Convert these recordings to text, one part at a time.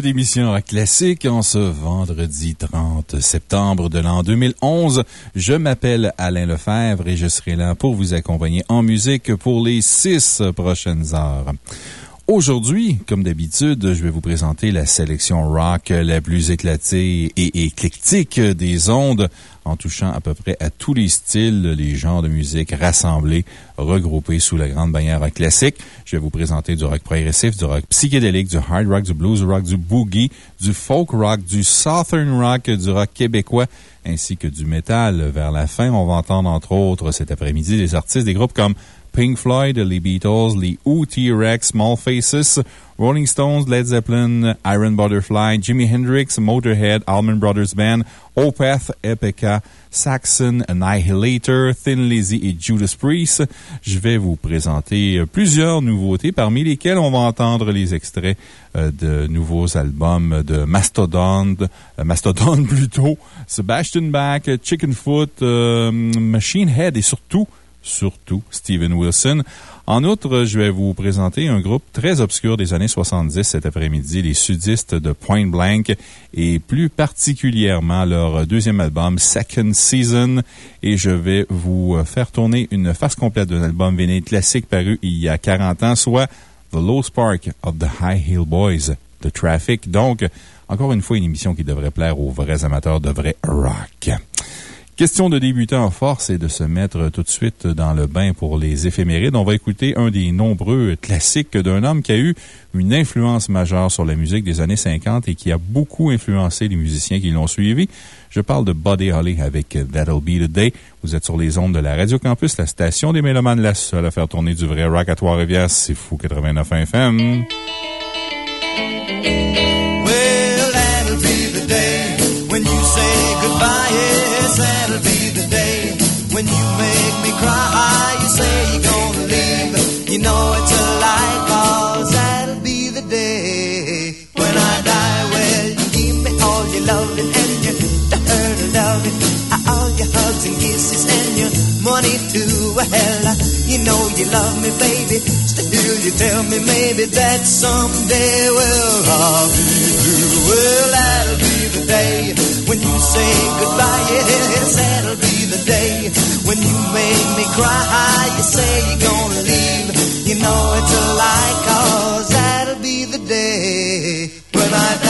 cette émission Rock Classique en ce vendredi 30 septembre de l'an 2011. Je m'appelle Alain Lefebvre et je serai là pour vous accompagner en musique pour les six prochaines heures. Aujourd'hui, comme d'habitude, je vais vous présenter la sélection rock la plus éclatée et éclectique des ondes, en touchant à peu près à tous les styles, les genres de musique rassemblés, regroupés sous la grande bannière classique. Je vais vous présenter du rock progressif, du rock psychédélique, du hard rock, du blues rock, du boogie, du folk rock, du southern rock, du rock québécois, ainsi que du métal. Vers la fin, on va entendre entre autres cet après-midi des artistes des groupes comme Pink Floyd, les Beatles, les Who, T-Rex, Small Faces, Rolling Stones, Led Zeppelin, Iron Butterfly, Jimi Hendrix, Motorhead, Allman Brothers Band, Opeth, Epica, Saxon, Annihilator, Thin Lizzy et Judas Priest. Je vais vous présenter plusieurs nouveautés, parmi lesquelles on va entendre les extraits euh, de nouveaux albums de Mastodon, euh, Mastodon plutôt, Sebastian Bach, Chicken Foot, euh, Machine Head et surtout, surtout Steven Wilson. En outre, je vais vous présenter un groupe très obscur des années 70 cet après-midi, les sudistes de Point Blank, et plus particulièrement leur deuxième album, Second Season. Et je vais vous faire tourner une face complète d'un album véné classique paru il y a 40 ans, soit The Low Spark of the High Heel Boys de Traffic. Donc, encore une fois, une émission qui devrait plaire aux vrais amateurs de vrai rock. Question de débuter en force et de se mettre tout de suite dans le bain pour les éphémérides. On va écouter un des nombreux classiques d'un homme qui a eu une influence majeure sur la musique des années 50 et qui a beaucoup influencé les musiciens qui l'ont suivi. Je parle de Buddy Holly avec That'll Be the Day. Vous êtes sur les ondes de la Radio Campus, la station des Mélomanes, la seule à faire tourner du vrai rock à Trois-Rivières. C'est fou 89 FM. Yes, that'll be the day when you make me cry. You say you're gonna leave. You know it's a lie, cause that'll be the day when I die. Well, you give me all your loving and your dirty loving. All your hugs and kisses and money too. Well, you know you love me, baby. Still, you tell me maybe that someday, well, I'll be through. Well, that'll be the day when you say goodbye. Yes, that'll be the day when you make me cry. You say you're gonna leave. You know it's a lie, cause that'll be the day when I die.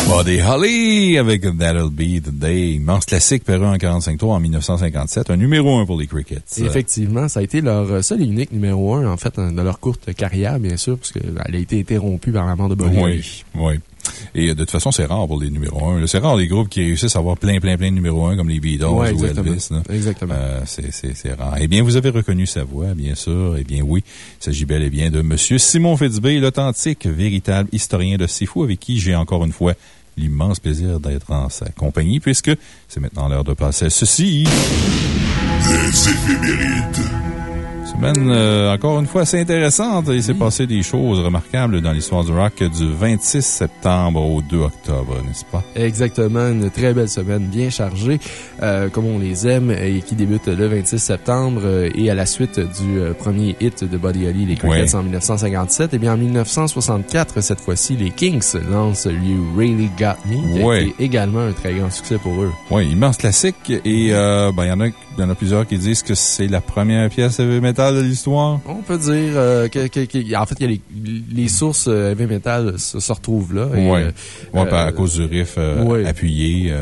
Buddy Holly avec That'll Be the Day. Immense classique paru en 45 tours en 1957. Un numéro 1 pour les Crickets. effectivement, ça a été leur seul et unique numéro 1, en fait, de leur courte carrière, bien sûr, parce qu'elle a été interrompue par la mort de Buddy oui, Holly. Oui. Et de toute façon, c'est rare pour les numéros 1. C'est rare les groupes qui réussissent à avoir plein, plein, plein de numéros 1 comme les Beatles ou Elvis. Exactement. Euh, c'est rare. Eh bien, vous avez reconnu sa voix, bien sûr. Eh bien, oui. Il s'agit bel et bien de M. Simon Fitzbay, l'authentique, véritable historien de Sifu avec qui j'ai encore une fois l'immense plaisir d'être en sa compagnie puisque c'est maintenant l'heure de passer à ceci. Les éphémérides. Semaine euh, encore une fois assez intéressante. Il s'est passé des choses remarquables dans l'histoire du rock du 26 septembre au 2 octobre, n'est-ce pas? Exactement. Une très belle semaine, bien chargée, euh, comme on les aime, et qui débute le 26 septembre euh, et à la suite du premier hit de Buddy Holly, les Crickets, en 1957. Et bien, en 1964, cette fois-ci, les Kings lancent You Really Got Me, qui est également un très grand succès pour eux. Oui, immense classique. Et ben, il y en a il y en a plusieurs qui disent que c'est la première pièce heavy metal de l'histoire. On peut dire euh, que, en fait, les, les, sources euh, heavy metal se, retrouvent là. Oui, ouais, euh, à cause du riff appuyé,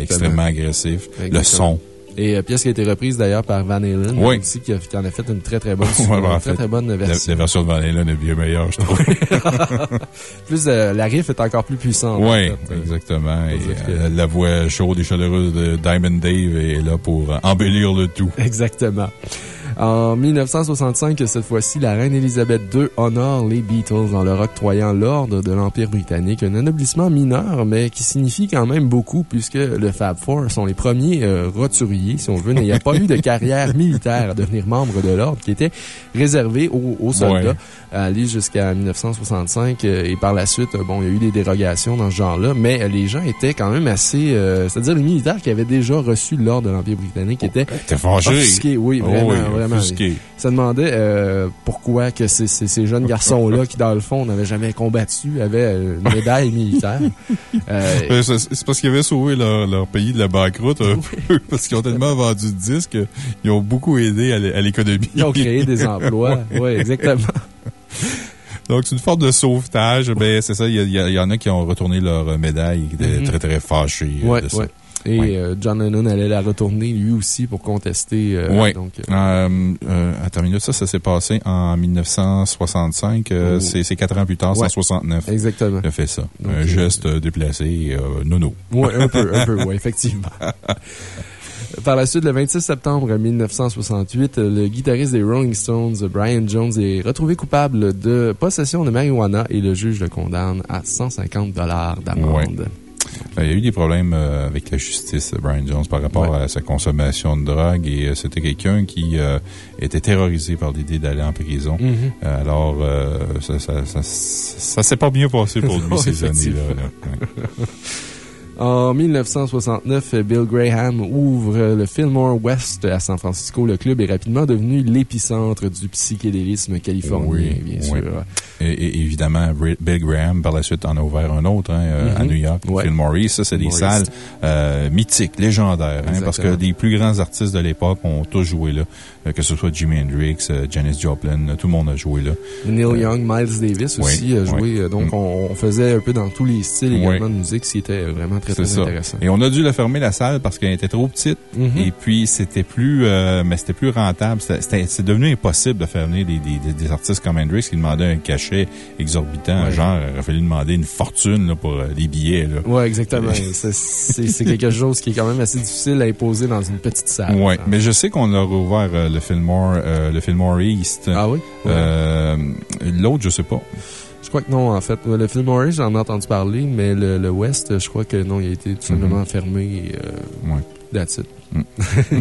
extrêmement agressif, le son. Et pièce qui a été reprise d'ailleurs par Van Halen. Oui. Aussi, qui, en a fait une très très bonne, une très, très bonne version. La, version de Van Halen est bien meilleure, je trouve. plus, la riff est encore plus puissante. Oui, exactement. Et, la voix chaude et chaleureuse de Diamond Dave est là pour embellir le tout. Exactement. En 1965, cette fois-ci, la reine Elisabeth II honore les Beatles en leur octroyant l'ordre de l'Empire britannique. Un anoblissement mineur, mais qui signifie quand même beaucoup puisque le Fab Four sont les premiers euh, roturiers, si on veut. A pas eu de carrière militaire à devenir membre de l'ordre qui était réservé aux, soldats à aller jusqu'à 1965. Euh, et par la suite, bon, il y a eu des dérogations dans ce genre-là, mais les gens étaient quand même assez, euh, c'est-à-dire les militaires qui avaient déjà reçu l'ordre de l'Empire britannique étaient offusqués. Oui, oh vraiment, vraiment. Ça demandait euh, pourquoi que ces, ces, jeunes garçons-là, qui dans le fond n'avaient jamais combattu, avaient une médaille militaire. Euh, c'est parce qu'ils avaient sauvé leur, leur, pays de la banqueroute, parce qu'ils ont tellement vendu de disques qu'ils ont beaucoup aidé à l'économie. Ils ont créé des emplois. oui, exactement. Donc, c'est une forme de sauvetage. Ben, c'est ça. Il y, en a qui ont retourné leur médaille qui étaient mm-hmm. très, très fâchés euh, de ça. Et euh, John Lennon allait la retourner lui aussi pour contester. Euh, oui. Donc, euh, attends ça, ça s'est passé en 1965. C'est quatre ans plus tard, ouais. 169. Exactement. Il a fait ça. un geste déplacé, nono. Oui, un peu, un peu, oui, effectivement. Par la suite, le 26 septembre 1968, le guitariste des Rolling Stones, Brian Jones, est retrouvé coupable de possession de marijuana et le juge le condamne à 150 d'amende. Il y a eu des problèmes euh, avec la justice, Brian Jones, par rapport à sa consommation de drogue et euh, c'était quelqu'un qui euh, était terrorisé par l'idée d'aller en prison. Mm-hmm. alors, ça, ça, ça, ça s'est pas bien passé pour lui ces années-là. En 1969, Bill Graham ouvre le Fillmore West à San Francisco. Le club est rapidement devenu l'épicentre du psychédélisme californien, bien sûr. Et, évidemment, Bill Graham, par la suite, en a ouvert un autre hein, euh, à mm-hmm. New York, Fillmore East. Ça, c'est des salles euh, mythiques, légendaires, hein, parce que les plus grands artistes de l'époque ont tous joué là. Euh, que ce soit Jimi Hendrix, Janis Joplin, tout le monde a joué là. Neil Young, Miles Davis aussi a joué. Donc, mm. on, faisait un peu dans tous les styles également de musique, c'était vraiment et on a dû la fermer, la salle, parce qu'elle était trop petite. Mm-hmm. Et puis, c'était plus, euh, mais c'était plus rentable. C'est devenu impossible de faire venir des, des, des, artistes comme Hendrix qui demandaient un cachet exorbitant. Genre, il a fallu demander une fortune là, pour euh, des billets. Oui, exactement. C'est quelque chose qui est quand même assez difficile à imposer dans une petite salle. Oui, mais je sais qu'on a rouvert euh, le Fillmore, le Fillmore East. Ah oui? L'autre, je sais pas. Je crois que non, en fait. Le film Morris, j'en ai entendu parler, mais le, West, je crois que non, il a été tout simplement mm-hmm. fermé. Euh, ouais. That's it. Mm.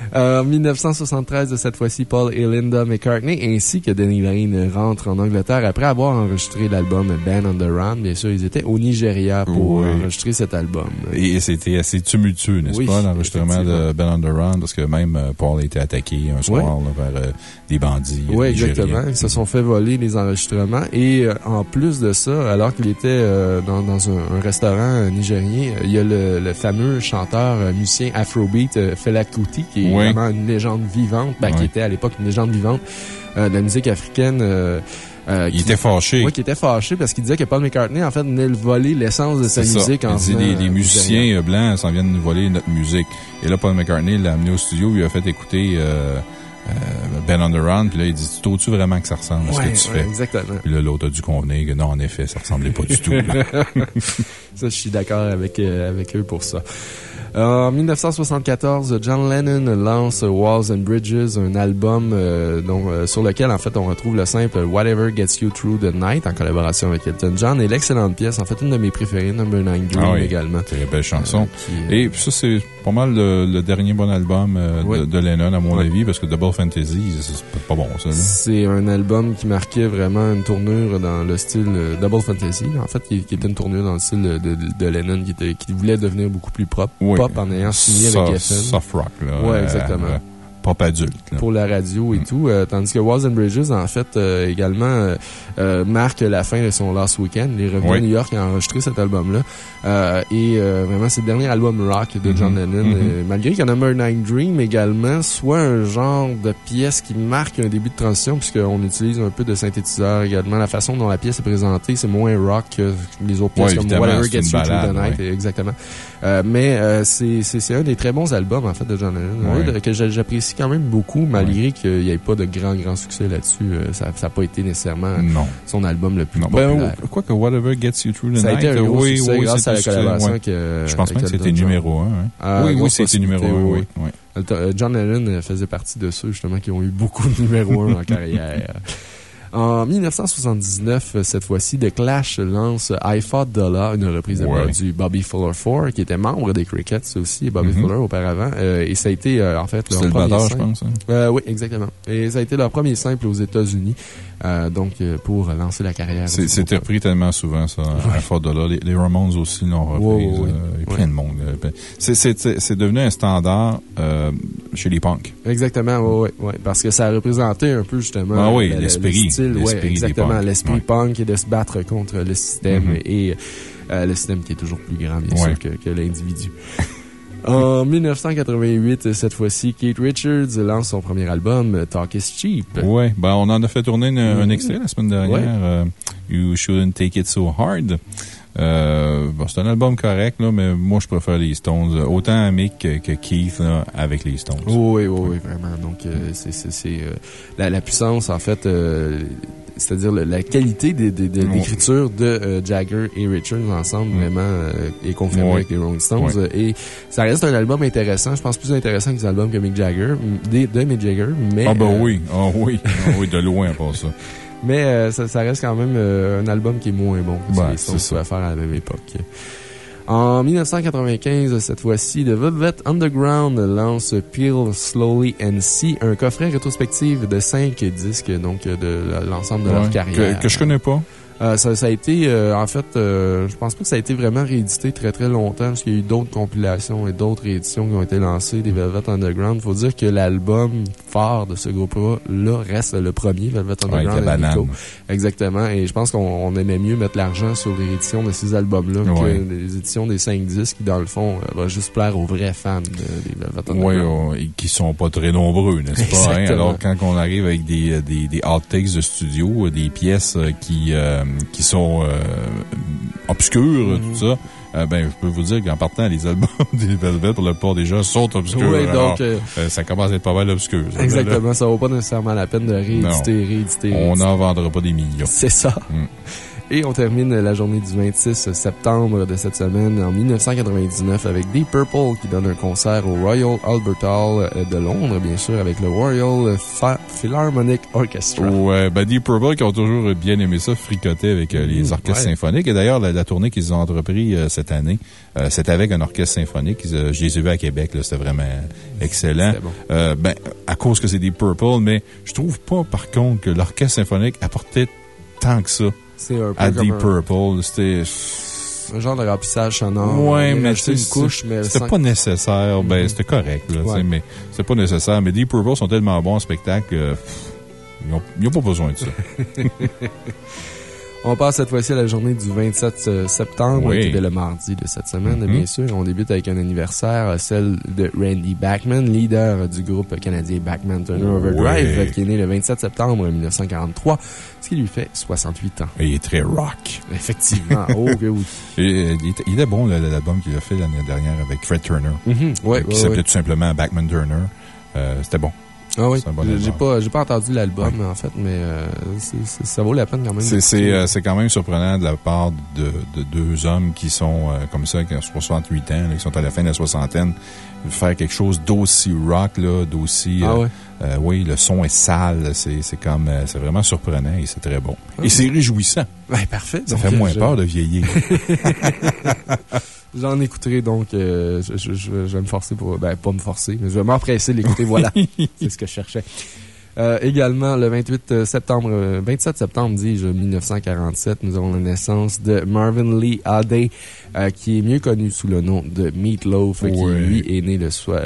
Euh, en 1973, cette fois-ci, Paul et Linda McCartney ainsi que Danny Lane rentrent en Angleterre après avoir enregistré l'album Ben on the Run. Bien sûr, ils étaient au Nigeria pour enregistrer cet album. Et c'était assez tumultueux, n'est-ce pas, l'enregistrement de Ben on the Run, parce que même euh, Paul a été attaqué un soir vers euh, des bandits. Oui, exactement. Ils se sont fait voler les enregistrements. Et en plus de ça, alors qu'il était dans, un, restaurant nigérien, il y a le, fameux chanteur musicien Afrobeat Fela Kuti, qui est vraiment une légende vivante, ben, qui était à l'époque une légende vivante euh, de la musique africaine. Euh, Euh, il était fâché. Oui, qui était fâché parce qu'il disait que Paul McCartney, en fait, venait voler l'essence de sa musique en Il les, les musiciens blancs s'en viennent nous voler notre musique. Et là, Paul McCartney l'a amené au studio, il lui a fait écouter ben on the Run, puis là, il dit Tu trouves-tu vraiment que ça ressemble à ce que tu fais? Exactement. Puis là, l'autre a dû convenir que non, en effet, ça ressemblait pas du tout. ça, je suis d'accord avec, euh, avec eux pour ça. En 1974, John Lennon lance Walls and Bridges, un album euh, dont, euh, sur lequel, en fait, on retrouve le simple Whatever Gets You Through the Night en collaboration avec Elton John et l'excellente pièce, en fait, une de mes préférées, Number 9 Dream ah également. Très belle chanson. et ça, c'est pas mal le, dernier bon album de, Lennon, à mon avis, parce que Double Fantasy, c'est pas bon, ça. C'est un album qui marquait vraiment une tournure dans le style Double Fantasy, en fait, qui, était une tournure dans le style de, Lennon, qui, était, qui voulait devenir beaucoup plus propre pop en ayant signé avec FM. Soft rock, là. Ouais, exactement. Euh, pop adulte. Pour la radio et mm. tout. Euh, tandis que Walls and Bridges, en fait, euh, également, marque la fin de son Last Weekend. Il est revenu à New York et a enregistré cet album-là. et vraiment, c'est le dernier album rock de John mm-hmm. Lennon. Mm-hmm. malgré qu'il y a Number 9 Dream également, soit un genre de pièce qui marque un début de transition, puisqu'on utilise un peu de synthétiseur également. La façon dont la pièce est présentée, c'est moins rock que les autres pièces comme Whatever Gets You Through the Night. Exactement. Euh, mais euh, c'est un des très bons albums, en fait, de John Lennon, que j'apprécie quand même beaucoup, malgré qu'il n'y ait pas de grand, grand succès là-dessus. Euh, ça n'a pas été nécessairement son album le plus non. Ben, populaire. Ben, quoi que Whatever Gets You Through the ça Night. A été un gros oui, succès oui, grâce à la collaboration que Je pense pas que c'était numéro un. Hein. Ah, oui, oui, c'était numéro un, oui. John Lennon faisait partie de ceux, justement, qui ont eu beaucoup de numéro un en carrière. En 1979, cette fois-ci, The Clash lance I Fought Dollar, une reprise du Bobby Fuller 4, qui était membre des Crickets aussi, Bobby mm-hmm. Fuller auparavant. Euh, et ça a été, euh, en fait, leur premier simple. je pense. Hein. Euh, oui, exactement. Et ça a été leur premier simple aux États-Unis. Donc, pour lancer la carrière. C'était repris tellement souvent, ça, I Fought Dollar. Les, les, Ramones aussi l'ont repris. il y a plein de monde. Ben, c'est devenu un standard chez les punks. Exactement, oui, oui. Parce que ça a représenté un peu, justement, ah, oui, l'esprit exactement. L'esprit punk et de se battre contre le système mm-hmm. et euh, le système qui est toujours plus grand, bien sûr, que, l'individu. En 1988, cette fois-ci, Kate Richards lance son premier album, Talk is Cheap. Oui, ben, on en a fait tourner un mm-hmm. extrait la semaine dernière, euh, You Shouldn't Take It So Hard. Euh, c'est un album correct, là, mais moi, je préfère les Stones. Autant Mick que, Keith avec les Stones. Oui, oui, oui, vraiment. Donc, c'est la, la, puissance, en fait, c'est-à-dire la qualité d'écriture de, euh, Jagger et Richards ensemble, vraiment, euh, est confirmée avec les Rolling Stones. Et ça reste un album intéressant, je pense plus intéressant que les albums que Mick Jagger, de, Mick Jagger, mais... Ah, ben oui, ah oui, ah oui, de loin pour ça. Mais euh, ça, reste quand même un album qui est moins bon que ben, les Stones à faire à la même époque. En 1995, cette fois-ci, The Velvet Underground lance Peel Slowly and See, un coffret rétrospectif de 5 disques, donc de l'ensemble de leur carrière. Que, que je connais pas. Euh, ça, ça, a été, euh, en fait, euh, je pense pas que ça a été vraiment réédité très très longtemps, parce qu'il y a eu d'autres compilations et d'autres rééditions qui ont été lancées, des Velvet Underground. Faut dire que l'album phare de ce groupe-là reste le premier, Velvet Underground. Exactement. Et je pense qu'on aimait mieux mettre l'argent sur les rééditions de ces albums-là que les éditions des 5 disques qui, dans le fond, va juste plaire aux vrais fans des Velvet Underground. Oui, et qui sont pas très nombreux, n'est-ce pas? Hein? Alors, quand on arrive avec des, des, des outtakes de studio, des pièces qui, qui sont euh, obscures, tout ça. Euh, ben, je peux vous dire qu'en partant, les albums des Velvet, pour le port des gens, sont obscurs. Oui, donc. Euh, ça commence à être pas mal obscur. exactement. Ça vaut pas nécessairement la peine de rééditer, rééditer. On n'en vendra pas des millions. C'est ça. Mm. Et on termine la journée du 26 septembre de cette semaine en 1999 avec Deep Purple qui donne un concert au Royal Albert Hall euh, de Londres, bien sûr, avec le Royal Philharmonic Orchestra. Ouais, ben Deep Purple qui ont toujours bien aimé ça, fricoter avec euh, les mmh, orchestres symphoniques. Et d'ailleurs, la, tournée qu'ils ont entrepris euh, cette année, c'était avec un orchestre symphonique. je les ai vus à Québec, c'était vraiment excellent. ben, à cause que c'est Deep Purple, mais je trouve pas, par contre, que l'orchestre symphonique apportait tant que ça à Deep Purple. C'était. Un genre de remplissage sonore. Ouais, mais C'était pas nécessaire. Ben, mm-hmm. c'était correct, là, mais c'était pas nécessaire. Mais Deep Purple sont tellement bons en spectacle qu'ils n'ont pas besoin de ça. On passe cette fois-ci à la journée du 27 euh, septembre, Oui. qui était le mardi de cette semaine, Mhm. bien sûr. On débute avec un anniversaire, euh, celle de Randy Bachman, leader du groupe canadien Bachman Turner Overdrive, Oui. qui est né le 27 septembre 1943, ce qui lui fait 68 ans. Et il est très rock. Effectivement. oh, que oui. Et, euh, il, était, il était bon, l'album qu'il a fait l'année dernière avec Fred Turner. Mhm. Ouais, qui s'appelait ouais. tout simplement Backman Turner. Euh, C'était bon. Ah oui. J'ai- pas, pas entendu l'album, en fait, mais euh, ça vaut la peine quand même. C'est euh, c'est quand même surprenant de la part de, de deux hommes qui sont euh, comme ça, qui ont 68 ans, là, qui sont à la fin de la soixantaine, faire quelque chose d'aussi rock, d'aussi... Ah euh, oui, le son est sale, c'est c'est comme... c'est vraiment surprenant et c'est très bon. Ah. Et c'est réjouissant. Ouais, parfait. Ça Donc, fait euh, moins je- peur de vieillir. J'en écouterai donc, euh, je, je- je- je vais me forcer pour, ben, pas me forcer, mais je vais m'empresser de l'écouter, voilà. C'est ce que je cherchais. Euh, également, le 28 septembre, euh, 27 septembre, dis-je, 1947, nous avons la naissance de Marvin Lee euh, qui est mieux connu sous le nom de Meatloaf, qui Ouais. lui est né le soir,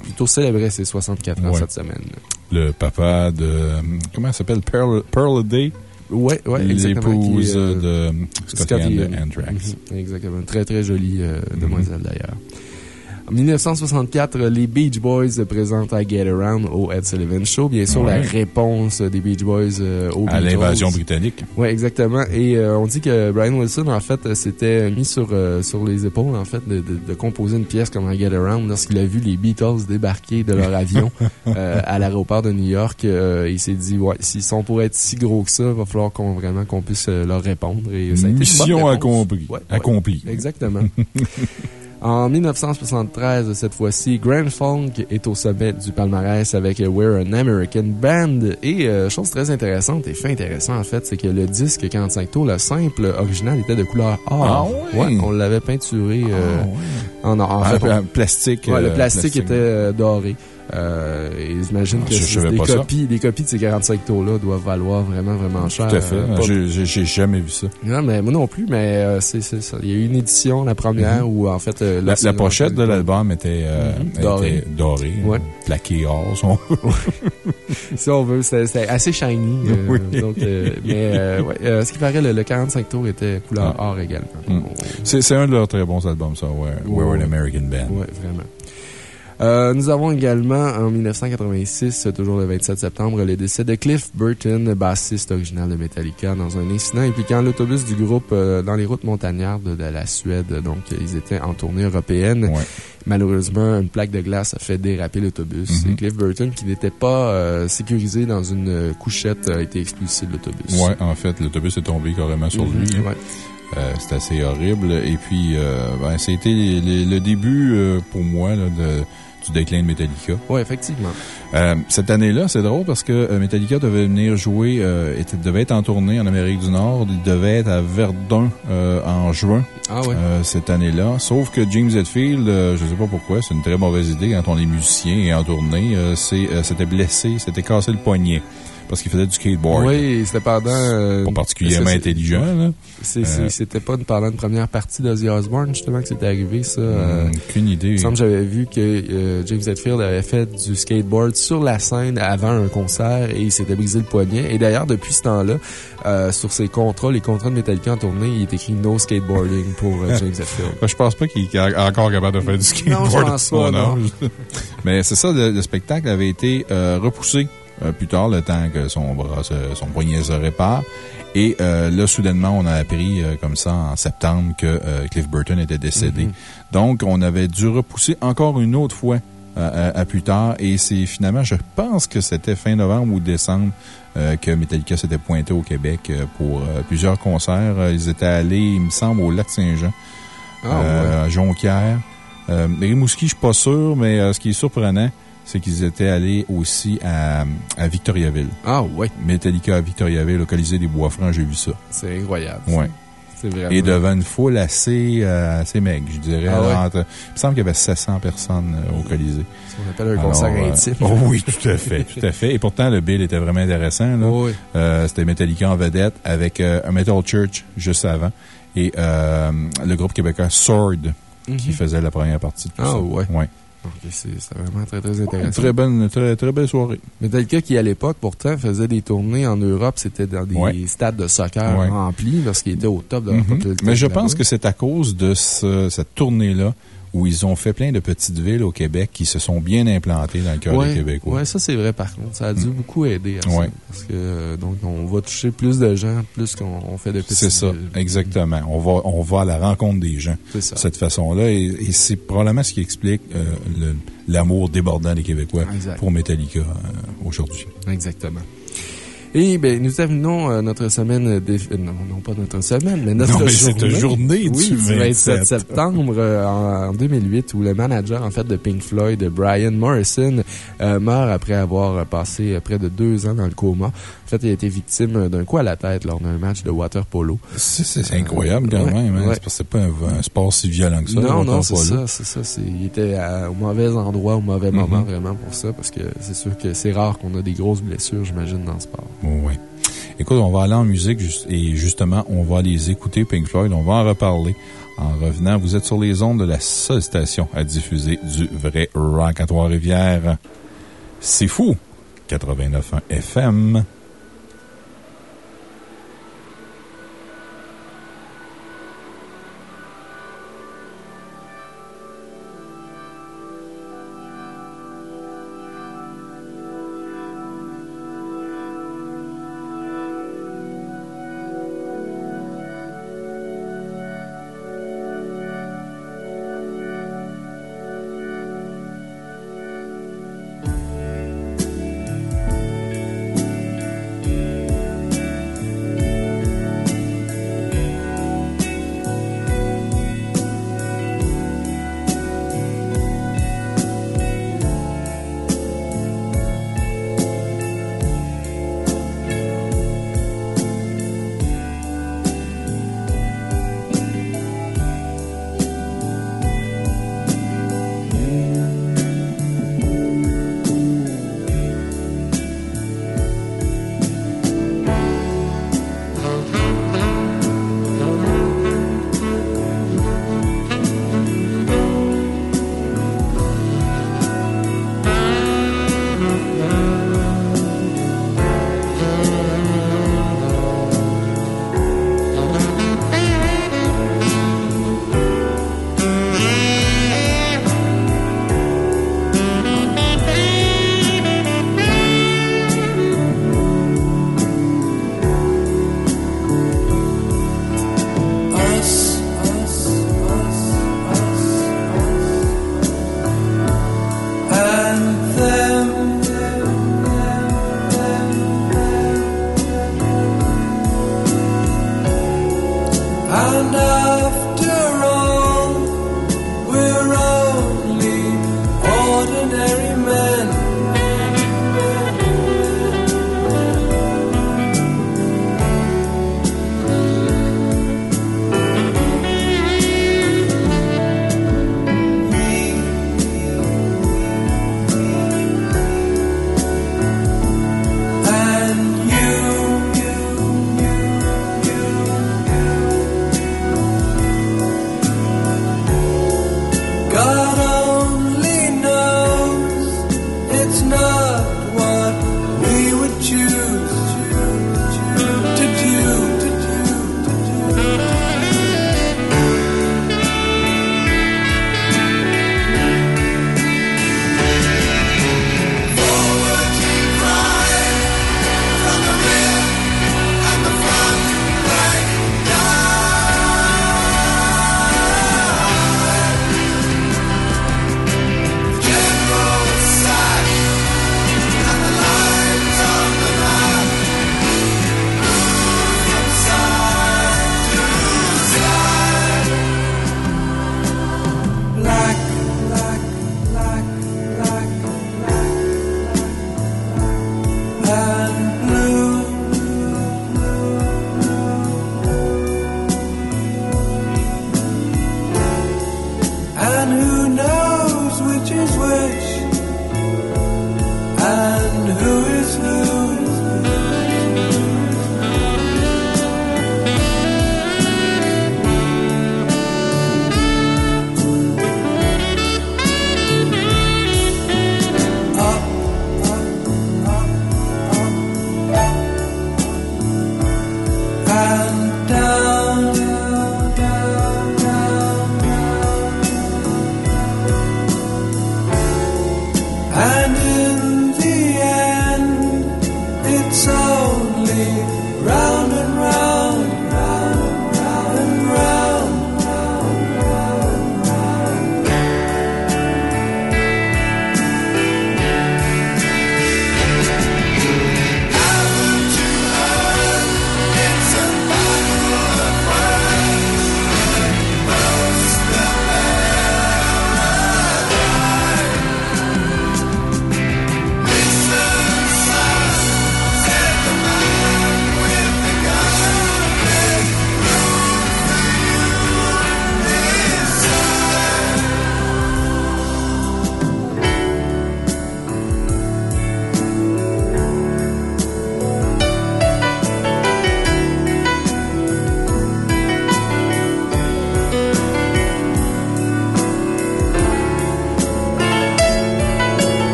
plutôt célébré ses 64 ans Ouais. cette semaine. le papa de... Comment elle s'appelle? Pearl, Pearl Day? Ouais, ouais, L'épouse euh, de Scotty Ann de Ian. Anthrax. Mhm, Exactement. Très, très jolie euh, Mhm. demoiselle d'ailleurs. En 1964, les Beach Boys présentent I Get Around au Ed Sullivan Show. Bien sûr, Ouais. la réponse des Beach Boys euh, aux À l'invasion britannique. Oui, exactement. Et euh, on dit que Brian Wilson, en fait, s'était mis sur, euh, sur les épaules, en fait, de, de, de composer une pièce comme I Get Around lorsqu'il a vu les Beatles débarquer de leur avion euh, à l'aéroport de New York. Euh, il s'est dit, ouais, s'ils sont pour être si gros que ça, il va falloir qu'on vraiment qu'on puisse leur répondre. Et ça a été Mission accomplie. Ouais. accomplie. Exactement. En 1973, cette fois-ci, Grand Funk est au sommet du palmarès avec We're an American Band. Et euh, chose très intéressante et fait intéressant, en fait, c'est que le disque 45 tours, le simple original, était de couleur or. Ah ouais? on l'avait peinturé euh, Ah, ouais. en or. En Ah, fait, on- un plastique. Ouais, le euh, plastique, était doré. Euh, et j'imagine Ah, que pas ça. copies, de ces 45 tours-là doivent valoir vraiment, vraiment cher. Tout à fait. Euh, J'ai- jamais vu ça. non, mais moi non plus, mais euh, c'est ça. Il y a eu une édition, la première, où en fait... euh. La, pochette de l'album était, était Dorée. Ouais. Plaquée or. son- Si on veut, c'était assez shiny. Oui. donc, euh, mais euh, ouais, euh, ce qui paraît, le, le 45 tours était couleur Ah. or également. Mm. C'est c'est un de leurs très bons albums, ça. We're, We're an American Band. Oui, vraiment. Euh, nous avons également, en 1986, toujours le 27 septembre, le décès de Cliff Burton, bassiste original de Metallica, dans un incident impliquant l'autobus du groupe euh, dans les routes montagnardes de la Suède. Donc, ils étaient en tournée européenne. Ouais. Malheureusement, une plaque de glace a fait déraper l'autobus. Mhm. Et Cliff Burton, qui n'était pas euh, sécurisé dans une couchette, a été expulsé de l'autobus. Ouais, en fait, l'autobus est tombé carrément sur lui. hein. ouais. Euh, c'est assez horrible. Et puis, euh, ben, les- le début euh, pour moi là, de, du déclin de Metallica. Ouais, effectivement. Euh, cette année-là, c'est drôle parce que euh, Metallica devait venir jouer, euh, était, devait être en tournée en Amérique du Nord. Il devait être à Verdun euh, en juin Ah ouais. cette année-là. Sauf que James Hetfield, je sais pas pourquoi, c'est une très mauvaise idée quand on est musicien et en tournée, s'était blessé, s'était cassé le poignet parce qu'il faisait du skateboard. Oui, c'était pendant... euh, Pas particulièrement intelligent, C'était pas pendant une première partie d'Ozzy Osbourne, justement, que c'était arrivé, ça. Hum, Aucune idée. Il me semble que j'avais vu que euh, James Hetfield avait fait du skateboard sur la scène avant un concert et il s'était brisé le poignet. Et d'ailleurs, depuis ce temps-là, euh, sur ses contrats, les contrats de Metallica en tournée, il est écrit No Skateboarding pour James Hetfield. Je pense pas qu'il est encore capable de faire du skateboard je à pense pas, non. Mais c'est ça, le, le spectacle avait été euh, repoussé euh, plus tard, le temps que son bras, se- son poignet se répare. Et euh, là, soudainement, on a appris euh, comme ça en septembre que euh, Cliff Burton était décédé. Mhm. Donc, on avait dû repousser encore une autre fois euh, à, à plus tard. Et c'est finalement, je pense que c'était fin novembre ou décembre euh, que Metallica s'était pointé au Québec euh, pour euh, plusieurs concerts. Ils étaient allés, il me semble, au Lac-Saint-Jean Ah, euh, à Jonquière. Euh, Rimouski, je suis pas sûr, mais euh, ce qui est surprenant, c'est qu'ils étaient allés aussi à, à Victoriaville. Ah ouais, Metallica à Victoriaville, au Colisée des Bois-Francs, j'ai vu ça. c'est incroyable. Ouais. C'est vraiment... Et devant une foule assez, euh, assez maigre, je dirais. Ah ouais? entre- il me semble qu'il y avait 700 personnes euh, au Colisée. Ce qu'on appelle un concert euh, intime. oh oui, tout à fait, tout à fait. Et pourtant, le bill était vraiment intéressant. Oh oui. Euh, C'était Metallica en vedette avec euh, un Metal Church juste avant et euh, le groupe québécois Sword qui Mhm. faisait la première partie de tout Ah ça. ouais. ouais. C'est vraiment très, très intéressant. Très, bonne, très, très belle soirée. Metallica, qui à l'époque, pourtant, faisait des tournées en Europe, c'était dans des stades de soccer remplis parce qu'il était au top de la mm-hmm. popularité. Mais je pense que c'est à cause de cette tournée-là où ils ont fait plein de petites villes au Québec qui se sont bien implantées dans le cœur du Québec. Oui, ça c'est vrai par contre. Ça a dû mm. beaucoup aider à ça. Parce que, euh, donc, on va toucher plus de gens, plus qu'on fait de petites C'est ça, exactement. On va, on va à la rencontre des gens de cette façon-là. Et, c'est probablement ce qui explique euh, l'amour débordant des Québécois pour Metallica euh, aujourd'hui. Exactement. Et ben, nous terminons euh, notre semaine, euh, non, non pas notre semaine, mais notre non, journée. journée oui, du 27, septembre euh, en, 2008, où le manager, en fait, de Pink Floyd, Brian Morrison, meurt après avoir passé près de deux ans dans le coma. En fait, il a été victime d'un coup à la tête lors d'un match de water polo. C'est incroyable quand même. Hein? C'est pas un, sport si violent que ça. Non, non, c'est ça. C'est ça. Il était au mauvais endroit, au mauvais mm-hmm. moment, vraiment, pour ça, parce que c'est sûr que c'est rare qu'on a des grosses blessures, j'imagine, dans le sport. Oui. Écoute, on va aller en musique et justement, on va les écouter, Pink Floyd. On va en reparler. En revenant, vous êtes sur les ondes de la seule station à diffuser du vrai rock à Trois-Rivières. C'est fou! 89.1 FM.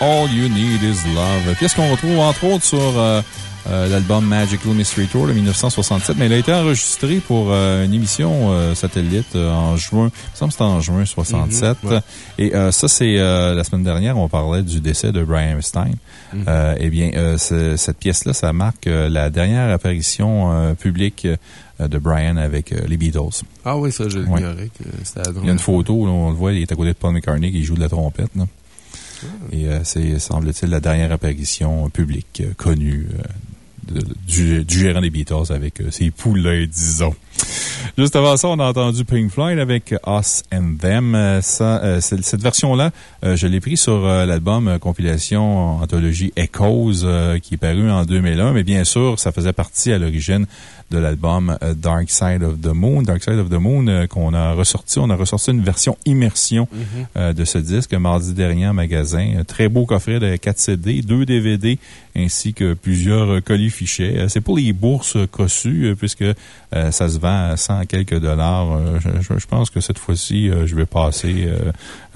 All You Need Is Love. Pièce qu'on retrouve entre autres sur euh, euh, l'album Magical Mystery Tour de 1967, mais elle a été enregistrée pour euh, une émission euh, satellite en juin. Il me semble que c'était en juin 67. Mhm, ouais. Et ça, c'est la semaine dernière, on parlait du décès de Brian Epstein. Euh, eh bien, ce- cette pièce-là, ça marque la dernière apparition publique de Brian avec euh, les Beatles. Ah oui, ça, je l'ignorais Il y a une photo, là, on le voit, il est à côté de Paul McCartney qui joue de la trompette. là. Et euh, c'est, semble-t-il, la dernière apparition publique euh, connue euh, du, gérant des Beatles avec ses poulets, disons. Juste avant ça, on a entendu Pink Floyd avec Us and Them. Cette version-là, je l'ai pris sur l'album compilation anthologie Echoes qui est paru en 2001. Mais bien sûr, ça faisait partie à l'origine de l'album euh, Dark Side of the Moon. Dark Side of the Moon euh, qu'on a ressorti. On a ressorti une version immersion euh, de ce disque mardi dernier en magasin. Un très beau coffret de 4 CD, 2 DVD ainsi que plusieurs colis fichets. C'est pour les bourses cossues puisque euh, ça se vend à 100 quelques dollars. Euh, Je, pense que cette fois-ci, euh, je vais passer,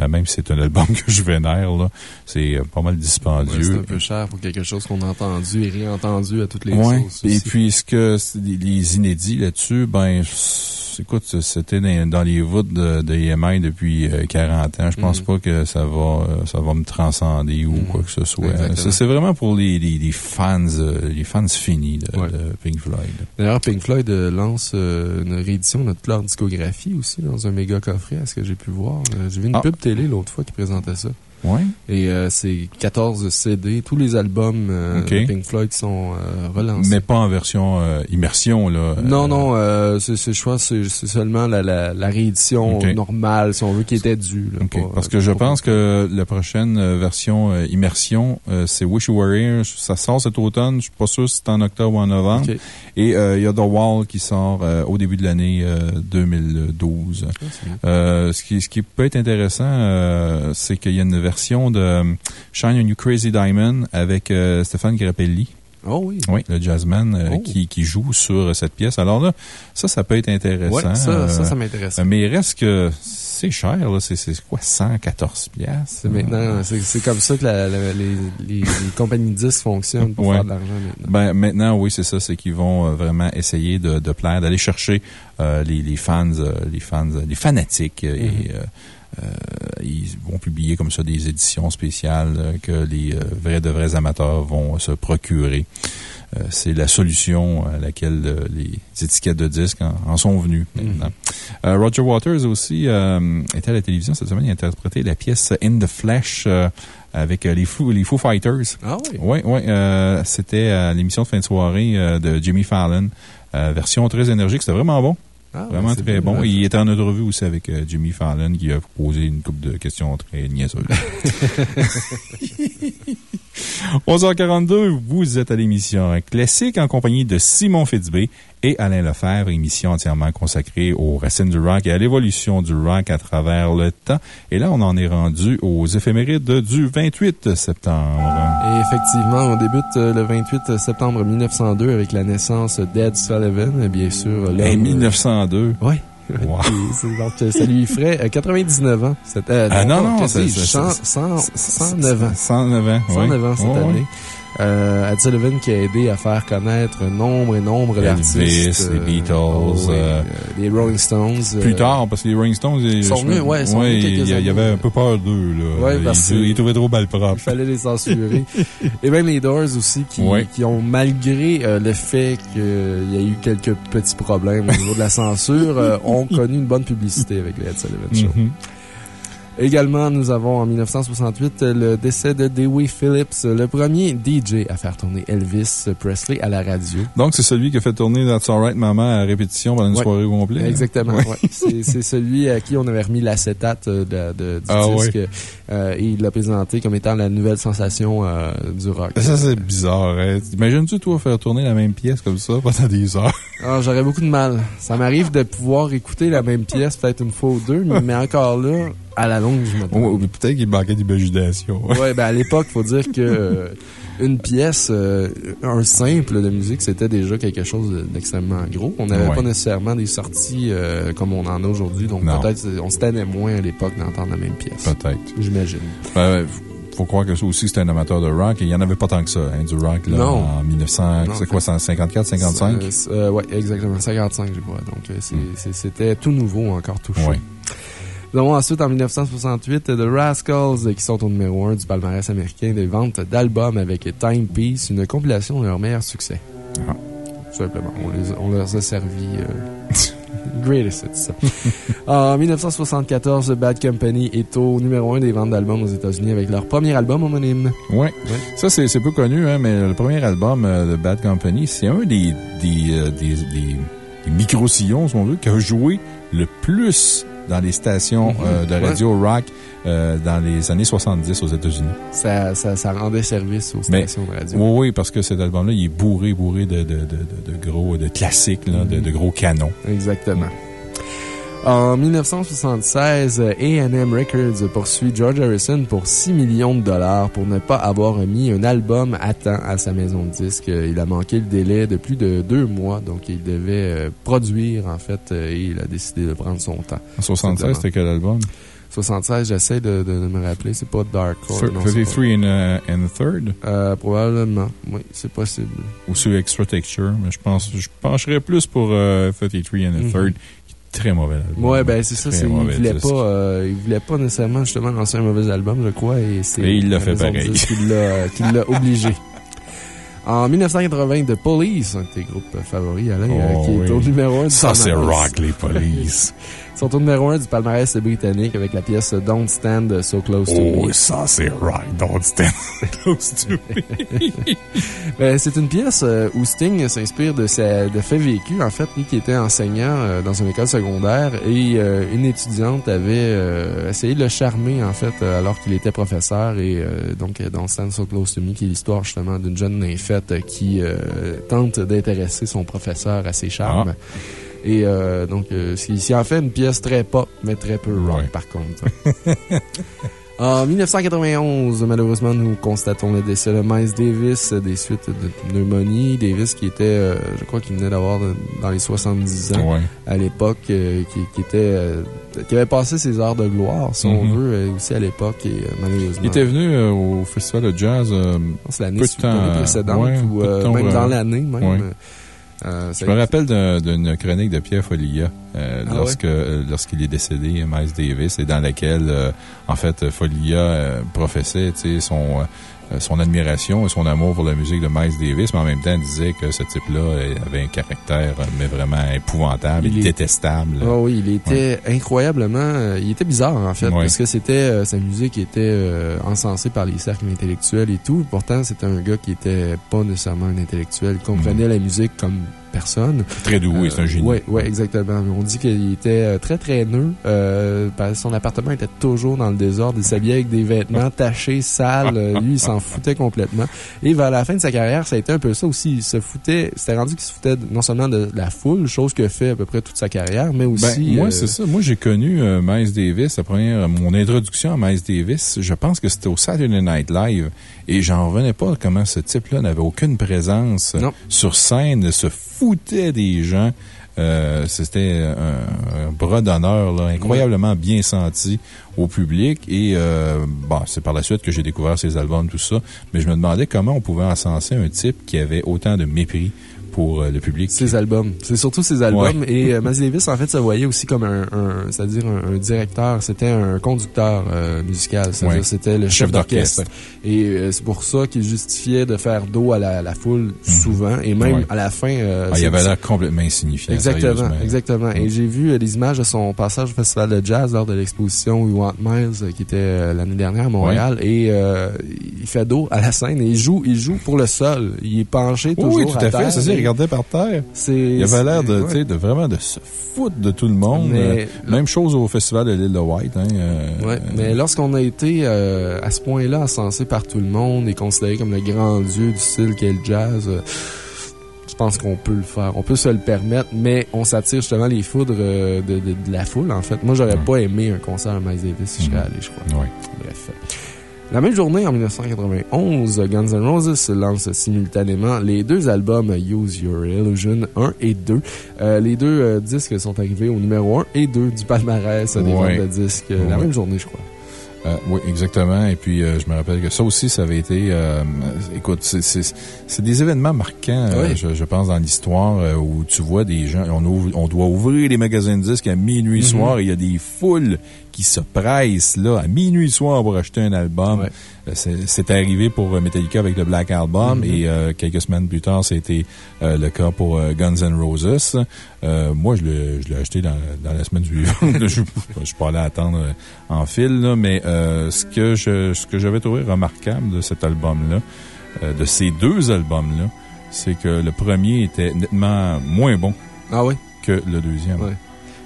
même si c'est un album que je vénère, là, c'est pas mal Ouais, c'est dispendieux. un peu cher pour quelque chose qu'on a entendu et réentendu à toutes les Ouais. sauces. Et puis, ce que les- inédits là-dessus, ben, écoute, c'était dans, dans les voûtes de, de depuis euh, 40 ans. Je pense Mhm. pas que ça va, euh, ça va me transcender ou Mhm. quoi que ce soit. C'est vraiment pour les, les, les fans, euh, les fans finis de, Ouais. de Pink Floyd. D'ailleurs, Pink Floyd euh, lance euh, une réédition de toute leur discographie aussi dans un méga coffret, à ce que j'ai pu voir. Euh, J'ai vu une Ah. pub télé l'autre fois qui présentait ça. Ouais. Et euh, c'est 14 CD. Tous les albums euh, de Pink Floyd sont euh, relancés. Mais pas en version euh, immersion, là. non, non, euh, c'est, c'est- seulement la, la, la réédition normale, si on veut, qui était due. là, pas- Parce que je pense que la prochaine version euh, immersion, euh, c'est Wish You Were Here. Ça sort cet automne. Je suis pas sûr si c'est en octobre ou en novembre. Et euh, il y a The Wall qui sort euh, au début de l'année euh, 2012. Ah, c'est bien. Euh, ce, qui, ce qui peut être intéressant, c'est qu'il y a une version de Shine on You Crazy Diamond avec Stéphane Grappelli. Oh oui. Oui, le jazzman euh, Oh. qui, qui joue sur cette pièce. Alors là, ça, ça peut être intéressant. Ouais, ça, ça, ça m'intéresse. mais il reste que c'est cher, là. C'est quoi, 114 piastres? C'est maintenant, c'est, comme ça que la- la- les, les, les compagnies de disques fonctionnent pour Ouais. faire de l'argent maintenant. Ben, maintenant, oui, c'est ça. C'est qu'ils vont euh, vraiment essayer de, de plaire, d'aller chercher euh, les, les fans, euh, les fans, les fanatiques. Mhm. Et euh, euh, ils vont publier comme ça des éditions spéciales euh, que les euh, vrais de vrais amateurs vont se procurer. Euh, c'est la solution à laquelle euh, les étiquettes de disques en, en sont venues maintenant. Euh, Roger Waters aussi était à la télévision cette semaine. Il a interprété la pièce In the Flesh avec les, Foo, les Foo Fighters. Ah oui. Oui, oui. euh, C'était à l'émission de fin de soirée euh, de Jimmy Fallon. Euh, version très énergique. C'était vraiment bon. Ah, Vraiment ben, très bon. Il était en entrevue aussi avec Jimmy Fallon qui a posé une couple de questions très niaiseuses. 11h42, vous êtes à l'émission Classique en compagnie de Simon Fitzbé et Alain Lefebvre, émission entièrement consacrée aux racines du rock et à l'évolution du rock à travers le temps. Et là, on en est rendu aux éphémérides du 28 septembre. Et effectivement, on débute euh, le 28 septembre 1902 avec la naissance d'Ed Sullivan, bien sûr. Et 1902. Oui. Wow. Et, euh, ça lui ferait euh, 99 ans. Cette, euh, ah non, non, euh, c'est 109 ans. 109 ans 109 ans cette année. Euh, Ed Sullivan qui a aidé à faire connaître nombre et nombre Elvis, d'artistes. les euh, Beatles, oh, oui, euh, euh, les Rolling Stones. Plus tard, parce que les Rolling Stones, ils sont venus, ouais, ils sont ouais, venus il y, il avait un peu peur d'eux, là. Ouais, ils, parce que- ils trouvaient trop mal Il propre. fallait les censurer. Et même les Doors aussi, qui, Ouais. qui ont, malgré euh, le fait qu'il y a eu quelques petits problèmes au niveau de la censure, euh, ont connu une bonne publicité avec les Ed Sullivan Show. Mhm. Également, nous avons en 1968 le décès de Dewey Phillips, le premier DJ à faire tourner Elvis Presley à la radio. Donc, c'est celui qui a fait tourner That's Alright Maman à répétition pendant une Ouais. soirée complète. Exactement. ouais. C'est c'est celui à qui on avait remis l'acétate euh, de, de- du Ah disque. Euh, et il l'a présenté comme étant la nouvelle sensation euh, du rock. Ça, c'est bizarre. Hein? Imagines-tu, toi, faire tourner la même pièce comme ça pendant des heures? Ah, J'aurais beaucoup de mal. Ça m'arrive de pouvoir écouter la même pièce peut-être une fois ou deux, mais encore là, à la longue, je me Peut-être qu'il manquait d'imagination. Ouais, ben à l'époque, faut dire que euh, une pièce, euh, un simple de musique, c'était déjà quelque chose d'extrêmement gros. On n'avait Ouais. pas nécessairement des sorties euh, comme on en a aujourd'hui, donc peut-être on se tannait moins à l'époque d'entendre la même pièce. Peut-être. J'imagine. Ben, faut croire que ça aussi, c'était un amateur de rock. Et il n'y en avait pas tant que ça, hein, du rock, là, Non. en 1900, Non, c'est quoi, 54, 55? Euh, c'est- euh, ouais, exactement. 55, je crois. Donc, euh, c'est- c'était tout nouveau, encore tout chaud. Hmm. Ouais. Nous avons ensuite, en 1968, The Rascals, euh, qui sont au numéro 1 du palmarès américain des ventes d'albums avec Timepiece, une compilation de leurs meilleurs succès. Ah. Tout simplement. On, les, on leur a servi euh, greatest hits. en 1974, The Bad Company est au numéro 1 des ventes d'albums aux États-Unis avec leur premier album homonyme. Ouais. Ça, c'est peu connu, hein, mais le premier album euh, de Bad Company, c'est un des, des, euh, des, des- des micro-sillons, si on veut, qui a joué le plus dans les stations Mhm. euh, de radio rock euh, dans les années 70 aux États-Unis. Ça, ça, ça rendait service aux Mais- stations de radio. Oui, oui, parce que cet album-là, il est bourré, bourré de, de, de, de, gros, de classiques, là, de, de gros canons. Exactement. En 1976, A&M Records poursuit George Harrison pour 6 millions de dollars pour ne pas avoir mis un album à temps à sa maison de disques. Il a manqué le délai de plus de deux mois, donc il devait euh, produire, en fait, euh, et il a décidé de prendre son temps. En 76, c'était quel album? 76, j'essaie de, de- de me rappeler, c'est pas Dark Horse. Thir- non, c'est 33 and, uh, and a Third? Euh, probablement, oui, c'est possible. Ou sur Extra Texture, mais je pense, je pencherais plus pour euh, 33 and a Mhm. Third, très mauvais album. Ouais, ben c'est ça, il voulait pas, euh, il voulait pas nécessairement justement lancer un mauvais album, je crois, et c'est. Et il l'a fait pareil. Qui l'a, obligé. En 1980, The Police, un de tes groupes favoris, Alain, euh, Oh, qui est au numéro 1 du Ça, c'est rock, les polices. Sont au numéro 1 du palmarès britannique avec la pièce Don't Stand So Close to oh, Me. ça, c'est rock. Don't stand close to me. Ben, c'est une pièce euh, où Sting s'inspire de, sa- de faits vécus. En fait, lui qui était enseignant euh, dans une école secondaire et euh, une étudiante avait euh, essayé de le charmer, en fait, alors qu'il était professeur. Et euh, donc, dans Stand So Close to Me, qui est l'histoire justement d'une jeune nymphette qui tente d'intéresser son professeur à ses charmes. Et euh, donc, euh, c'est c'est en fait une pièce très pop, mais très peu rock, Ouais. par contre. En 1991, malheureusement, nous constatons le décès de Miles Davis euh, des suites de pneumonie. Davis qui était, euh, je crois qu'il venait d'avoir dans les 70 ans Ouais. à l'époque, euh, qui, qui était, euh, qui avait passé ses heures de gloire, si on Mhm. veut, euh, aussi à l'époque, et euh, malheureusement. Il était venu euh, au festival de jazz. euh, c'est l'année précédente, ouais, ou euh, même euh, dans l'année, même. Euh, je me rappelle d'un- d'une chronique de Pierre Folia euh, Ah lorsque, euh, lorsqu'il est décédé, Miles Davis, et dans laquelle, euh, en fait, Folia professait son, euh, son admiration et son amour pour la musique de Miles Davis, mais en même temps disait que ce type-là euh, avait un caractère euh, mais vraiment épouvantable Il et est- détestable. Ah oui, il était incroyablement. euh, il était bizarre, en fait, Ouais. parce que c'était. euh, sa musique était euh, encensée par les cercles intellectuels et tout. Pourtant, c'était un gars qui était pas nécessairement un intellectuel. Il comprenait la musique comme personne. Très doué, c'est un génie. Oui, ouais, exactement. On dit qu'il était euh, très traîneux. Parce que son appartement était toujours dans le désordre. Il s'habillait avec des vêtements tachés, sales. Euh, Lui, il s'en foutait complètement. Et vers la fin de sa carrière, ça a été un peu ça aussi. Il se foutait, c'était rendu qu'il se foutait non seulement de la foule, chose que fait à peu près toute sa carrière, mais Ben, aussi. moi, euh, c'est ça. Moi, j'ai connu euh, Miles Davis, la première, mon introduction à Miles Davis, je pense que c'était au Saturday Night Live. Et j'en revenais pas comment ce type-là n'avait aucune présence Non. sur scène, se foutait des gens. Euh, C'était un, un bras d'honneur incroyablement bien senti au public. Et euh, bon, c'est par la suite que j'ai découvert ses albums, tout ça. Mais je me demandais comment on pouvait encenser un type qui avait autant de mépris pour euh, le public. Ses albums. C'est surtout ses albums. Et euh, Miles Davis, en fait, se voyait aussi comme un, un c'est-à-dire un, un directeur. C'était un conducteur euh, musical. C'est-à-dire Ouais. c'était le chef Chef d'orchestre. Et euh, c'est pour ça qu'il justifiait de faire dos à la, la foule souvent. Et même Ouais. à la fin... euh, Ah, il avait l'air complètement insignifiant. Exactement, exactement. Et j'ai vu euh, des images de son passage au Festival de jazz lors de l'exposition We Want Miles euh, qui était euh, l'année dernière à Montréal. Et euh, il fait dos à la scène et il joue, il joue pour le sol. Il est penché toujours Oui, tout à à fait. Regardait par terre. Il avait l'air de, ouais. vraiment de se foutre de tout le monde. Mais- Euh, même chose au festival de l'île de White. Hein, euh, Ouais, mais lorsqu'on a été euh, à ce point-là encensé par tout le monde et considéré comme le grand dieu du style qu'est le jazz, je pense qu'on peut le faire. On peut se le permettre, mais on s'attire justement les foudres de, de- de la foule, en fait. Moi, j'aurais pas aimé un concert à Miles Davis si je serais Mhm. allé, je crois. Ouais. Bref. La même journée, en 1991, Guns N' Roses lance simultanément les deux albums Use Your Illusion 1 et 2. Euh, les deux euh, disques sont arrivés au numéro 1 et 2 du palmarès des Ouais. ventes de disques euh, la même journée, je crois. Euh, oui, exactement. Et puis, euh, je me rappelle que ça aussi, ça avait été... euh, écoute, c'est- des événements marquants, Oui. je, je pense, dans l'histoire, où tu vois des gens... On, ouvre- on doit ouvrir les magasins de disques à minuit Mhm. soir. et Il y a des foules qui se pressent là, à minuit soir pour acheter un album. Euh, c'est- arrivé pour euh, Metallica avec le Black Album Mhm. et euh, quelques semaines plus tard, c'était euh, le cas pour euh, Guns N' Roses. Euh, moi, je l'ai acheté dans, dans la semaine suivante. je ne suis pas allé attendre en fil, là, mais euh, ce que je ce que j'avais trouvé remarquable de cet album-là, euh, de ces deux albums-là, c'est que le premier était nettement moins bon Ah oui? que le deuxième. Ouais.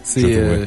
C'est euh,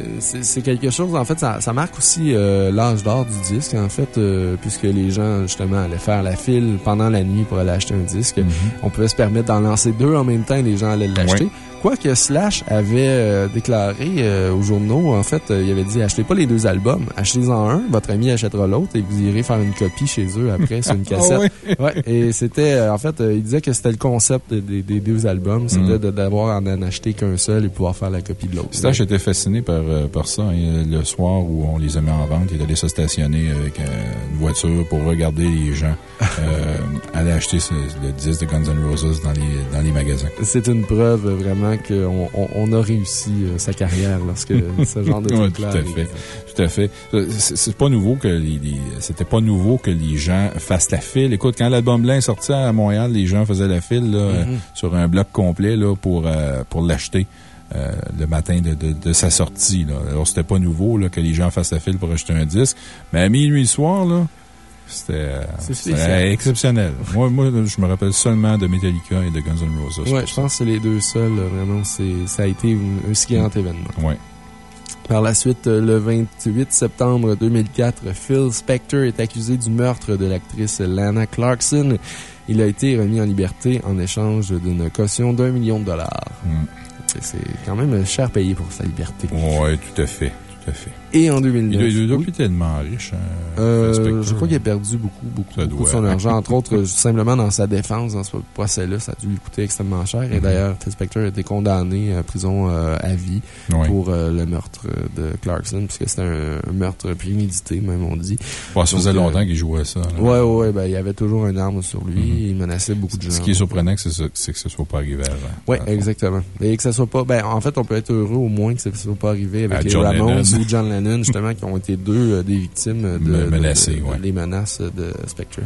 quelque chose, en fait, ça, ça marque aussi euh, l'âge d'or du disque, en fait, euh, puisque les gens, justement, allaient faire la file pendant la nuit pour aller acheter un disque. Mhm. On pouvait se permettre d'en lancer deux en même temps et les gens allaient l'acheter. Quoique Slash avait euh, déclaré euh, aux journaux, en fait, euh, il avait dit achetez pas les deux albums, achetez-en un, votre ami achètera l'autre et vous irez faire une copie chez eux après sur une cassette. Ah ouais? Ouais, et c'était, en fait, il disait que c'était le concept des, des deux albums, c'était Mm. de- d'avoir à en acheter qu'un seul et pouvoir faire la copie de l'autre. Stash était fasciné par, par ça. hein. Le soir où on les a mis en vente, il est allé se stationner avec une voiture pour regarder les gens euh, aller acheter ce- le disque de Guns N' Roses dans les, dans les magasins. C'est une preuve euh, qu'on on, on a réussi euh, sa carrière lorsque ce genre de Ouais, truc-là tout à fait. Tout à fait. Euh, C'est pas nouveau que les, les- c'était pas nouveau que les gens fassent la file. Écoute, quand l'album blanc est sorti à Montréal, les gens faisaient la file là, euh, sur un bloc complet là, pour, euh, pour l'acheter. euh, le matin de, de, de sa sortie. Là. Alors, c'était pas nouveau là, que les gens fassent la file pour acheter un disque. Mais à minuit le soir, là, c'était euh, exceptionnel. moi, moi, je me rappelle seulement de Metallica et de Guns N' Roses. Ouais, pour je pense que c'est les deux seuls, là, vraiment, ça a été un, si grand événement. Ouais. Par la suite, euh, le 28 septembre 2004, Phil Spector est accusé du meurtre de l'actrice Lana Clarkson. Il a été remis en liberté en échange d'une caution d'un million de dollars. Mm. C'est- quand même cher payé pour sa liberté. Ouais, tout à fait. Tout à fait. Et en Il 2009... doit, il doit oui. plus tellement riche. hein, Euh, je crois qu'il a perdu beaucoup, beaucoup, Ça beaucoup de son argent. Entre autres, simplement dans sa défense, dans ce procès-là, ça a dû lui coûter extrêmement cher. Et Mhm. d'ailleurs, Phil Spector a été condamné à prison euh, à vie pour euh, le meurtre de Clarkson, puisque c'était un, un meurtre prémédité, même on dit. Ça faisait Donc, longtemps qu'il jouait ça. là. Ouais, ouais, ben, il y avait toujours une arme sur lui. Mhm. Il menaçait beaucoup de gens. Ce qui est surprenant, c'est que ce soit pas arrivé avant. Fond. exactement. Et que ça soit pas, ben, en fait, on peut être heureux au moins que ça soit pas arrivé avec À les John Ramones Lennon. ou John Lennon, justement, qui ont été deux euh, des victimes de, Me- de- menacées, de- ouais. des menaces de Spectre.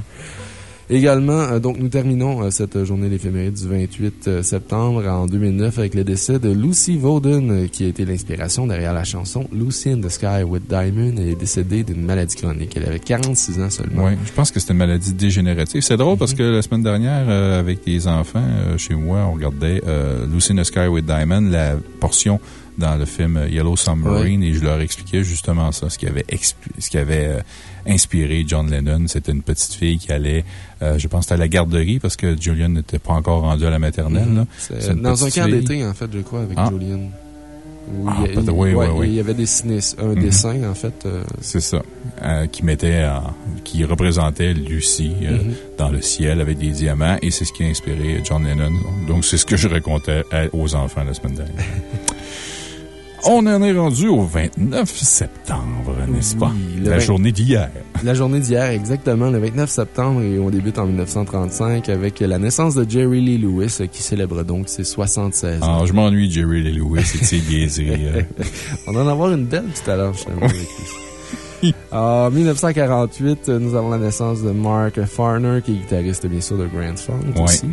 Également, euh, donc, nous terminons euh, cette journée d'éphéméride du 28 euh, septembre en 2009 avec le décès de Lucy Vauden, qui a été l'inspiration derrière la chanson Lucy in the Sky with Diamond. Elle est décédée d'une maladie chronique. Elle avait 46 ans seulement. Ouais, je pense que c'était une maladie dégénérative. C'est drôle parce que la semaine dernière, euh, avec les enfants, euh, chez moi, on regardait euh, Lucy in the Sky with Diamond, la portion dans le film Yellow Submarine, et je leur expliquais justement ça, ce qui avait, expli- ce qui avait euh, inspiré John Lennon. C'était une petite fille qui allait, euh, je pense, à la garderie parce que Julian n'était pas encore rendu à la maternelle. Mhm. C'est dans un camp d'été, en fait, je crois, avec Ah. Julian. Où Ah, il, y a- peut-être, il- oui, ouais, oui, oui. il y avait dessiné un Mhm. dessin, en fait. euh, C'est ça. Euh, qui mettait, en- qui représentait Lucie euh, Mhm. dans le ciel avec des diamants et c'est ce qui a inspiré John Lennon. Donc, c'est ce que je racontais à- aux enfants la semaine dernière. On en est rendu au 29 septembre, n'est-ce pas? Oui, La 20 journée d'hier. La journée d'hier, exactement, le 29 septembre, et on débute en 1935 avec la naissance de Jerry Lee Lewis, qui célèbre donc ses 76 ans. Ah, je m'ennuie, Jerry Lee Lewis et de ses euh. On va en avoir une belle tout à l'heure, justement, avec lui. En 1948, nous avons la naissance de Mark Farner, qui est guitariste, bien sûr, de Grand Funk Ouais. aussi.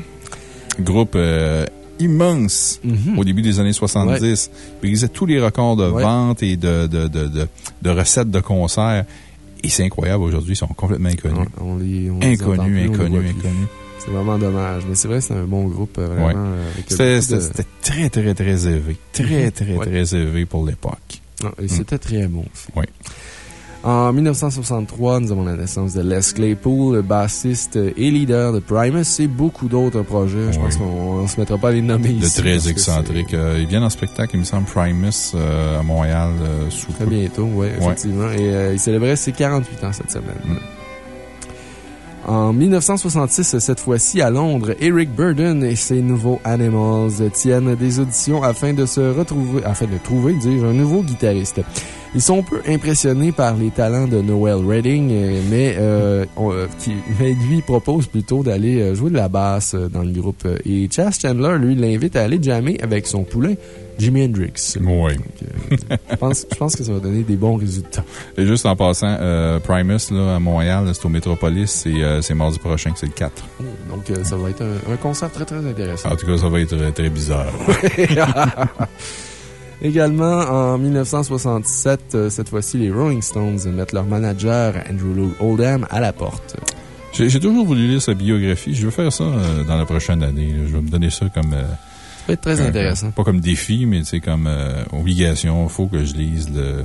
Groupe euh, immense Mhm. au début des années 70. Il brisait tous les records de Ouais. vente et de, de, de, de, recettes de concerts. Et c'est incroyable, aujourd'hui, ils sont complètement inconnus. On, on les, on les entend Inconnus, on les inconnus, inconnus. C'est vraiment dommage. Mais c'est vrai, c'est un bon groupe, euh, vraiment. Ouais. euh, C'était très, très, très élevé. Très, très, Ouais. très élevé pour l'époque. Ah, et c'était très bon aussi. Oui. En 1963, nous avons la naissance de Les Claypool, le bassiste et leader de Primus et beaucoup d'autres projets. Je pense qu'on ne se mettra pas à les nommer De ici. très excentrique. Euh, ils viennent en spectacle, il me semble, Primus euh, à Montréal euh, sous Très peu. bientôt, oui, effectivement. Et euh, il célébrait ses 48 ans cette semaine. Mm. En 1966, cette fois-ci à Londres, Eric Burden et ses nouveaux Animals tiennent des auditions afin de se retrouver, afin de trouver, dis-je, un nouveau guitariste. Ils sont peu impressionnés par les talents de Noel Redding, euh, mais, euh, on- euh, qui, mais lui propose plutôt d'aller euh, jouer de la basse dans le groupe. Et Chas Chandler, lui, l'invite à aller jammer avec son poulain, Jimi Hendrix. Oui. Donc, euh, je, pense, je pense que ça va donner des bons résultats. Et juste en passant, euh, Primus là, à Montréal, c'est au Métropolis, c'est euh, mardi prochain, c'est le 4. Donc, ça va être un, un concert très, très intéressant. En tout cas, ça va être très bizarre. Également, en 1967, euh, cette fois-ci, les Rolling Stones mettent leur manager, Andrew Lou Oldham, à la porte. J'ai toujours voulu lire sa biographie. Je veux faire ça euh, dans la prochaine année. là. Je vais me donner ça comme... euh, Ça va être très euh, intéressant. Pas comme défi, mais c'est comme obligation. Il faut que je lise le...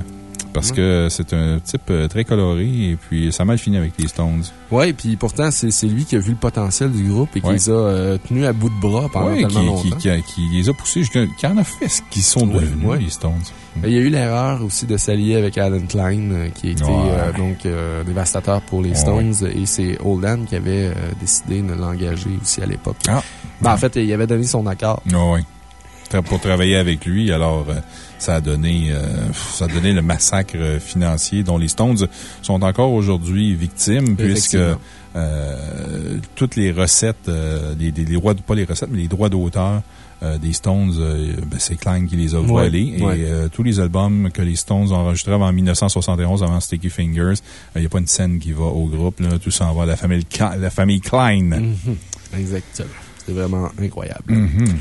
Parce que c'est un type euh, très coloré et puis ça a mal fini avec les Stones. Ouais, puis pourtant, c'est lui qui a vu le potentiel du groupe et qui Ouais. les a euh, tenus à bout de bras pendant Ouais, tellement qui, longtemps. qui, qui, a- qui les a poussés, jusqu'à- qui en a fait ce qu'ils sont devenus, les Stones. Il y a eu l'erreur aussi de s'allier avec Alan Klein, euh, qui a été euh, donc euh, dévastateur pour les. Stones, et c'est Oldham qui avait décidé de l'engager aussi à l'époque. Ah. Ben, en fait, il avait donné son accord. Ah oui. Pour travailler avec lui, alors ça a donné euh, ça a donné le massacre financier dont les Stones sont encore aujourd'hui victimes, puisque euh, toutes les recettes, euh, les, les- les droits, pas les recettes, mais les droits d'auteur euh, des Stones, euh, ben, c'est Klein qui les a Ouais, volés. Et ouais. euh, tous les albums que les Stones ont enregistrés avant 1971, avant Sticky Fingers, il n'y a pas une scène qui va au groupe. Là, tout s'en va à la famille, la famille Klein. Mhm. Exactement. C'est vraiment incroyable. Mhm.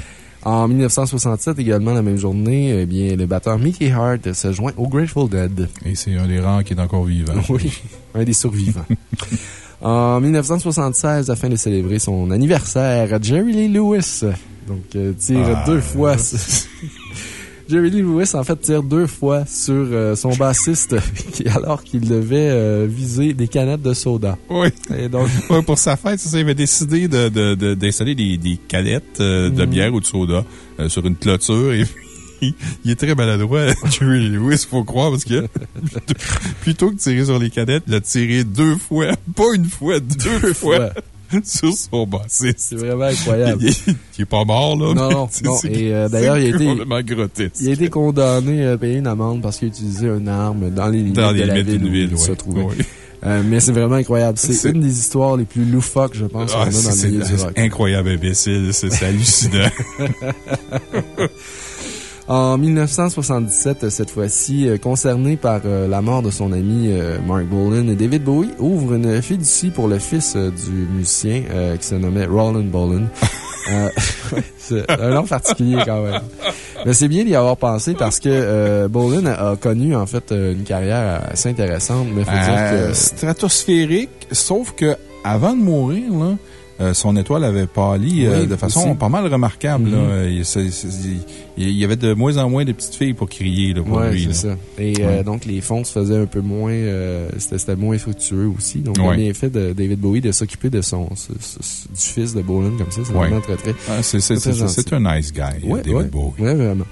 En 1967, également, la même journée, eh bien, le batteur Mickey Hart se joint au Grateful Dead. Et c'est un des rares qui est encore vivant. Oui, un des survivants. en 1976, afin de célébrer son anniversaire, Jerry Lee Lewis donc, euh, tire Ah. deux fois. Jerry Lee Lewis, en fait, tire deux fois sur euh, son bassiste alors qu'il devait euh, viser des canettes de soda. Oui. Et donc, pour sa fête, c'est ça, il avait décidé d'installer de, de, des, des canettes euh, de Mhm. bière ou de soda euh, sur une clôture et puis il est très maladroit, Jerry Lewis, faut croire, parce que plutôt, plutôt que de tirer sur les canettes, il a tiré deux fois, pas une fois, deux, fois, sur son bassiste. c'est vraiment incroyable. Il, est- il est pas mort, là. Non, non, c'est- non. c'est- Et euh, d'ailleurs, il a c'est été, grotesque. il a été condamné à payer une amende parce qu'il a utilisé une arme dans les limites Dans les de la ville où ville, il se trouvait. Ouais. Euh, mais c'est vraiment incroyable. C'est C'est- une des histoires les plus loufoques, je pense, qu'on Ah, a dans c'est le milieu du c'est rock. incroyable, imbécile. C'est c'est hallucinant. En 1977, cette fois-ci, euh, concerné par euh, la mort de son ami euh, Mark Bolan, David Bowie ouvre une fiducie pour le fils du musicien qui se nommait Roland Bolan. Euh, un nom particulier quand même. Mais c'est bien d'y avoir pensé parce que euh, Bolan a, a connu en fait une carrière assez intéressante, mais faut Euh, dire que... stratosphérique, sauf que avant de mourir, là, euh, son étoile avait pâli euh, Oui, de façon aussi. pas mal remarquable. Mhm. Il, y avait de moins en moins de petites filles pour crier là, pour Ouais, lui. c'est ça. Et euh, Ouais. donc, les fonds se faisaient un peu moins, c'était moins fructueux aussi. Donc, Ouais. il a bien fait de David Bowie de s'occuper de son, ce- ce- du fils de Bolan comme ça. C'est vraiment très, très, Ah, c'est un nice guy, David. Bowie. Ouais, vraiment.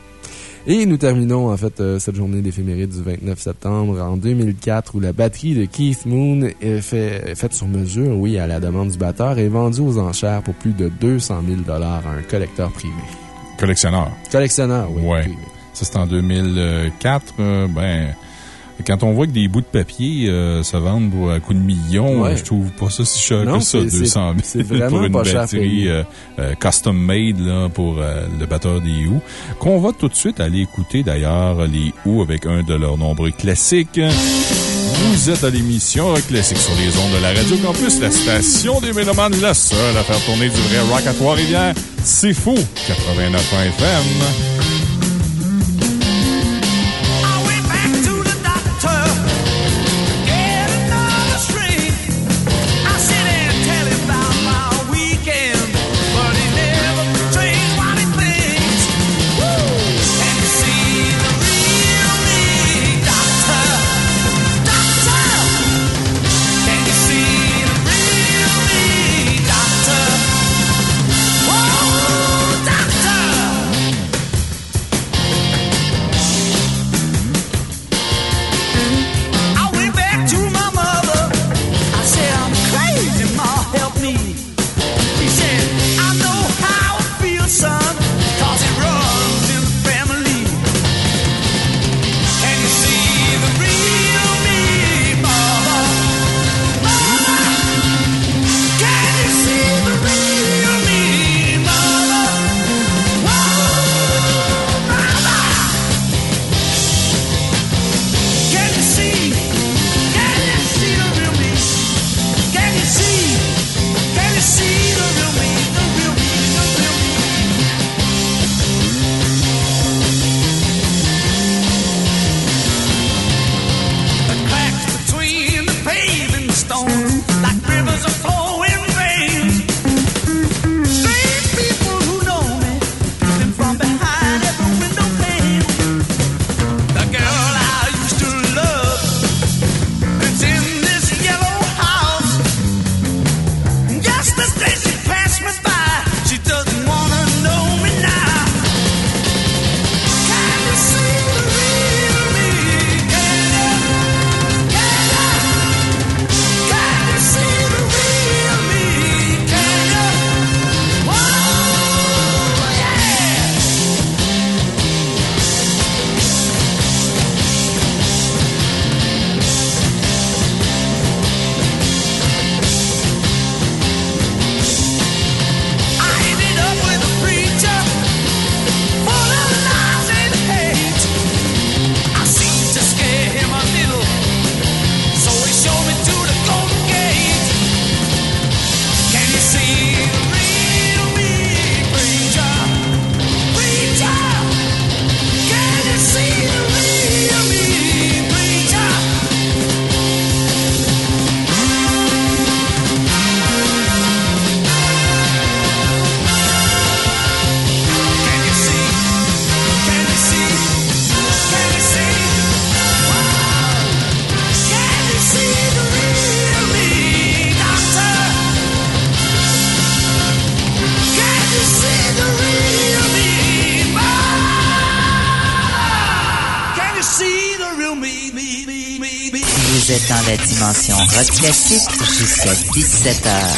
Et nous terminons, en fait, euh, cette journée d'éphéméride du 29 septembre en 2004 où la batterie de Keith Moon est, faite sur mesure, oui, à la demande du batteur et vendue aux enchères pour plus de 200 000 à un collecteur privé. Collectionneur. Collectionneur, oui. Ça, c'est en 2004. Euh, ben, quand on voit que des bouts de papier euh, se vendent à euh, coups de millions, euh, je trouve pas ça si cher que ça, 200 000 c pour une batterie euh, euh, custom made là, pour le batteur des Who. Qu'on va tout de suite aller écouter d'ailleurs les Who avec un de leurs nombreux classiques. Vous êtes à l'émission Rock Classique sur les ondes de la Radio Campus, la station des Mélomanes, la seule à faire tourner du vrai rock à Trois-Rivières. C'est fou! 89 FM. 17h.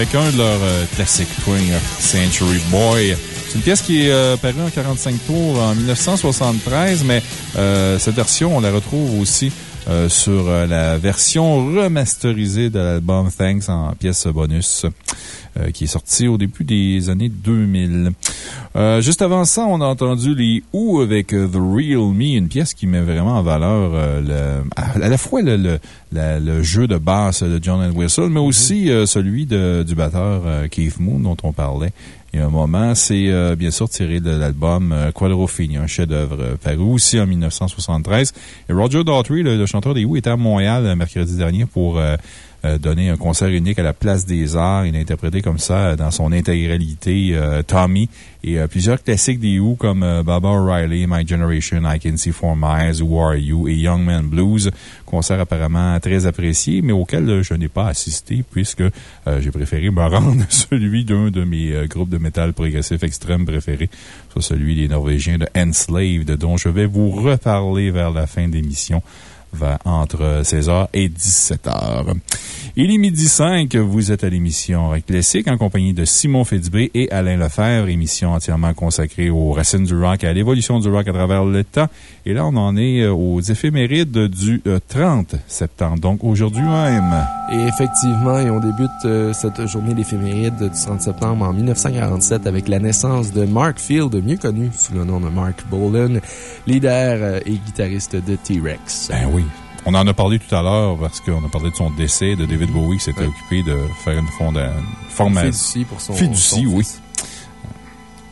Avec un de leurs euh, classiques, 20th Century Boy. C'est une pièce qui est euh, parue en 45 tours en 1973, mais euh, cette version, on la retrouve aussi euh, sur euh, la version remasterisée de l'album Thanks en pièce bonus. euh, qui est sorti au début des années 2000. Euh, juste avant ça, on a entendu les Who avec euh, The Real Me, une pièce qui met vraiment en valeur euh, le, à, la fois le, le, la- le jeu de basse de John Entwistle, mais aussi euh, celui de, du batteur Keith Moon dont on parlait. Il y a un moment, c'est euh, bien sûr tiré de l'album euh, Quadrophenie, un chef-d'œuvre euh, paru aussi en 1973. Et Roger Daughtry, le, le chanteur des Who, était à Montréal mercredi dernier pour euh, donner un concert unique à la Place des Arts. Il a interprété comme ça, euh, dans son intégralité, euh, Tommy et euh, plusieurs classiques des Who comme Baba O'Reilly, My Generation, I Can See Four Miles, Who Are You et Young Man Blues. Concert apparemment très apprécié, mais auquel je n'ai pas assisté puisque j'ai préféré me rendre celui d'un de mes groupes de métal progressif extrême préférés, soit celui des Norvégiens de Enslaved, dont je vais vous reparler vers la fin d'émission entre 16h et 17h. Il est midi 5, vous êtes à l'émission Rock Classique en compagnie de Simon Fitzbé et Alain Lefebvre, émission entièrement consacrée aux racines du rock et à l'évolution du rock à travers le temps. Et là, on en est euh, aux éphémérides du euh, 30 septembre, donc aujourd'hui même. Et effectivement, et on débute euh, cette journée d'éphéméride du 30 septembre en 1947 avec la naissance de Mark Field, mieux connu sous le nom de Mark Bolan, leader euh, et guitariste de T-Rex. Ben oui. On en a parlé tout à l'heure parce qu'on a parlé de son décès de David Bowie qui s'était Ouais. occupé de faire une, fonda- une formation. Fiducie pour son Fiducie, son oui. fils.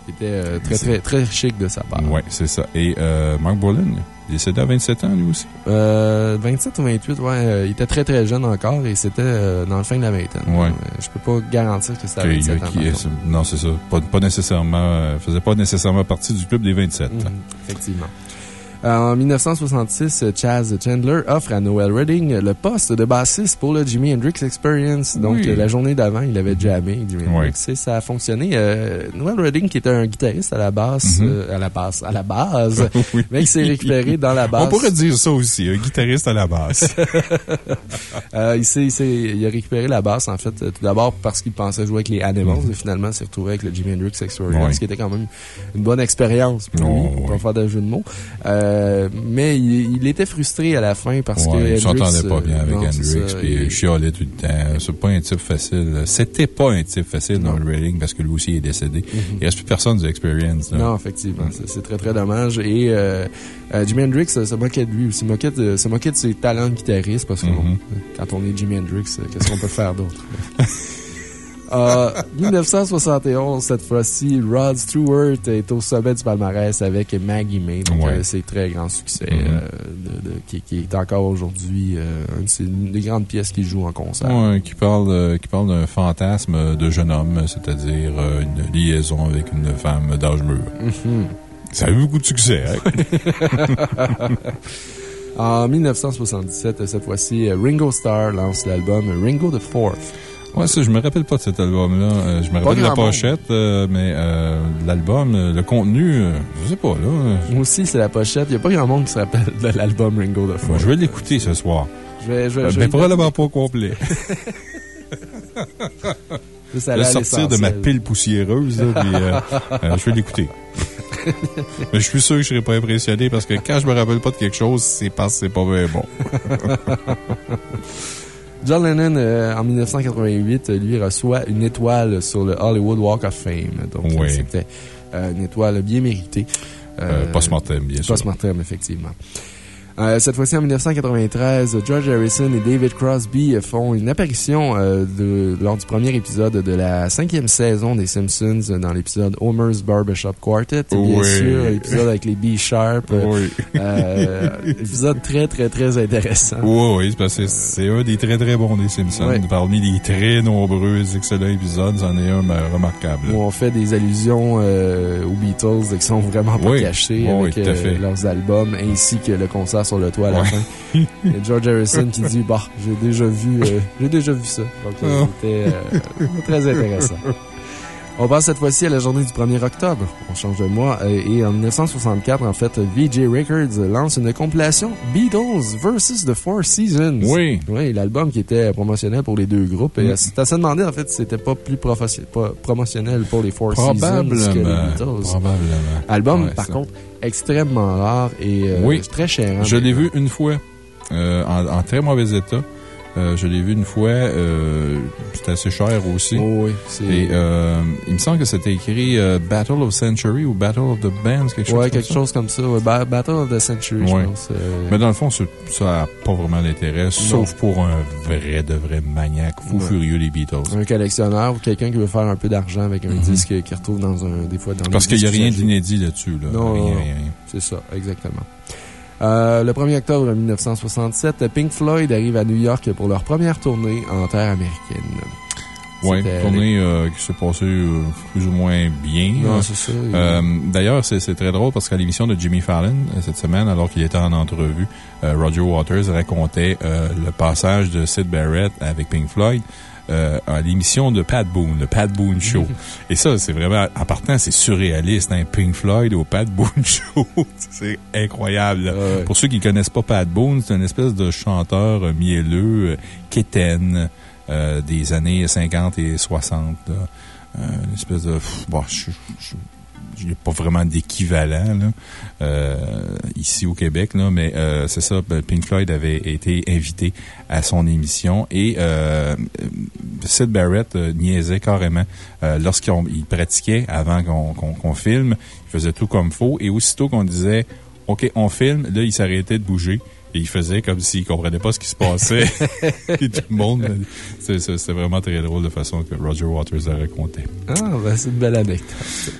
Qui était euh, très, très, très chic de sa part. Oui, c'est ça. Et euh, Mark Bolan, décédé à 27 ans, lui aussi? Euh, 27 ou 28, ouais. euh, il était très, très jeune encore et c'était euh, dans le fin de la vingtaine. Ouais. Euh, je peux pas garantir que c'était à Que- 27 ans. est- non, c'est ça. Pas, pas nécessairement, euh, faisait pas nécessairement partie du club des 27. Mhm, effectivement. Euh, En 1966, euh, Chaz Chandler offre à Noel Redding le poste de bassiste pour le Jimi Hendrix Experience. Donc, Oui. la journée d'avant, il avait jamais Jimi Oui. Hendrix et ça a fonctionné. Euh, Noel Redding, qui était un guitariste à la basse, Mhm. euh, à la basse, à la base, Oui. mais qui s'est récupéré dans la basse. On pourrait dire ça aussi, un guitariste à la basse. Euh, il, s'est- il, s'est- il a récupéré la basse, en fait, tout d'abord parce qu'il pensait jouer avec les Animals, et finalement, il s'est retrouvé avec le Jimi Hendrix Experience, Mhm. Qui était quand même une bonne expérience pour lui, Oh, pour ouais. faire de jeu de mots. Euh, mais il, il était frustré à la fin parce que. Ouais, il Hendrix, s'entendait pas bien euh, avec non, ça, puis il chialait tout le temps. C'est pas un type facile. C'était pas un type facile dans le railing parce que lui aussi est décédé. Il reste plus personne du Experience. là. Non, effectivement. C'est très, très dommage. Et euh, euh, Jimi Hendrix euh, se moquait de lui aussi. Moquait de, se moquait de ses talents de guitariste parce que Mhm. bon, quand on est Jimi Hendrix, euh, qu'est-ce qu'on peut faire d'autre? Euh, 1971, cette fois-ci, Rod Stewart est au sommet du palmarès avec Maggie May. Donc, Ouais. euh, c'est très grand succès, Mhm. euh, de- de- qui, qui est encore aujourd'hui euh, une, des grandes pièces qu'il joue en concert. Ouais, qui parle, euh, qui parle d'un fantasme de jeune homme, c'est-à-dire euh, une liaison avec une femme d'âge mûr. Mhm. Ça a eu beaucoup de succès, hein? En 1977, cette fois-ci, Ringo Starr lance l'album Ringo the Fourth. Ouais, ça, je me rappelle pas de cet album-là. Euh, je me rappelle de la pochette, euh, mais euh, l'album, le contenu, je sais pas, là. Moi aussi, c'est la pochette. Il n'y a pas grand monde qui se rappelle de l'album Ringo Moi, Fourth. je vais l'écouter ce soir. Je vais, je vais, je mais vais probablement pas au complet. juste aller sortir de ma pile poussiéreuse, là, puis je vais l'écouter. Mais je suis sûr que je serai pas impressionné parce que quand je me rappelle pas de quelque chose, c'est parce que c'est pas bien bon. John Lennon, euh, en 1988, euh, lui reçoit une étoile sur le Hollywood Walk of Fame. Donc, Oui. c'était euh, une étoile bien méritée. Euh, Post-mortem, bien sûr. Post-mortem, effectivement. Euh, cette fois-ci, en 1993, George Harrison et David Crosby font une apparition euh, de, lors du premier épisode de la cinquième saison des Simpsons euh, dans l'épisode Homer's Barbershop Quartet. Et Bien Oui. sûr, l'épisode avec les B-Sharp. Oui. euh, épisode très, très, très intéressant. Oui, oui, c'est parce que c'est un des très très bons des Simpsons. Parmi les très nombreux excellents épisodes, c'en est un remarquable. Où on fait des allusions euh, aux Beatles qui sont vraiment pas cachées Oui, avec leurs albums, ainsi que le concert sur le toit à la Ouais. fin. A George Harrison qui dit Bah, j'ai déjà vu, euh, j'ai déjà vu ça. Donc, Ah. c'était euh, très intéressant. On passe cette fois-ci à la journée du 1er octobre. On change de mois. euh, Et en 1964, en fait, VJ Records lance une compilation Beatles versus The Four Seasons. Oui. Oui, l'album qui était promotionnel pour les deux groupes. Et c'est à se demander, en fait, si c'était pas plus pas promotionnel pour les Four Seasons que les. Beatles. Probablement. Album, Ouais, par ça. contre, extrêmement rare et euh, Oui. très cher. hein, Je l'ai vu une fois, euh, en, en très mauvais état. Euh, je l'ai vu une fois, euh, c'était assez cher aussi. Oh, oui. Et euh, il me semble que c'était écrit euh, Battle of Century ou Battle of the Bands, quelque chose ouais, comme quelque ça. chose comme ça. ouais. Ba- Battle of the Century, Ouais. je pense. Mais dans le fond, ça n'a pas vraiment d'intérêt, sauf pour un vrai, de vrai maniaque, fou furieux des Beatles. un collectionneur ou quelqu'un qui veut faire un peu d'argent avec un Mhm. disque qu'il retrouve dans un, des fois dans Parce qu'il n'y a rien d'inédit là-dessus. Là. Non. rien, rien. C'est ça, exactement. Euh, le 1er octobre 1967, Pink Floyd arrive à New York pour leur première tournée en terre américaine. C'était- tournée euh, qui s'est passée euh, plus ou moins bien. Non, là. c'est ça. Euh, D'ailleurs, c'est très drôle parce qu'à l'émission de Jimmy Fallon, cette semaine, alors qu'il était en entrevue, Roger Waters racontait le passage de Sid Barrett avec Pink Floyd euh, à l'émission de Pat Boone, le Pat Boone Show. Et ça, c'est vraiment, en partant, c'est surréaliste, hein, Pink Floyd au Pat Boone Show. c'est incroyable. Ouais. Pour ceux qui connaissent pas Pat Boone, c'est une espèce de chanteur euh, mielleux, euh, quétaine, euh, des années 50 et 60. là. Euh, une espèce de... pff, bon, je je- je n'ai pas vraiment d'équivalent là, euh, ici au Québec, là, mais euh, c'est ça, ben, Pink Floyd avait été invité à son émission et euh, Sid Barrett niaisait carrément euh, lorsqu'il il pratiquait avant qu'on filme. Il faisait tout comme faux et aussitôt qu'on disait OK, on filme, là, il s'arrêtait de bouger. Et il faisait comme s'il comprenait pas ce qui se passait. et tout le monde. C'était vraiment très drôle de façon que Roger Waters a raconté. Ah, ben, c'est une belle anecdote.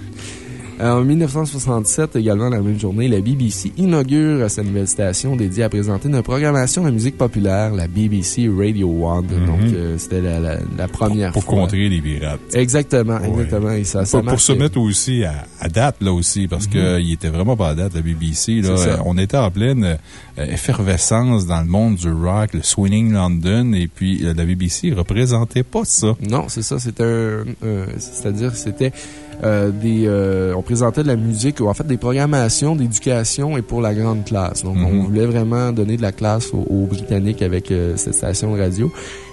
Euh, En 1967, également la même journée, la BBC inaugure sa nouvelle station dédiée à présenter une programmation de musique populaire, la BBC Radio One. Donc, euh, c'était la, la- la première Mhm. Pour fois. contrer les pirates. Exactement, Ouais. exactement. Et ça, ça Pour, pour se mettre aussi à, à date, là aussi, parce que il était vraiment pas à date, la BBC. Là. Mhm. Euh, On était en pleine euh, effervescence dans le monde du rock, le Swinging London, et puis euh, la BBC représentait pas ça. Non, c'est ça. C'était un. un- C'est-à-dire, c'était. Euh, des, euh, on présentait de la musique, ou en fait des programmations d'éducation et pour la grande classe. Donc, on Mhm. voulait vraiment donner de la classe aux, aux Britanniques avec euh, cette station de radio.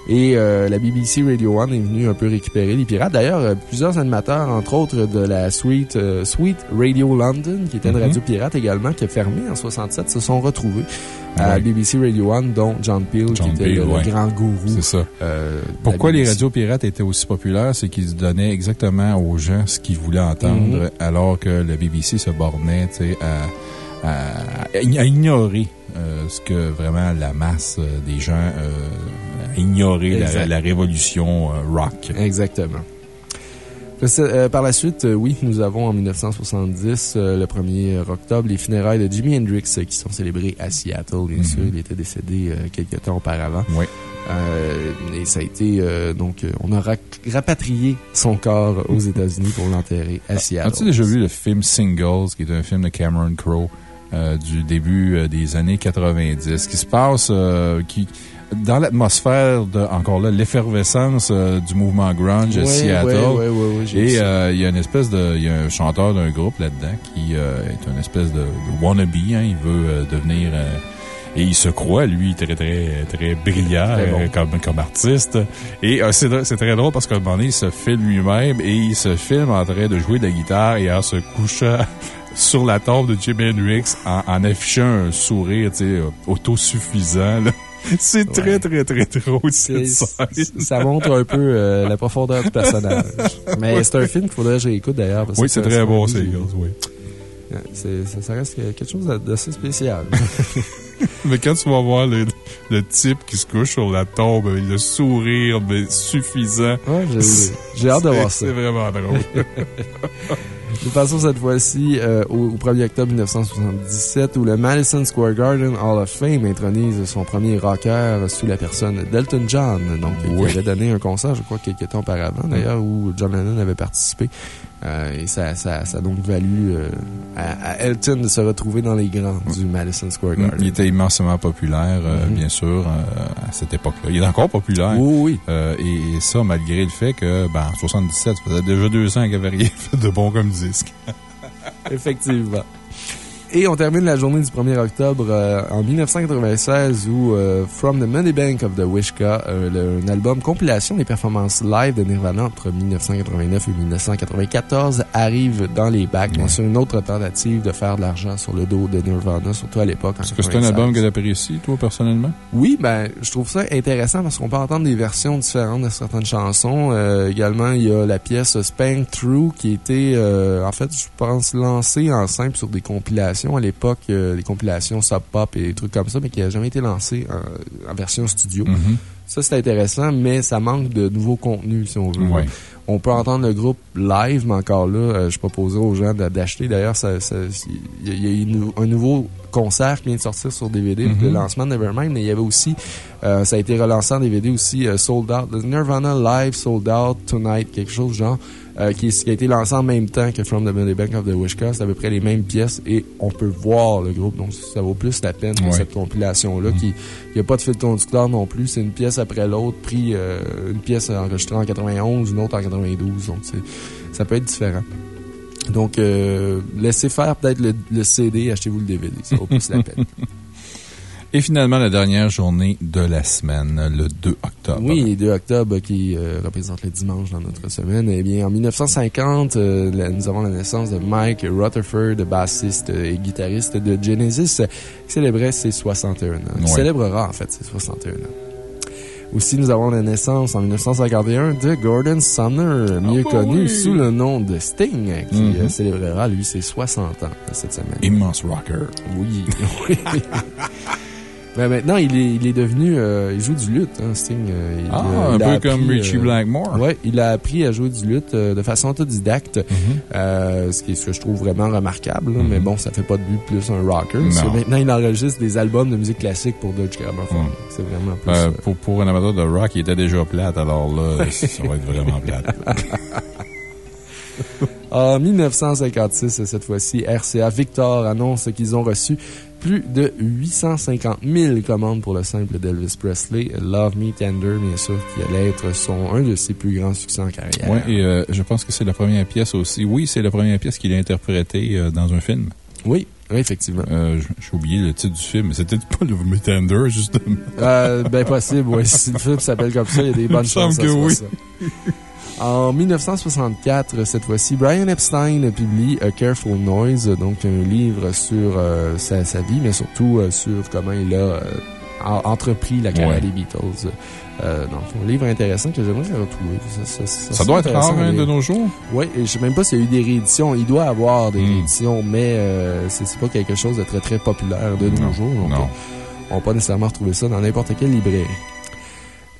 Et euh, la BBC Radio One est venue un peu récupérer les pirates. D'ailleurs, euh, plusieurs animateurs, entre autres de la Suite, euh, Suite Radio London, qui était une Mhm. radio pirate également, qui a fermé en 67, se sont retrouvés à. BBC Radio One, dont John Peel, qui était Peel, le, ouais. grand gourou. C'est ça. euh, Pourquoi les radios pirates étaient aussi populaires? C'est qu'ils donnaient exactement aux gens ce qu'ils voulaient entendre, Mhm. alors que la BBC se bornait à, à- à ignorer euh, ce que vraiment la masse euh, des gens euh, a ignoré la, révolution euh, rock. Exactement. Euh, par la suite, euh, oui, nous avons en 1970, euh, le 1er octobre, les funérailles de Jimi Hendrix qui sont célébrées à Seattle, bien Mhm. sûr. Il était décédé quelques temps auparavant. Oui. Et ça a été, donc, on a ra- rapatrié son corps aux États-Unis pour l'enterrer à Seattle. As-tu déjà vu le film Singles, qui est un film de Cameron Crowe? Euh, du début euh, des années 90, qui se passe, euh, qui, dans l'atmosphère de, encore là, l'effervescence euh, du mouvement grunge à Seattle. j'ai vu Et euh, il y a une espèce de. Il y a un chanteur d'un groupe là-dedans qui euh, est une espèce de, de wannabe. Hein, il veut devenir. euh, et il se croit, lui, très, très, très brillant Très bon. comme, comme artiste. Et euh, c'est très drôle parce qu'à un moment donné, il se filme lui-même et il se filme en train de jouer de la guitare et en se couchant sur la tombe de Jimi Hendrix en, en affichant un sourire tu sais, autosuffisant. là. C'est très, Ouais. très, très drôle, cette C'est- scène. ça montre un peu euh, la profondeur du personnage. Mais c'est un film qu'il faudrait que je réécoute d'ailleurs. Oui, c'est très bon, Singles, oui. C'est- Ça, ça reste quelque chose d'assez spécial. Mais quand tu vas voir le, le type qui se couche sur la tombe avec le sourire mais suffisant. Ouais, j'ai- hâte de c'est- voir ça. C'est vraiment drôle. Nous passons cette fois-ci euh, au, au 1er octobre 1977 où le Madison Square Garden Hall of Fame intronise son premier rocker sous la personne d'Elton John, donc qui Oui. avait donné un concert, je crois, quelques temps auparavant d'ailleurs, où John Lennon avait participé Euh, et ça, ça, ça a donc valu euh, à, à Elton de se retrouver dans les grands du Madison Square Garden. Il était immensément populaire, euh, Mhm. bien sûr, à cette époque-là. Il est encore populaire. Oui, oui. Et, et ça, malgré le fait que, ben, en 77, ça faisait déjà deux ans qu'il avait rien fait de bon comme disque. Effectivement. Et on termine la journée du 1er octobre euh, en 1996 où euh, From the Money Bank of the Wishka, euh, le- un album compilation des performances live de Nirvana entre 1989 et 1994 arrive dans les bacs. Sûr, une autre tentative de faire de l'argent sur le dos de Nirvana, surtout à l'époque. Est-ce que c'est un 96. album que t'apprécies, toi, personnellement? Oui, ben, je trouve ça intéressant parce qu'on peut entendre des versions différentes de certaines chansons. Euh, également, il y a la pièce Spank Through qui était, euh, en fait, je pense, lancée en simple sur des compilations à l'époque, euh, des compilations Sub Pop et des trucs comme ça, mais qui n'a jamais été lancée en, en version studio. Mhm. Ça, c'est intéressant, mais ça manque de nouveaux contenus, si on veut. Ouais. On peut entendre le groupe live, mais encore là, euh, je proposerais aux gens d'a- d'acheter. D'ailleurs, il y a- eu un nouveau concert qui vient de sortir sur DVD, Mhm. le lancement de Nevermind, mais il y avait aussi, euh, ça a été relancé en DVD aussi, euh, Sold Out, Nirvana Live Sold Out Tonight, quelque chose genre, euh, qui, qui a été lancé en même temps que From the Money Bank of the Wishka. C'est à peu près les mêmes pièces et on peut voir le groupe, donc ça vaut plus la peine que cette compilation-là qui, n'y a pas de fil conducteur non plus. C'est une pièce après l'autre, pris euh, une pièce enregistrée en 91, une autre en 92. Donc, ça peut être différent. Donc, euh, laissez faire peut-être le, le CD, achetez-vous le DVD. Ça vaut plus la peine. Et finalement, la dernière journée de la semaine, le 2 octobre. Oui, 2 octobre qui euh, représente le dimanche dans notre semaine. Eh bien, en 1950, euh, nous avons la naissance de Mike Rutherford, bassiste et guitariste de Genesis, qui célébrait ses 61 ans. Qui Ouais. célébrera, en fait, ses 61 ans. Aussi, nous avons la naissance en 1951 de Gordon Sumner, mieux bah connu oui. sous le nom de Sting, qui Mhm. euh, célébrera, lui, ses 60 ans cette semaine. Immense rocker. Oui, oui. Mais maintenant, il est, il est devenu. euh, il joue du luth, hein, Sting. euh, il, Ah, euh, il un peu comme Richie euh, Blackmore. Ouais, il a appris à jouer du luth euh, de façon autodidacte, Mhm. euh, ce, qui est, ce que je trouve vraiment remarquable. là, Mais Mhm. bon, ça fait pas de lui plus un rocker. Parce que maintenant, il enregistre des albums de musique classique pour Dodge Gramophone. Mhm. C'est vraiment plus. Pour, pour un amateur de rock, il était déjà plate, alors là, ça va être vraiment plate. En 1956, cette fois-ci, RCA Victor annonce qu'ils ont reçu plus de 850 000 commandes pour le simple d'Elvis Presley, Love Me Tender, bien sûr, qui allait être son, un de ses plus grands succès en carrière. Ouais, et euh, je pense que c'est la première pièce aussi. Oui, c'est la première pièce qu'il a interprétée euh, dans un film. Oui, oui, effectivement. Euh, J'ai oublié le titre du film, mais c'était pas Love Me Tender, justement. Euh, ben possible, oui. Si le film s'appelle comme ça, il y a des bonnes Il me semble chances que oui. En 1964, cette fois-ci, Brian Epstein publie A Careful Noise, donc un livre sur euh, sa, sa vie, mais surtout euh, sur comment il a euh, en- entrepris la carrière Ouais. des Beatles. Euh, donc, un livre intéressant que j'aimerais retrouver. Ça, Ça doit être rare hein, de nos jours. Oui, je sais même pas s'il y a eu des rééditions. Il doit y avoir des Hmm. rééditions, mais euh, c'est pas quelque chose de très très populaire de nos Non, jours. Donc, non. on va pas nécessairement retrouver ça dans n'importe quelle librairie.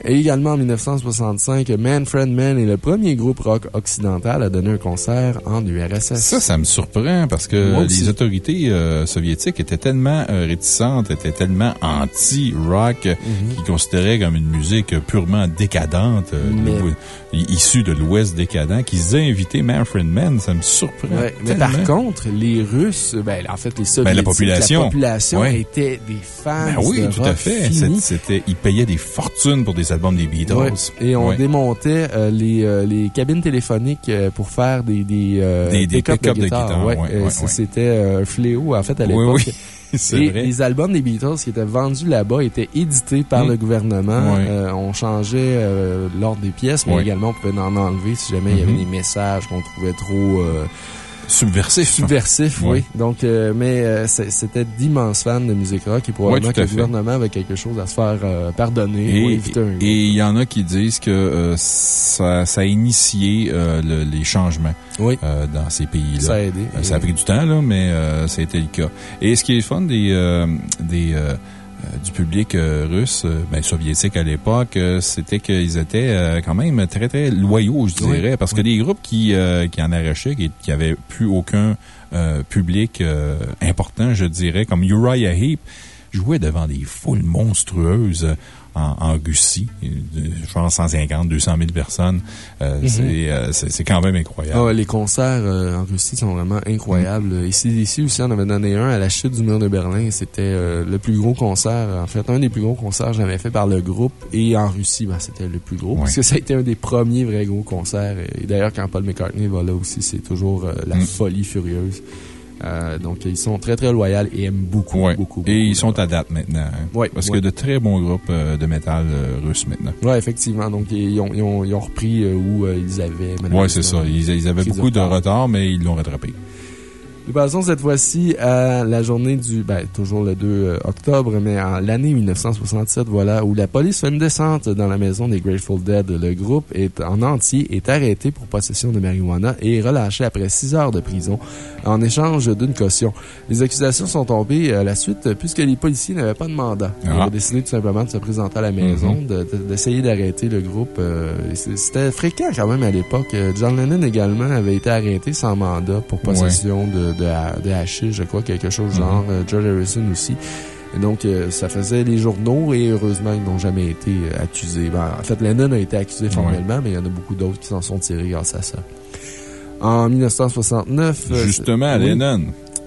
Et également en 1965, Manfred Mann est le premier groupe rock occidental à donner un concert en URSS. Ça, ça me surprend parce que les autorités euh, soviétiques étaient tellement euh, réticentes, étaient tellement anti-rock, Mhm. qu'ils considéraient comme une musique purement décadente, euh, issue de l'Ouest décadent, qu'ils aient invité Manfred Mann. Ça me surprend. Ouais, mais par contre, les Russes, ben, en fait, les Soviétiques, Ben, la population. la population Ouais. était des fans Ben oui, de tout rock à fait. C'était, ils payaient des fortunes pour des albums des Beatles. Ouais. Et on Ouais. démontait euh, les, euh, les cabines téléphoniques euh, pour faire des, des, euh, Des- des pick-up de guitare, Ouais. C'était un fléau, en fait, à Oui, l'époque. oui. C'est Et vrai. les albums des Beatles qui étaient vendus là-bas étaient édités par Mm. le gouvernement. Euh, on changeait euh, l'ordre des pièces, mais également on pouvait en enlever si jamais il y avait Mhm. des messages qu'on trouvait trop euh, Subversif. subversifs. Ouais. Oui. Donc, euh, mais euh, c'était d'immenses fans de musique rock et probablement tout que le fait. gouvernement avait quelque chose à se faire euh, pardonner ou Et éviter un et il y en a qui disent que euh, ça, ça a initié euh, le- les changements Oui. euh, dans ces pays-là. Ça a aidé. Ça a pris du temps, là, mais euh, ça a été le cas. Et ce qui est fun des, euh, des, du public euh, russe, euh, ben, soviétique à l'époque, euh, c'était qu'ils étaient euh, quand même très, très loyaux, je Oui. dirais, parce que des groupes qui, euh, qui en arrachaient, qui, qui avaient plus aucun euh, public euh, important, je dirais, comme Uriah Heep, jouait devant des foules monstrueuses en, en Russie. Je pense 150, 200 000 personnes. Euh, Mhm. c'est, euh, quand même incroyable. Ah les concerts euh, en Russie sont vraiment incroyables. Mm. Ici, ici aussi, on avait donné un à la chute du mur de Berlin. C'était euh, le plus gros concert, en fait, un des plus gros concerts jamais fait par le groupe. Et en Russie, ben, c'était le plus gros. Parce que ça a été un des premiers vrais gros concerts. Et d'ailleurs, quand Paul McCartney va là aussi, c'est toujours la Mm. folie furieuse. Euh, donc, ils sont très, très loyaux et aiment beaucoup, Ouais. beaucoup, beaucoup. Et ils sont à date maintenant. hein. Ouais, Parce ouais. que de très bons groupes euh, de métal euh, russes maintenant. Ouais, effectivement. Donc, ils ont, ils ont, ils ont repris où ils avaient. Ouais, c'est ça. Ils, ils avaient beaucoup de retard. retard, mais ils l'ont rattrapé. Nous passons cette fois-ci à la journée du, ben, toujours le 2 euh, octobre, mais en l'année 1967, voilà, où la police fait une descente dans la maison des Grateful Dead. Le groupe est, en entier est arrêté pour possession de marijuana et relâché après six heures de prison en échange d'une caution. Les accusations sont tombées à la suite puisque les policiers n'avaient pas de mandat. Ils Ah. avaient décidé tout simplement de se présenter à la maison, Mhm. de- de- d'essayer d'arrêter le groupe. euh, C'était fréquent quand même à l'époque. Euh, John Lennon également avait été arrêté sans mandat pour possession de, de, de hashish, je crois, quelque chose genre. Euh, George Harrison aussi. Et donc, euh, ça faisait les journaux et heureusement, ils n'ont jamais été euh, accusés. Ben, en fait, Lennon a été accusé formellement, mais il y en a beaucoup d'autres qui s'en sont tirés grâce à ça. En 1969... euh, Justement, oui.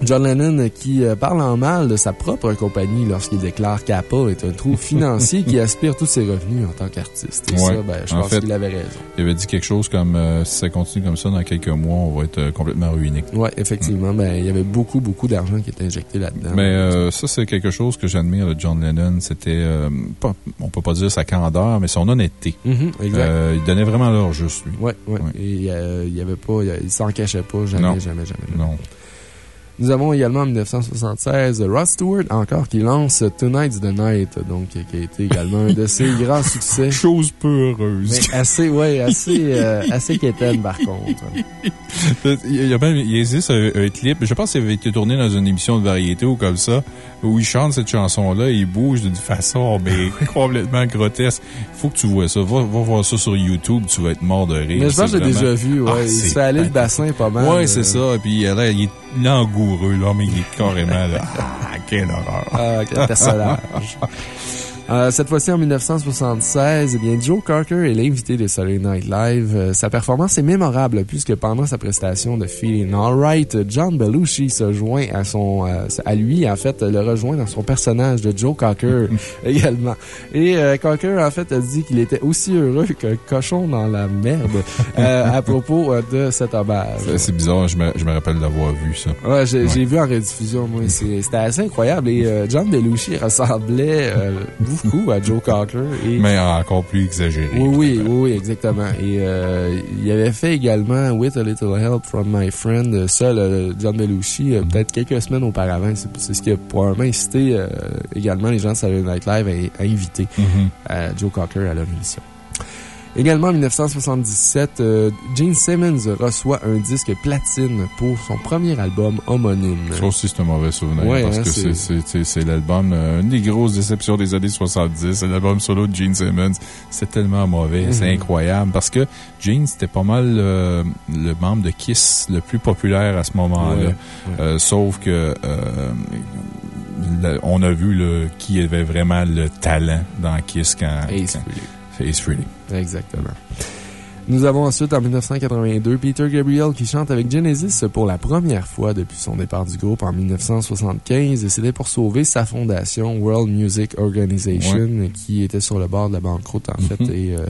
John Lennon euh, qui euh, parle en mal de sa propre compagnie lorsqu'il déclare qu'Apple est un trou financier qui aspire tous ses revenus en tant qu'artiste. Et Ouais. ça, ben, je En pense qu'il avait raison. Il avait dit quelque chose comme euh, si ça continue comme ça dans quelques mois, on va être complètement ruiné. Ouais, effectivement, ben, il y avait beaucoup, beaucoup d'argent qui était injecté là-dedans. Mais euh, ça, c'est quelque chose que j'admire de John Lennon. C'était, euh, pas- on peut pas dire sa candeur, mais son honnêteté. Mhm, exact. Euh, il donnait vraiment l'heure juste, lui. Ouais, ouais. Et euh, il y avait pas, il, s'en cachait pas, jamais, Non. jamais, jamais. Non. Nous avons également en 1976 Rod Stewart encore qui lance Tonight's the Night, donc qui a été également un de ses grands succès. Chose peu heureuse. Mais assez, ouais, assez, euh, assez quétaine par contre. Il, y a même, il existe un, un clip, je pense qu'il avait été tourné dans une émission de variété ou comme ça, où il chante cette chanson-là et il bouge d'une façon mais complètement grotesque. Il faut que tu vois ça. Va, va voir ça sur YouTube, tu vas être mort de rire. Mais je pense que j'ai déjà vu, ouais. Ah, il se fait aller le bassin pas mal. Ouais, euh, c'est ça. Puis il, a l'air- il est langoureux, là, mais il est carrément là. Ah, quelle horreur. Ah, quel personnage. Euh, cette fois-ci, en 1976, eh bien, Joe Carter est l'invité de Saturday Night Live. Euh, sa performance est mémorable puisque pendant sa prestation de Feeling Alright, John Belushi se joint à son, euh, à lui, en fait, le rejoint dans son personnage de Joe Cocker également. Et euh, Cocker, en fait, a dit qu'il était aussi heureux qu'un cochon dans la merde euh, à propos de cet hommage. C'est- bizarre, je me, je me rappelle d'avoir vu ça. Ouais, j'ai vu en rediffusion, moi. C'est- C'était assez incroyable. Et euh, John Belushi ressemblait euh, beaucoup à Joe Cocker. Et... Mais encore plus exagéré. Oui, oui, oui, exactement. Et euh, il avait fait également With a Little Help from My Friend, seul John Belushi, euh, peut-être quelques semaines auparavant. C'est ce qui a probablement incité euh, également les gens de Saturday Night Live à, à inviter Mhm. euh, Joe Cocker à leur émission. Également en 1977, euh, Gene Simmons reçoit un disque platine pour son premier album homonyme. Ça aussi, c'est un mauvais souvenir. Ouais, parce hein, que c'est- l'album, euh, une des grosses déceptions des années 70. C'est l'album solo de Gene Simmons. C'est tellement mauvais. Mhm. C'est incroyable. Parce que Gene, c'était pas mal euh, le membre de Kiss le plus populaire à ce moment-là. Ouais, ouais. Sauf que, on a vu là, qui avait vraiment le talent dans Kiss quand. Quand- Exactement. Nous avons ensuite, en 1982, Peter Gabriel qui chante avec Genesis pour la première fois depuis son départ du groupe en 1975. Et c'était pour sauver sa fondation, World Music Organization, qui était sur le bord de la banqueroute, en fait. Mhm. Et euh,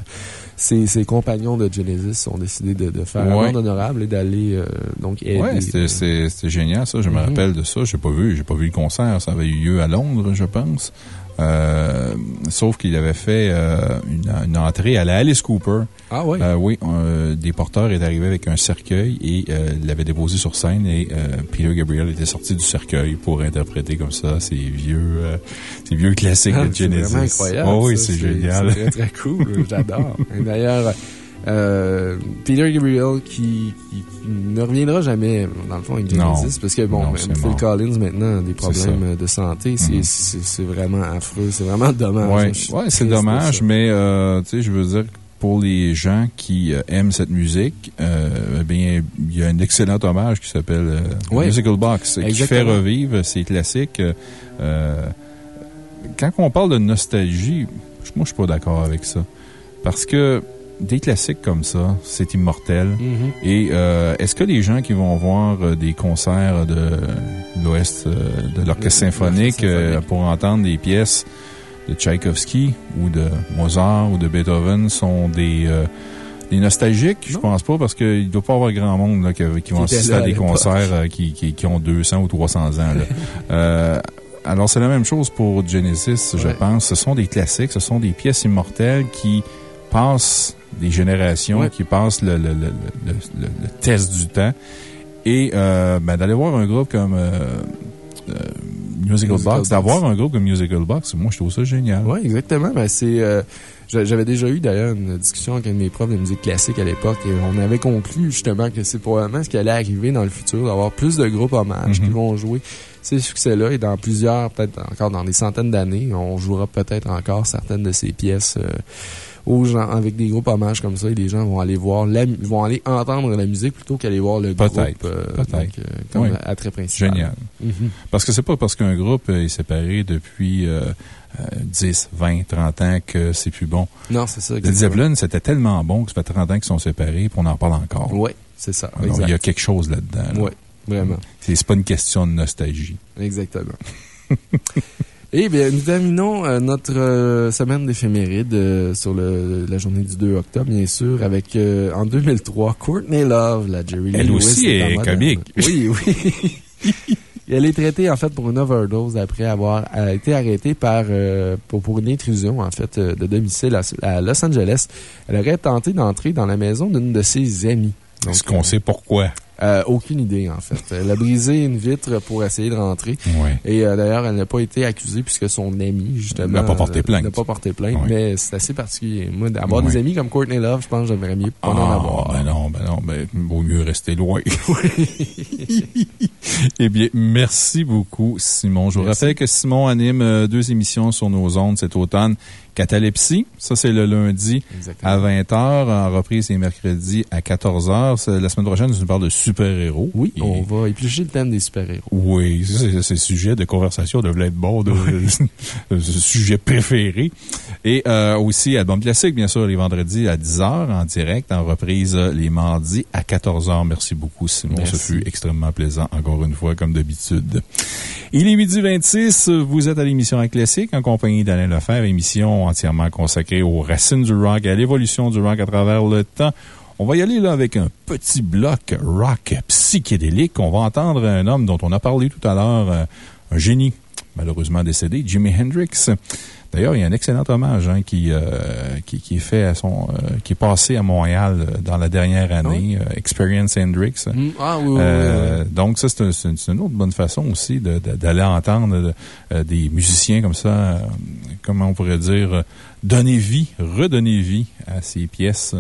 ses, ses compagnons de Genesis ont décidé de, de faire un monde honorable et d'aller euh, donc aider. Ouais, c'était- c'est- c'était génial, ça. Je me Mhm. rappelle de ça. J'ai pas vu, j'ai pas vu le concert. Ça avait eu lieu à Londres, je pense. Euh, sauf qu'il avait fait euh, une, une entrée à la Alice Cooper. Ah ouais? Euh, oui, euh, des porteurs est arrivé avec un cercueil et euh, l'avait déposé sur scène et euh, Peter Gabriel était sorti du cercueil pour interpréter comme ça ces vieux, euh, ces vieux classiques Ah, de c'est Genesis. vraiment incroyable. Oh oui, c'est génial. C'est très, très cool. J'adore. D'ailleurs, euh, Peter Gabriel qui, qui ne reviendra jamais, dans le fond, avec Non. Genesis, parce que bon, Non, même c'est Phil mort. Collins maintenant a des problèmes de santé. C'est Mhm. c'est- vraiment affreux. C'est vraiment dommage. Ouais, c'est dommage, mais euh, tu sais, je veux dire, pour les gens qui euh, aiment cette musique, euh, eh bien, il y a un excellent hommage qui s'appelle euh. Musical Box, qui fait revivre ces classiques. quand on parle de nostalgie, moi, je suis pas d'accord avec ça. Parce que des classiques comme ça, c'est immortel. Mhm. Et euh, est-ce que les gens qui vont voir euh, des concerts de l'Ouest, euh, de l'Orchestre Le- symphonique, pour entendre des pièces de Tchaïkovski ou de Mozart ou de Beethoven sont des, euh, des nostalgiques? Je pense pas parce qu'il ne doit pas y avoir grand monde là, qui, qui vont assister à des concerts euh, qui, qui, qui ont 200 ou 300 ans. là. Euh, alors, c'est la même chose pour Genesis, je pense. Ce sont des classiques, ce sont des pièces immortelles qui passent des générations, Ouais. qui passent le, le, le, le, le- le test du temps. Et euh, ben, d'aller voir un groupe comme euh, euh, Musical, Musical Box, d'avoir un groupe comme Musical Box, moi, je trouve ça génial. Oui, exactement. Ben, c'est, euh, j'a- j'avais déjà eu d'ailleurs une discussion avec un de mes profs de musique classique à l'époque et on avait conclu justement que c'est probablement ce qui allait arriver dans le futur, d'avoir plus de groupes hommages Mhm. qui vont jouer ces succès-là et dans plusieurs, peut-être encore dans des centaines d'années, on jouera peut-être encore certaines de ces pièces euh, avec des groupes hommages comme ça et les gens vont aller voir la, vont aller entendre la musique plutôt qu'aller voir le groupe Peut-être. euh, euh, comme Oui. attrait principal. Génial. Mhm. Parce que c'est pas parce qu'un groupe est séparé depuis euh, euh, 10, 20, 30 ans que c'est plus bon. Non, c'est ça. Exactement. Zeppelin, c'était tellement bon que ça fait 30 ans qu'ils sont séparés et on en parle encore. Oui, c'est ça. Alors, il y a quelque chose là-dedans. là. Oui, vraiment. C'est pas une question de nostalgie. Exactement. Eh bien, nous terminons euh, notre euh, semaine d'éphéméride euh, sur le, la journée du 2 octobre, bien sûr, avec, en 2003, Courtney Love, la Jerry Elle Lewis aussi est comique. Oui, oui. Elle est traitée, en fait, pour une overdose après avoir été arrêtée par, pour, pour une intrusion, en fait, de domicile à, à Los Angeles. Elle aurait tenté d'entrer dans la maison d'une de ses amies. Est-ce qu'on sait pourquoi? Euh, aucune idée, en fait. Elle a brisé une vitre pour essayer de rentrer. Oui. Et euh, d'ailleurs, elle n'a pas été accusée puisque son ami, justement. N'a pas porté euh, plainte. N'a pas porté plainte, mais c'est assez particulier. Moi, avoir Ouais. des amis comme Courtney Love, je pense que j'aimerais mieux pas en Ah, avoir. ben non, ben non, ben, vaut mieux rester loin. eh bien, merci beaucoup, Simon. Je vous Merci. rappelle que Simon anime euh, deux émissions sur nos ondes cet automne. Catalepsie, ça c'est le lundi Exactement. à 20h, en reprise les mercredis à 14h. C'est- La semaine prochaine, nous parle de super-héros. Oui, Et- on va éplucher le thème des super-héros. Oui, c'est le sujet de conversation de, de- ce sujet préféré. Et euh, aussi, album classique, bien sûr, les vendredis à 10h en direct, en reprise euh, les mardis à 14h. Merci beaucoup, Simon. Merci. Ce fut extrêmement plaisant, encore une fois, comme d'habitude. Il est midi 26. Vous êtes à l'émission Classique en compagnie d'Alain Lefebvre, émission entièrement consacrée aux racines du rock et à l'évolution du rock à travers le temps. On va y aller là avec un petit bloc rock psychédélique. On va entendre un homme dont on a parlé tout à l'heure, euh, un génie, malheureusement décédé, Jimi Hendrix. D'ailleurs, il y a un excellent hommage hein, qui, euh, qui, qui est fait à son, euh, qui est passé à Montréal euh, dans la dernière année, euh, Experience Hendrix. Mm, Ah oui, oui, oui, oui. donc, ça, c'est un- c'est une, autre bonne façon aussi de- de- d'aller entendre des musiciens comme ça, comment on pourrait dire, donner vie, redonner vie à ces pièces,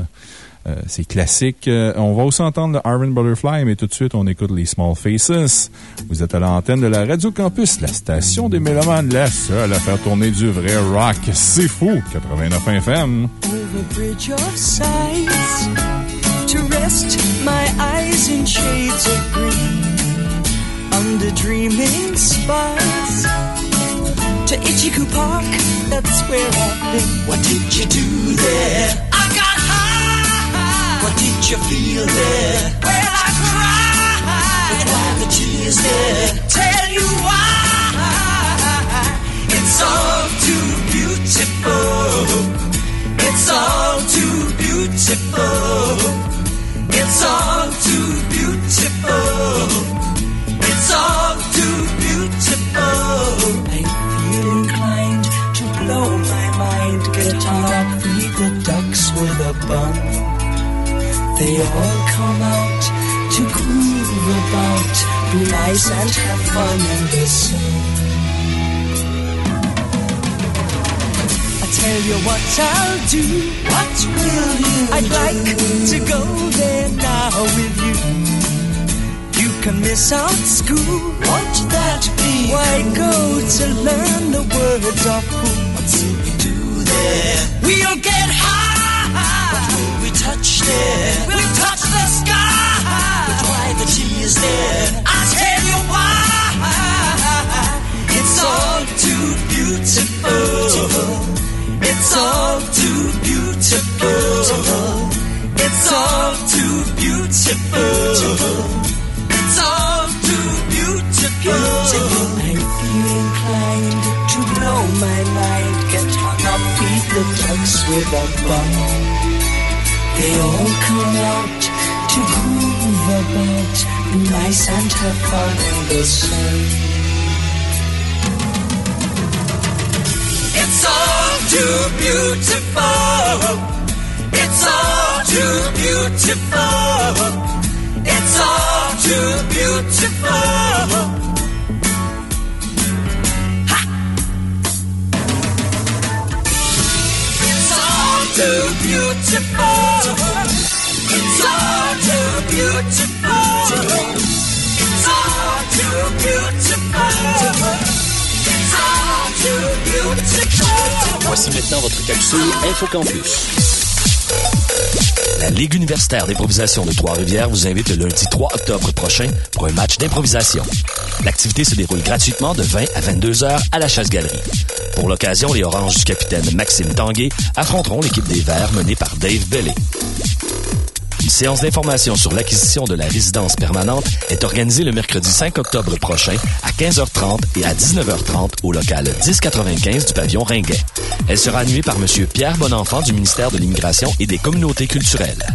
euh, ces classiques. Euh, on va aussi entendre le Arvin Butterfly, mais tout de suite, on écoute les Small Faces. Vous êtes à l'antenne de la Radio Campus, la station des Mélomanes, la seule à faire tourner du vrai rock. C'est fou! 89 FM. under dreaming to Ichiku Park that's where I've been what did you do there? Did you feel there well I cried but why the tears there tell you why it's all too beautiful it's all too beautiful. It's all too beautiful. It's all too beautiful. I feel inclined to blow my mind. Guitar, feed the ducks with a bun. They all come out to groove about, be nice and have fun in the sun. I tell you what I'll do. What will you I'd like to go there now with you. You can miss out school. Won't that be? Why go to learn the words of who? What will we do there? We'll get high touched it. We touched the sky. But why the tea is dead? I tell you why. It's all too beautiful. It's all too beautiful. It's all too beautiful. It's all too beautiful. I'm inclined to blow my mind, get hung up, beat the ducks with a bomb. They all come out to groove about, nice and have fun in the sun. It's all too beautiful. It's all too beautiful. It's all too beautiful. It's all too beautiful. Voici maintenant votre capsule InfoCampus. La Ligue universitaire d'improvisation de Trois-Rivières vous invite le lundi 3 octobre prochain pour un match d'improvisation. L'activité se déroule gratuitement de 20 à 22 heures à la Chasse-Galerie. Pour l'occasion, les Oranges du capitaine Maxime Tanguay affronteront l'équipe des Verts menée par Dave Bellé. Une séance d'information sur l'acquisition de la résidence permanente est organisée le mercredi 5 octobre prochain à 15h30 et à 19h30 au local 1095 du pavillon Ringuet. Elle sera animée par M. Pierre Bonenfant du ministère de l'Immigration et des Communautés culturelles.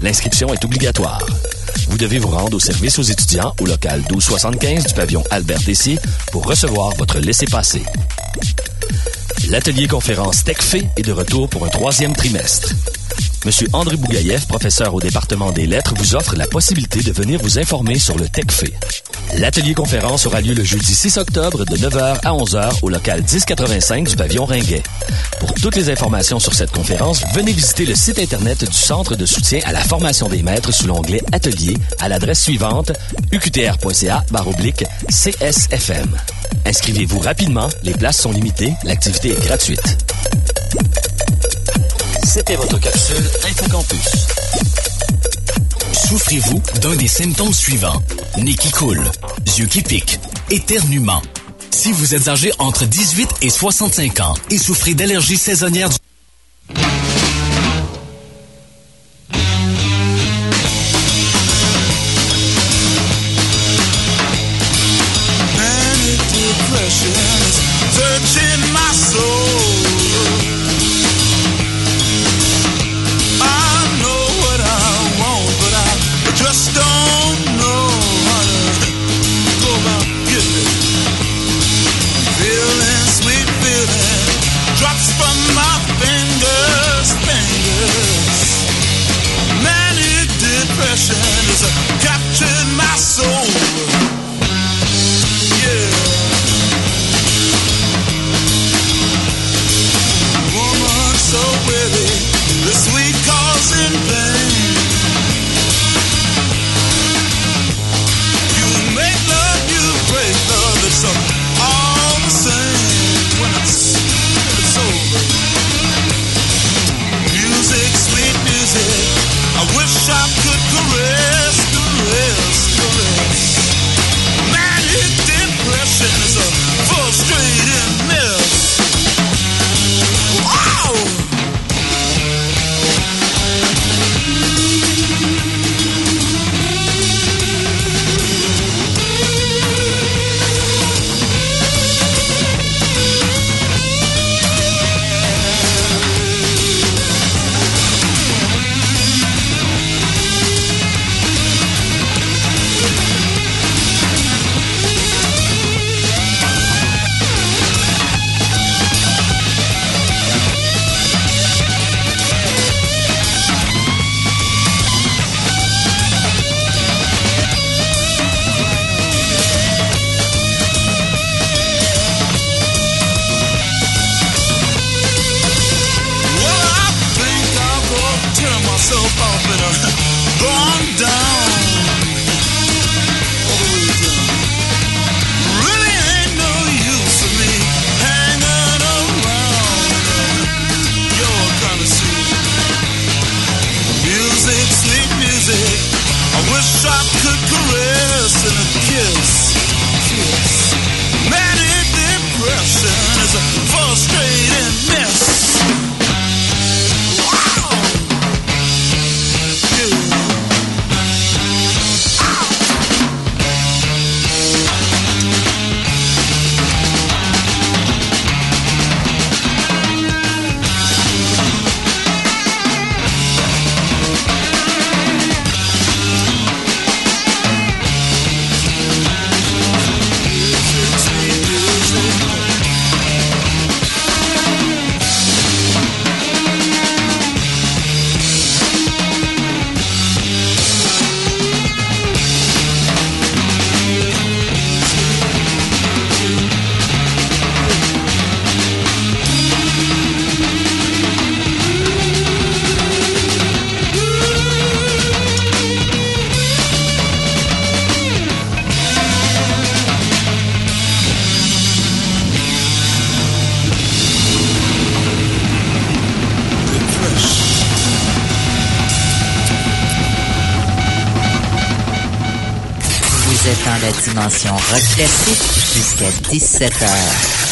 L'inscription est obligatoire. Vous devez vous rendre au service aux étudiants au local 1275 du pavillon Albert Tessier pour recevoir votre laissez-passer. L'atelier conférence TechFé est de retour pour un troisième trimestre. Monsieur André Bougaïev, professeur au département des lettres, vous offre la possibilité de venir vous informer sur le TechFé. L'atelier conférence aura lieu le jeudi 6 octobre de 9h à 11h au local 1085 du pavillon Ringuet. Pour toutes les informations sur cette conférence, venez visiter le site internet du Centre de soutien à la formation des maîtres sous l'onglet Atelier à l'adresse suivante uqtr.ca CSFM. Inscrivez-vous rapidement, les places sont limitées, l'activité est gratuite. C'était votre capsule InfoCampus. Souffrez-vous d'un des symptômes suivants? Nez qui coule, yeux qui piquent, éternuement. Si vous êtes âgé entre 18 et 65 ans et souffrez d'allergies saisonnières du jusqu'à 17h.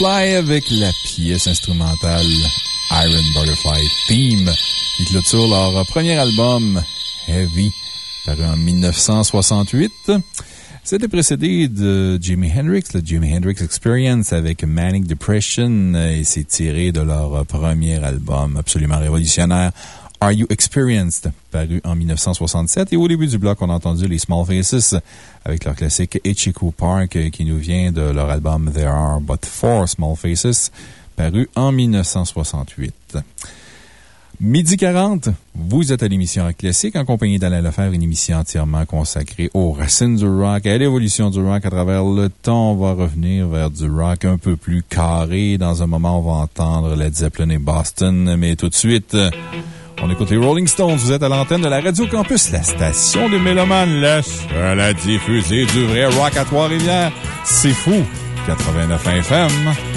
Avec la pièce instrumentale Iron Butterfly Theme qui clôture leur premier album Heavy paru en 1968. C'était précédé de Jimi Hendrix, le Jimi Hendrix Experience avec Manic Depression et c'est tiré de leur premier album absolument révolutionnaire Are You Experienced, paru en 1967. Et au début du bloc, on a entendu les Small Faces avec leur classique Ichiku Park qui nous vient de leur album There Are But Four Small Faces, paru en 1968. Midi 40, vous êtes à l'émission Rock Classique en compagnie d'Alain Lefebvre, une émission entièrement consacrée aux racines du rock, à l'évolution du rock à travers le temps. On va revenir vers du rock un peu plus carré. Dans un moment, on va entendre Led Zeppelin et Boston, mais tout de suite, écoute les Rolling Stones. Vous êtes à l'antenne de la Radio Campus, la station des Mélomanes, la seule à diffuser du vrai rock à Trois-Rivières. C'est fou! 89 FM.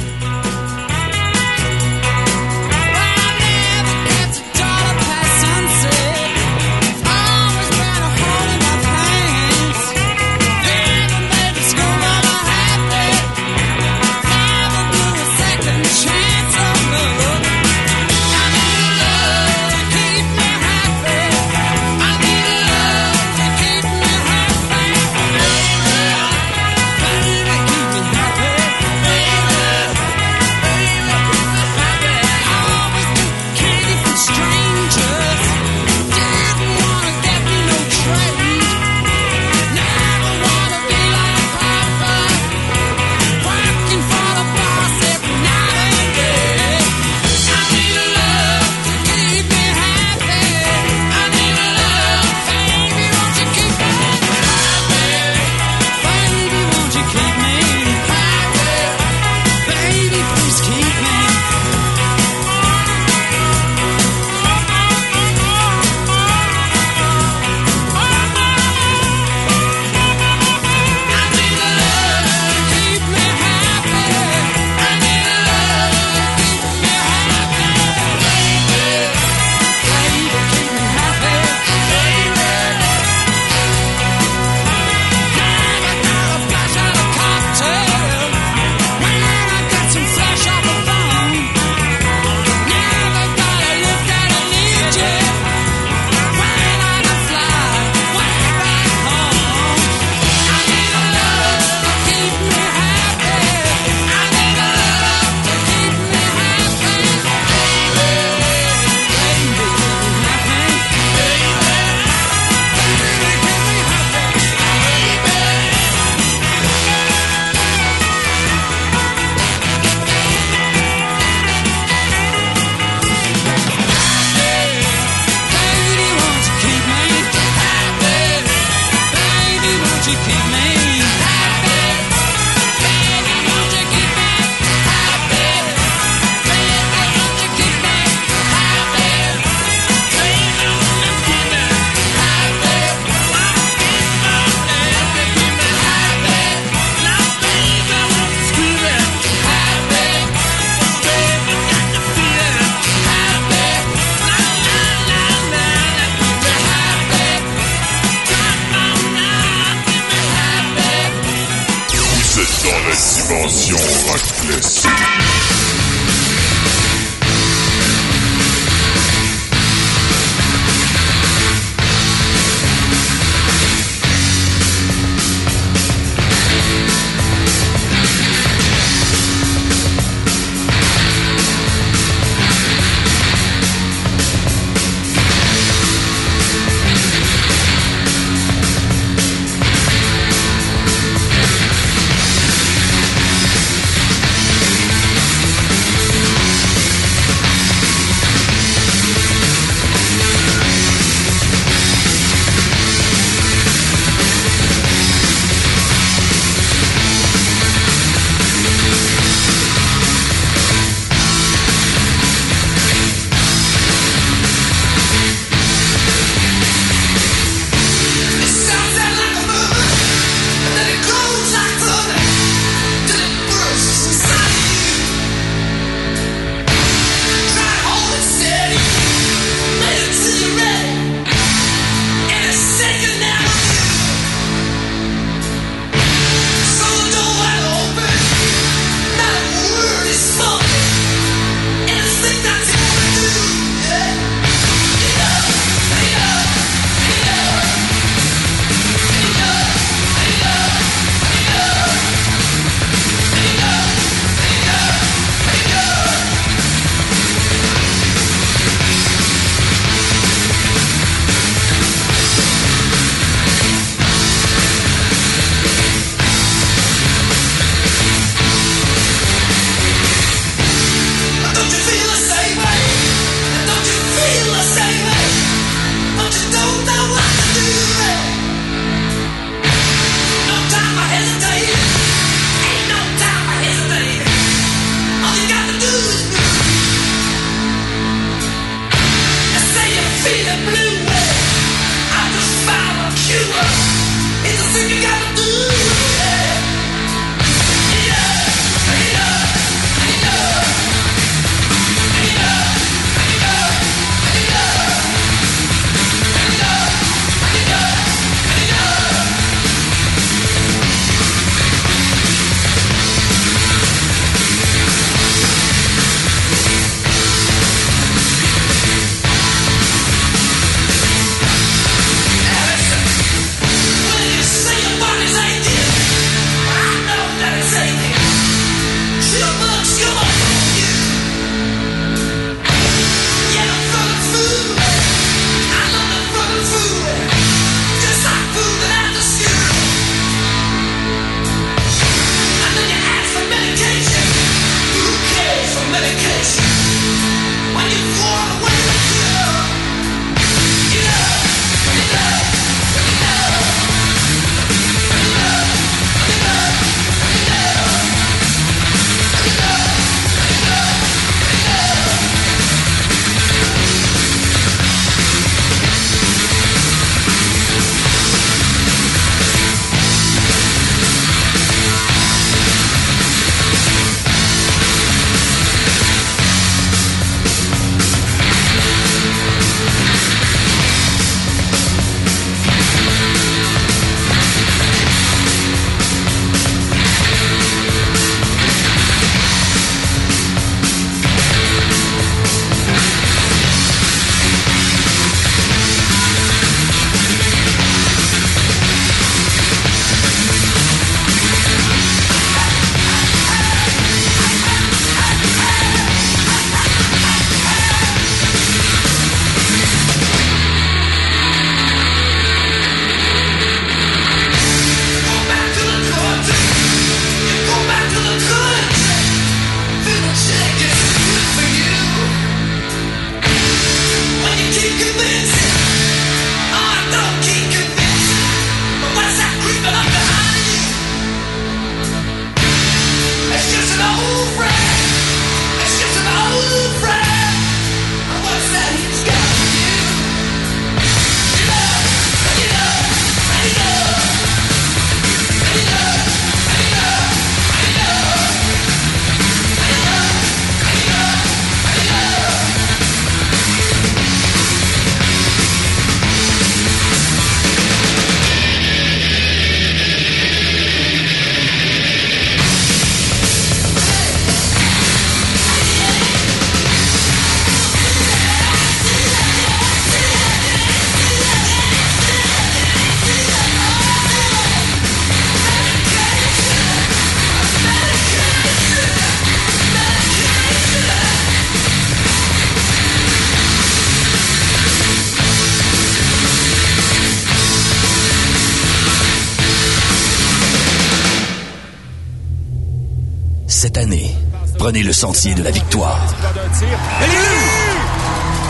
Sentier de la victoire.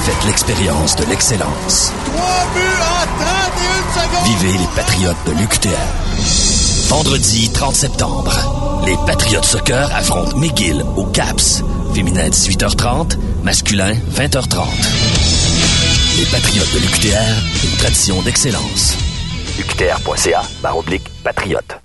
Faites l'expérience de l'excellence. Vivez les Patriotes de l'UQTR. Vendredi 30 septembre, les Patriotes Soccer affrontent McGill au CAPS. Féminin 18h30, masculin 20h30. Les Patriotes de l'UQTR, une tradition d'excellence. UQTR.ca, barre oblique, patriote.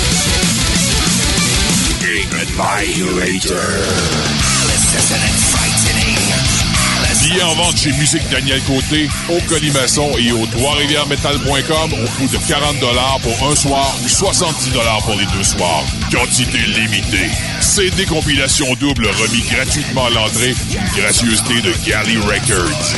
Billets en vente chez Musique Daniel Côté, au Colimaçon et au trois-rivières-metal.com au coût de 40 pour un soir ou 70 pour les deux soirs. Quantité limitée. CD compilation double remis gratuitement à l'entrée, une gracieuseté de Galley Records.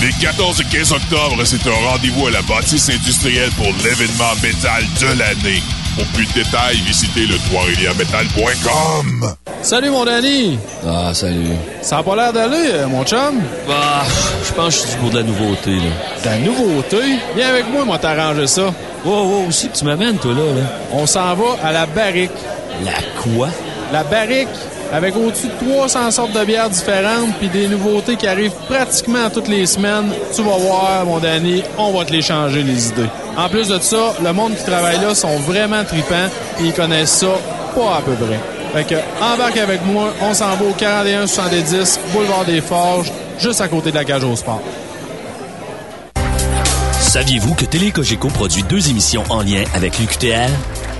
Les 14 et 15 octobre, c'est un rendez-vous à la bâtisse industrielle pour l'événement métal de l'année. Pour plus de détails, visitez le trois-rivières-metal.com. Salut mon Danny! Ah, salut. Ça a pas l'air d'aller, euh, mon chum? Bah, je pense que je suis pour de la nouveauté, là. De la nouveauté? Viens avec moi, moi t'arranger ça. Wow, wow, aussi que tu m'amènes, toi, là, là. On s'en va à la barrique. La quoi? La barrique, avec au-dessus de 300 sortes de bières différentes, puis des nouveautés qui arrivent pratiquement toutes les semaines. Tu vas voir, mon Danny, on va te les changer, les idées. En plus de ça, le monde qui travaille là sont vraiment tripants, et ils connaissent ça pas à peu près. Fait que, embarque avec moi, on s'en va au 41-70, boulevard des Forges, juste à côté de la cage au sport. Saviez-vous que Télé produit deux émissions en lien avec l'UQTR?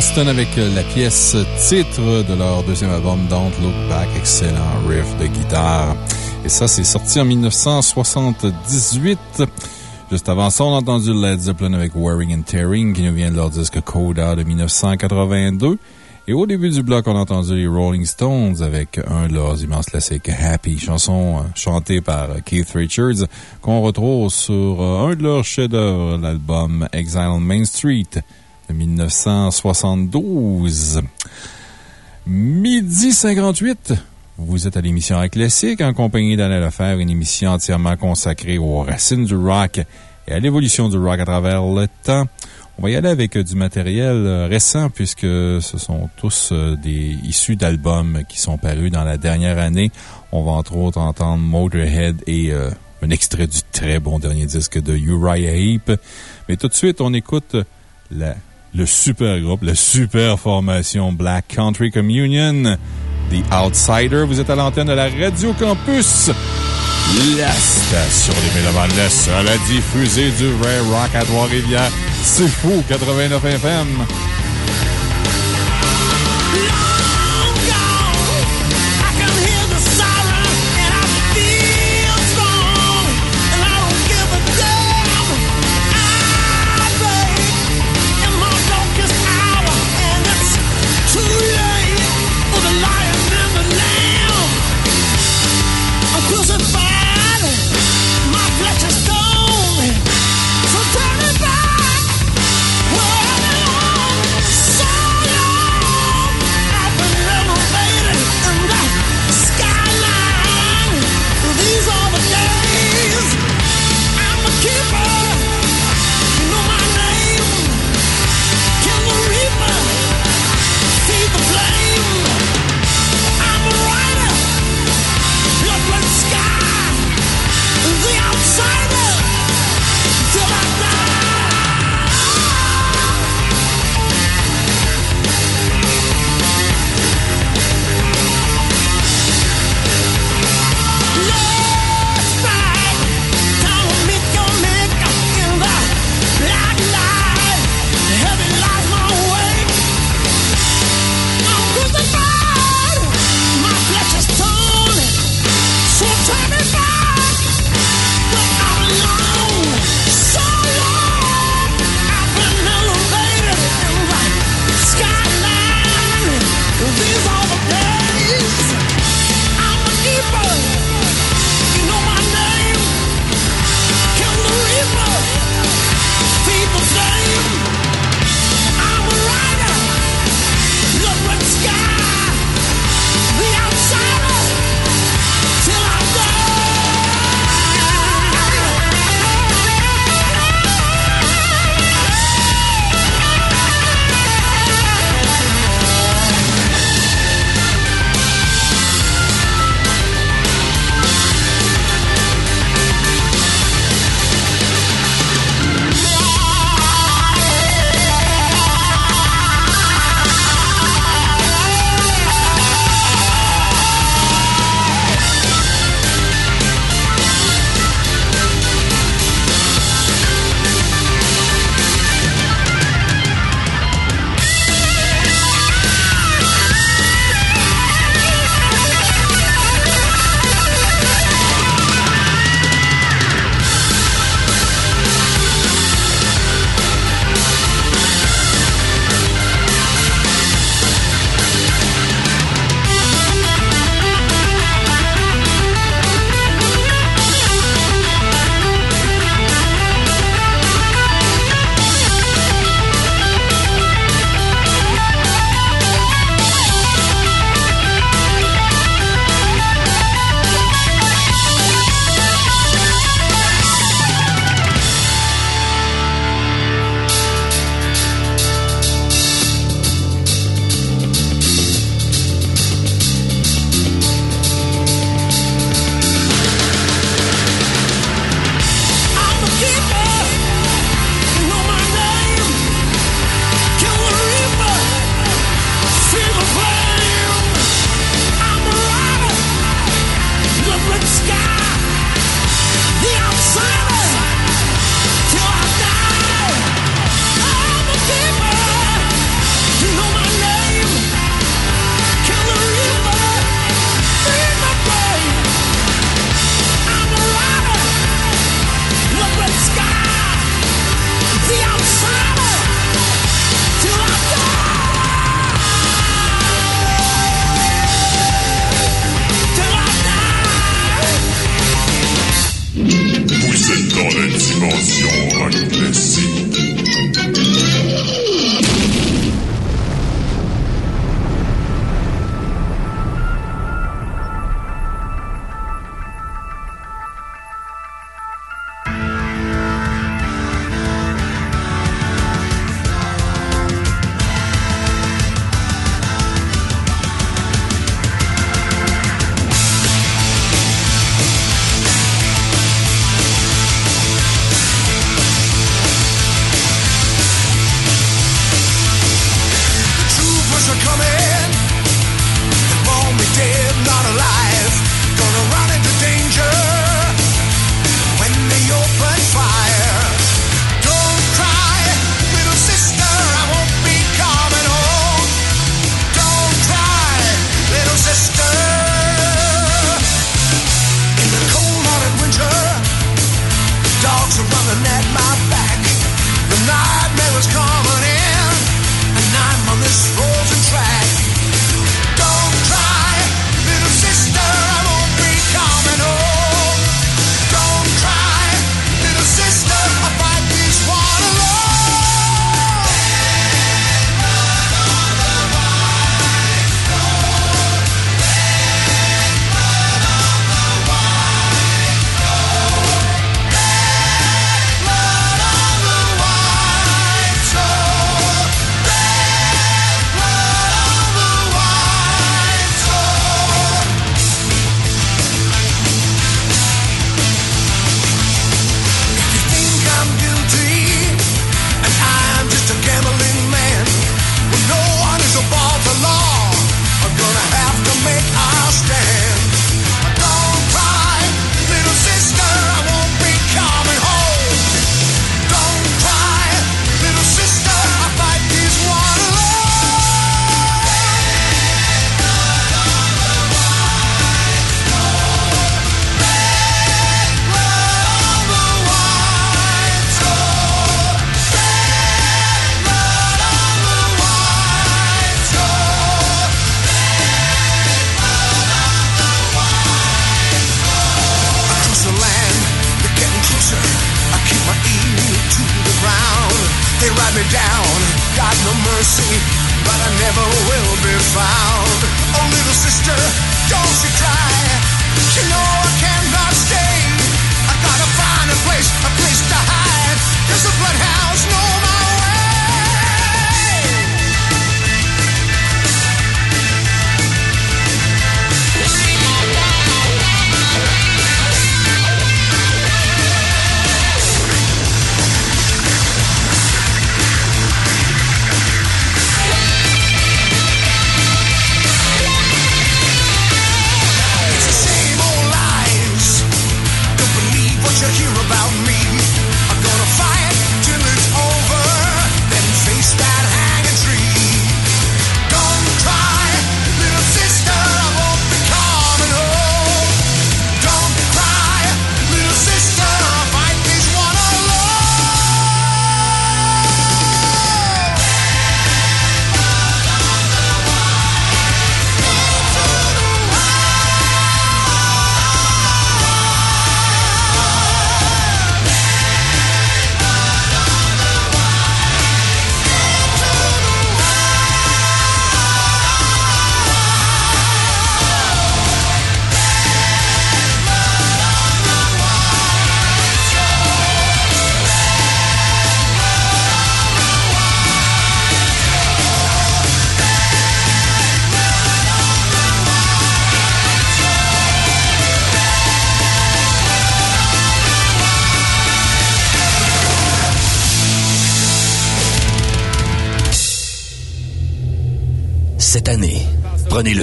Boston avec la pièce titre de leur deuxième album Don't Look Back. Excellent riff de guitare. Et ça, c'est sorti en 1978. Juste avant ça, on a entendu Led Zeppelin avec Wearing and Tearing qui nous vient de leur disque Coda de 1982. Et au début du bloc, on a entendu les Rolling Stones avec un de leurs immenses classiques, Happy, chanson euh, chantée par Keith Richards, qu'on retrouve sur euh, un de leurs chefs-d'œuvre, l'album Exile on Main Street de 1972. Midi 58. Vous êtes à l'émission Rock Classique en compagnie d'Alain Lefebvre, une émission entièrement consacrée aux racines du rock et à l'évolution du rock à travers le temps. On va y aller avec du matériel euh, récent puisque ce sont tous euh, des issus d'albums qui sont parus dans la dernière année. On va entre autres entendre Motorhead et euh, un extrait du très bon dernier disque de Uriah Heep. Mais tout de suite, on écoute la, le super groupe, la super formation Black Country Communion. The Outsider. Vous êtes à l'antenne de la Radio Campus. La station des Mélomanes, la seule à diffuser du vrai rock à Trois-Rivières. C'est fou, 89 FM.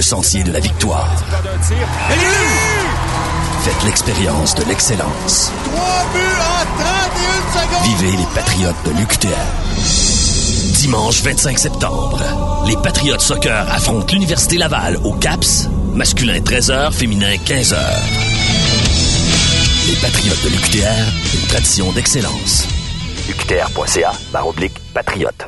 Sentier de la victoire. Faites l'expérience de l'excellence. Vivez les Patriotes de l'UQTR. Dimanche 25 septembre, les Patriotes Soccer affrontent l'Université Laval au CAPS, masculin 13h, féminin 15h. Les Patriotes de l'UQTR, une tradition d'excellence. UQTR.ca, barre oblique, patriote.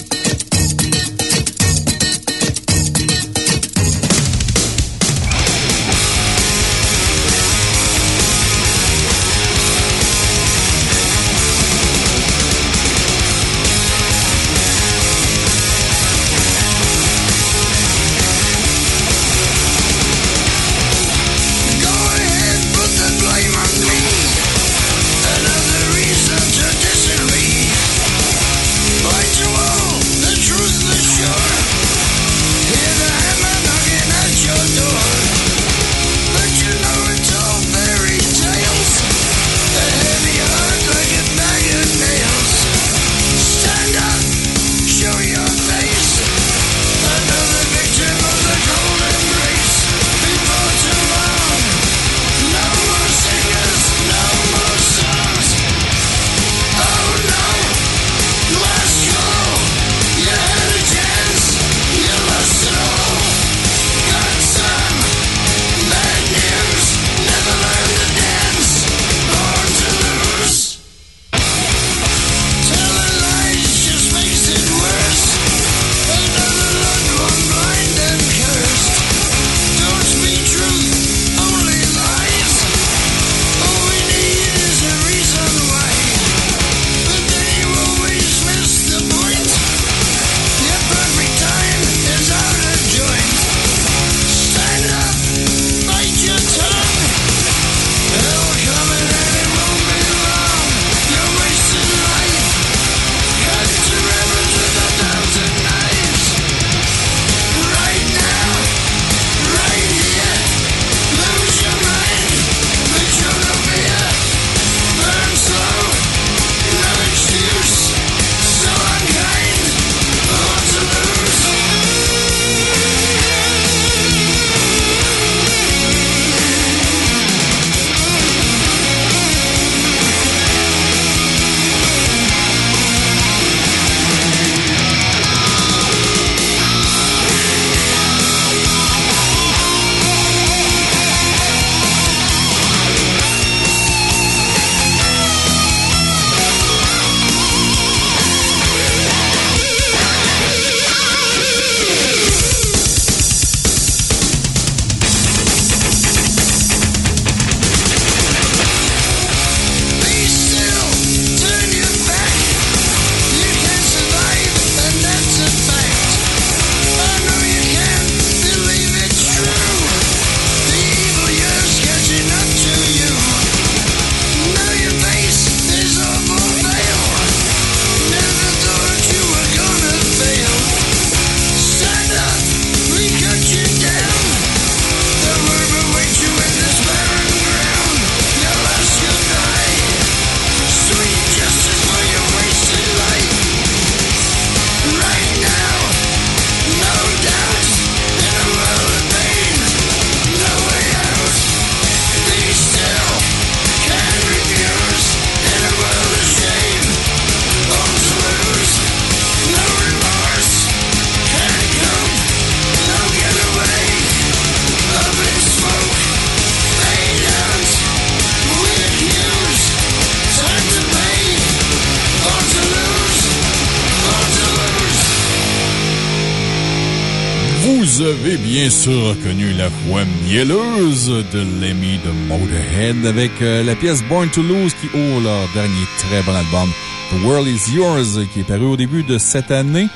bien sûr reconnu la voix mielleuse de Lemmy de Motorhead avec euh, la pièce Born to Lose qui ouvre leur dernier très bon album The World Is Yours qui est paru au début de cette année.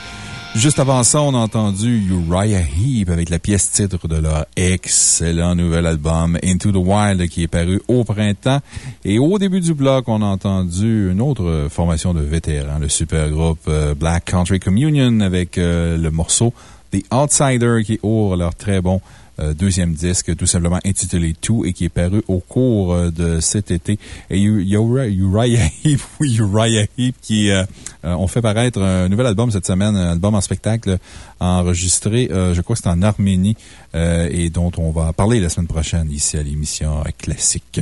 Juste avant ça, on a entendu Uriah Heep avec la pièce titre de leur excellent nouvel album Into the Wild qui est paru au printemps. Et au début du bloc, on a entendu une autre formation de vétérans, le super groupe euh, Black Country Communion avec euh, le morceau The Outsider qui ouvre leur très bon euh, deuxième disque, tout simplement intitulé Tout et qui est paru au cours euh, de cet été. Et Uriah Heep, oui, Uriah Heep qui euh, ont fait paraître un nouvel album cette semaine, un album en spectacle enregistré, je crois que c'est en Arménie, et dont on va parler la semaine prochaine ici à l'émission Classique.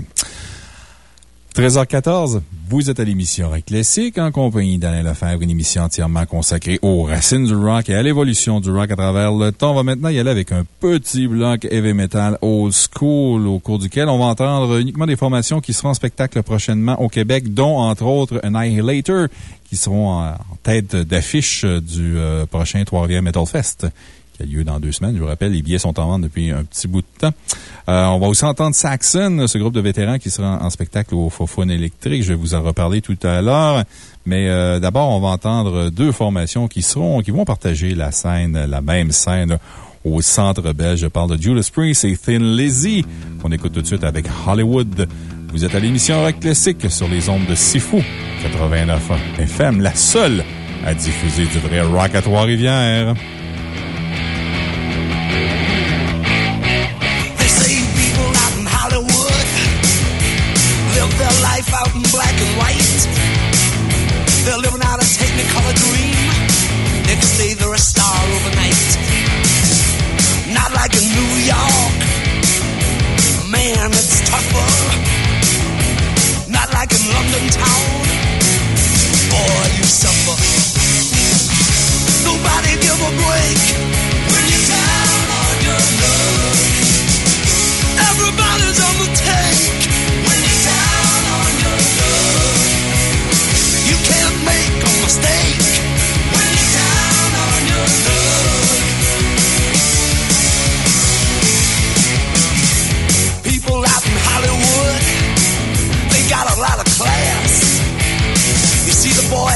13h14, vous êtes à l'émission Rock Classique en compagnie d'Alain Lefebvre, une émission entièrement consacrée aux racines du rock et à l'évolution du rock à travers le temps. On va maintenant y aller avec un petit bloc heavy metal old school au cours duquel on va entendre uniquement des formations qui seront en spectacle prochainement au Québec, dont entre autres Annihilator, qui seront en tête d'affiche du euh, prochain Trois-Rivières Metal Fest qui a lieu dans deux semaines. Je vous rappelle, les billets sont en vente depuis un petit bout de temps. Euh, on va aussi entendre Saxon, ce groupe de vétérans qui sera en spectacle au Fofone électrique. Je vais vous en reparler tout à l'heure. Mais euh, d'abord, on va entendre deux formations qui seront, qui vont partager la scène, la même scène au centre belge. Je parle de Judas Priest et Thin Lizzy, qu'on écoute tout de suite avec Hollywood. Vous êtes à l'émission Rock Classique sur les ondes de Sifu 89 FM, la seule à diffuser du vrai rock à Trois-Rivières. Town. Boy, you suffer. Nobody a break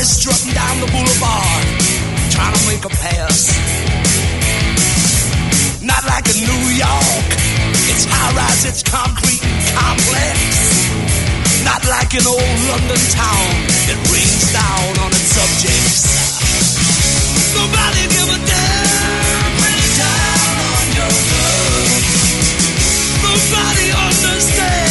strutting down the boulevard, trying to make a pass. Not like in New York, it's high rise, it's concrete and complex. Not like an old London town that rains down on its subjects. Nobody give a damn when down on your luck. Nobody understand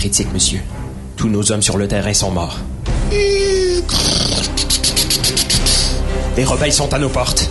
critique, monsieur. Tous nos hommes sur le terrain sont morts. Les rebelles sont à nos portes.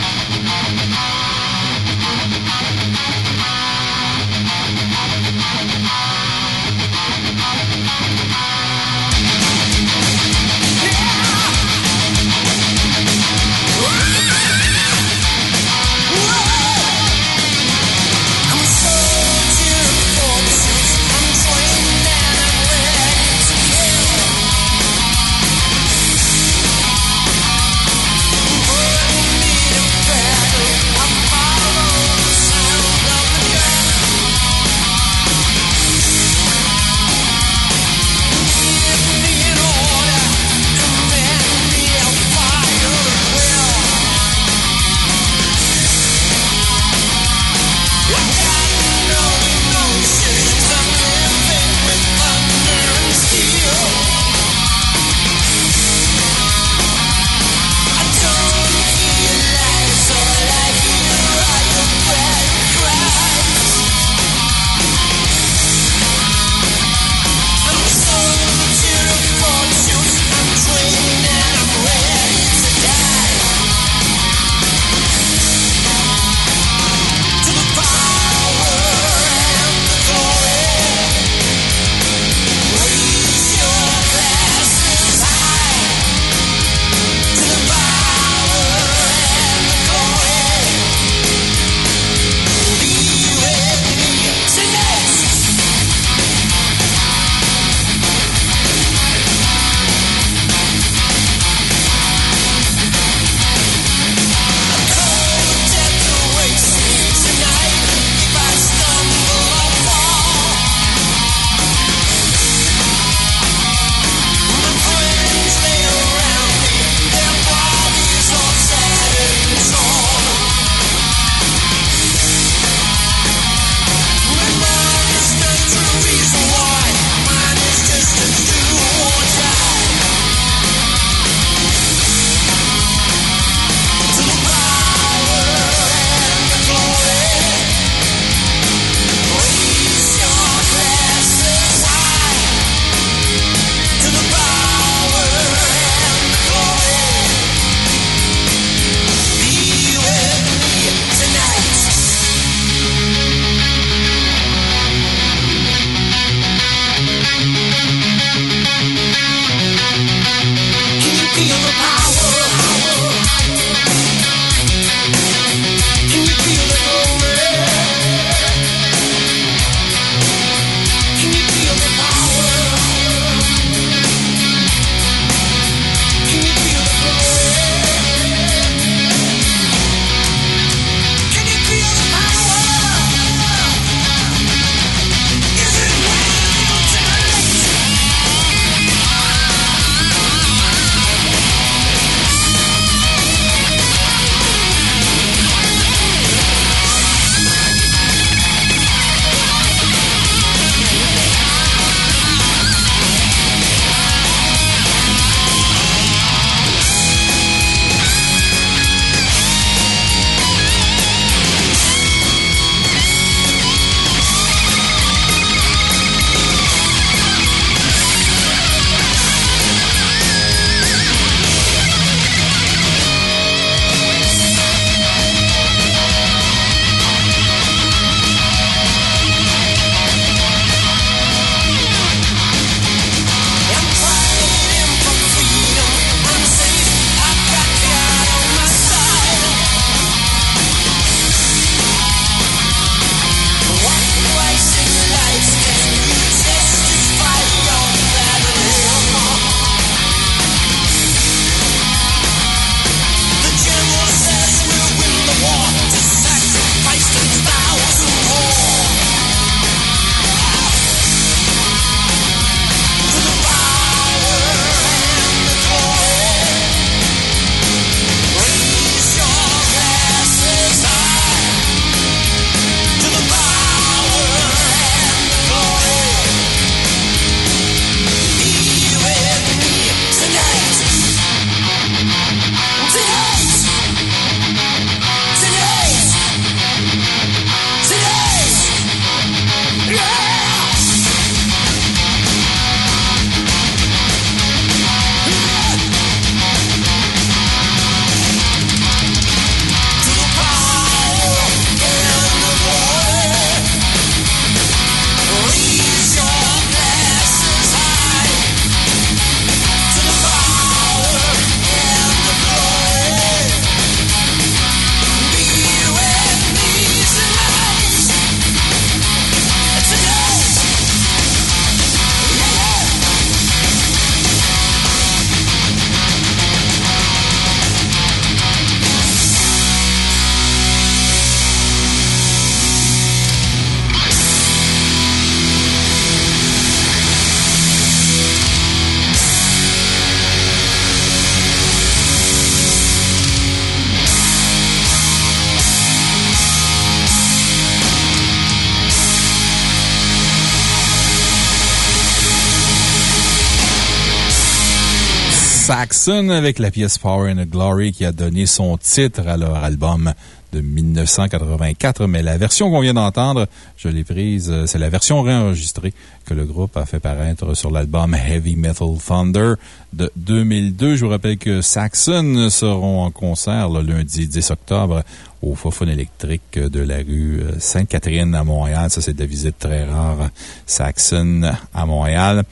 Avec la pièce Power and Glory qui a donné son titre à leur album de 1984, mais la version qu'on vient d'entendre, je l'ai prise, euh, c'est la version réenregistrée que le groupe a fait paraître sur l'album Heavy Metal Thunder de 2002. Je vous rappelle que Saxon seront en concert le lundi 10 octobre au Fofone électrique de la rue euh, Sainte-Catherine à Montréal. Ça, c'est de visite très rare. Saxon à Montréal.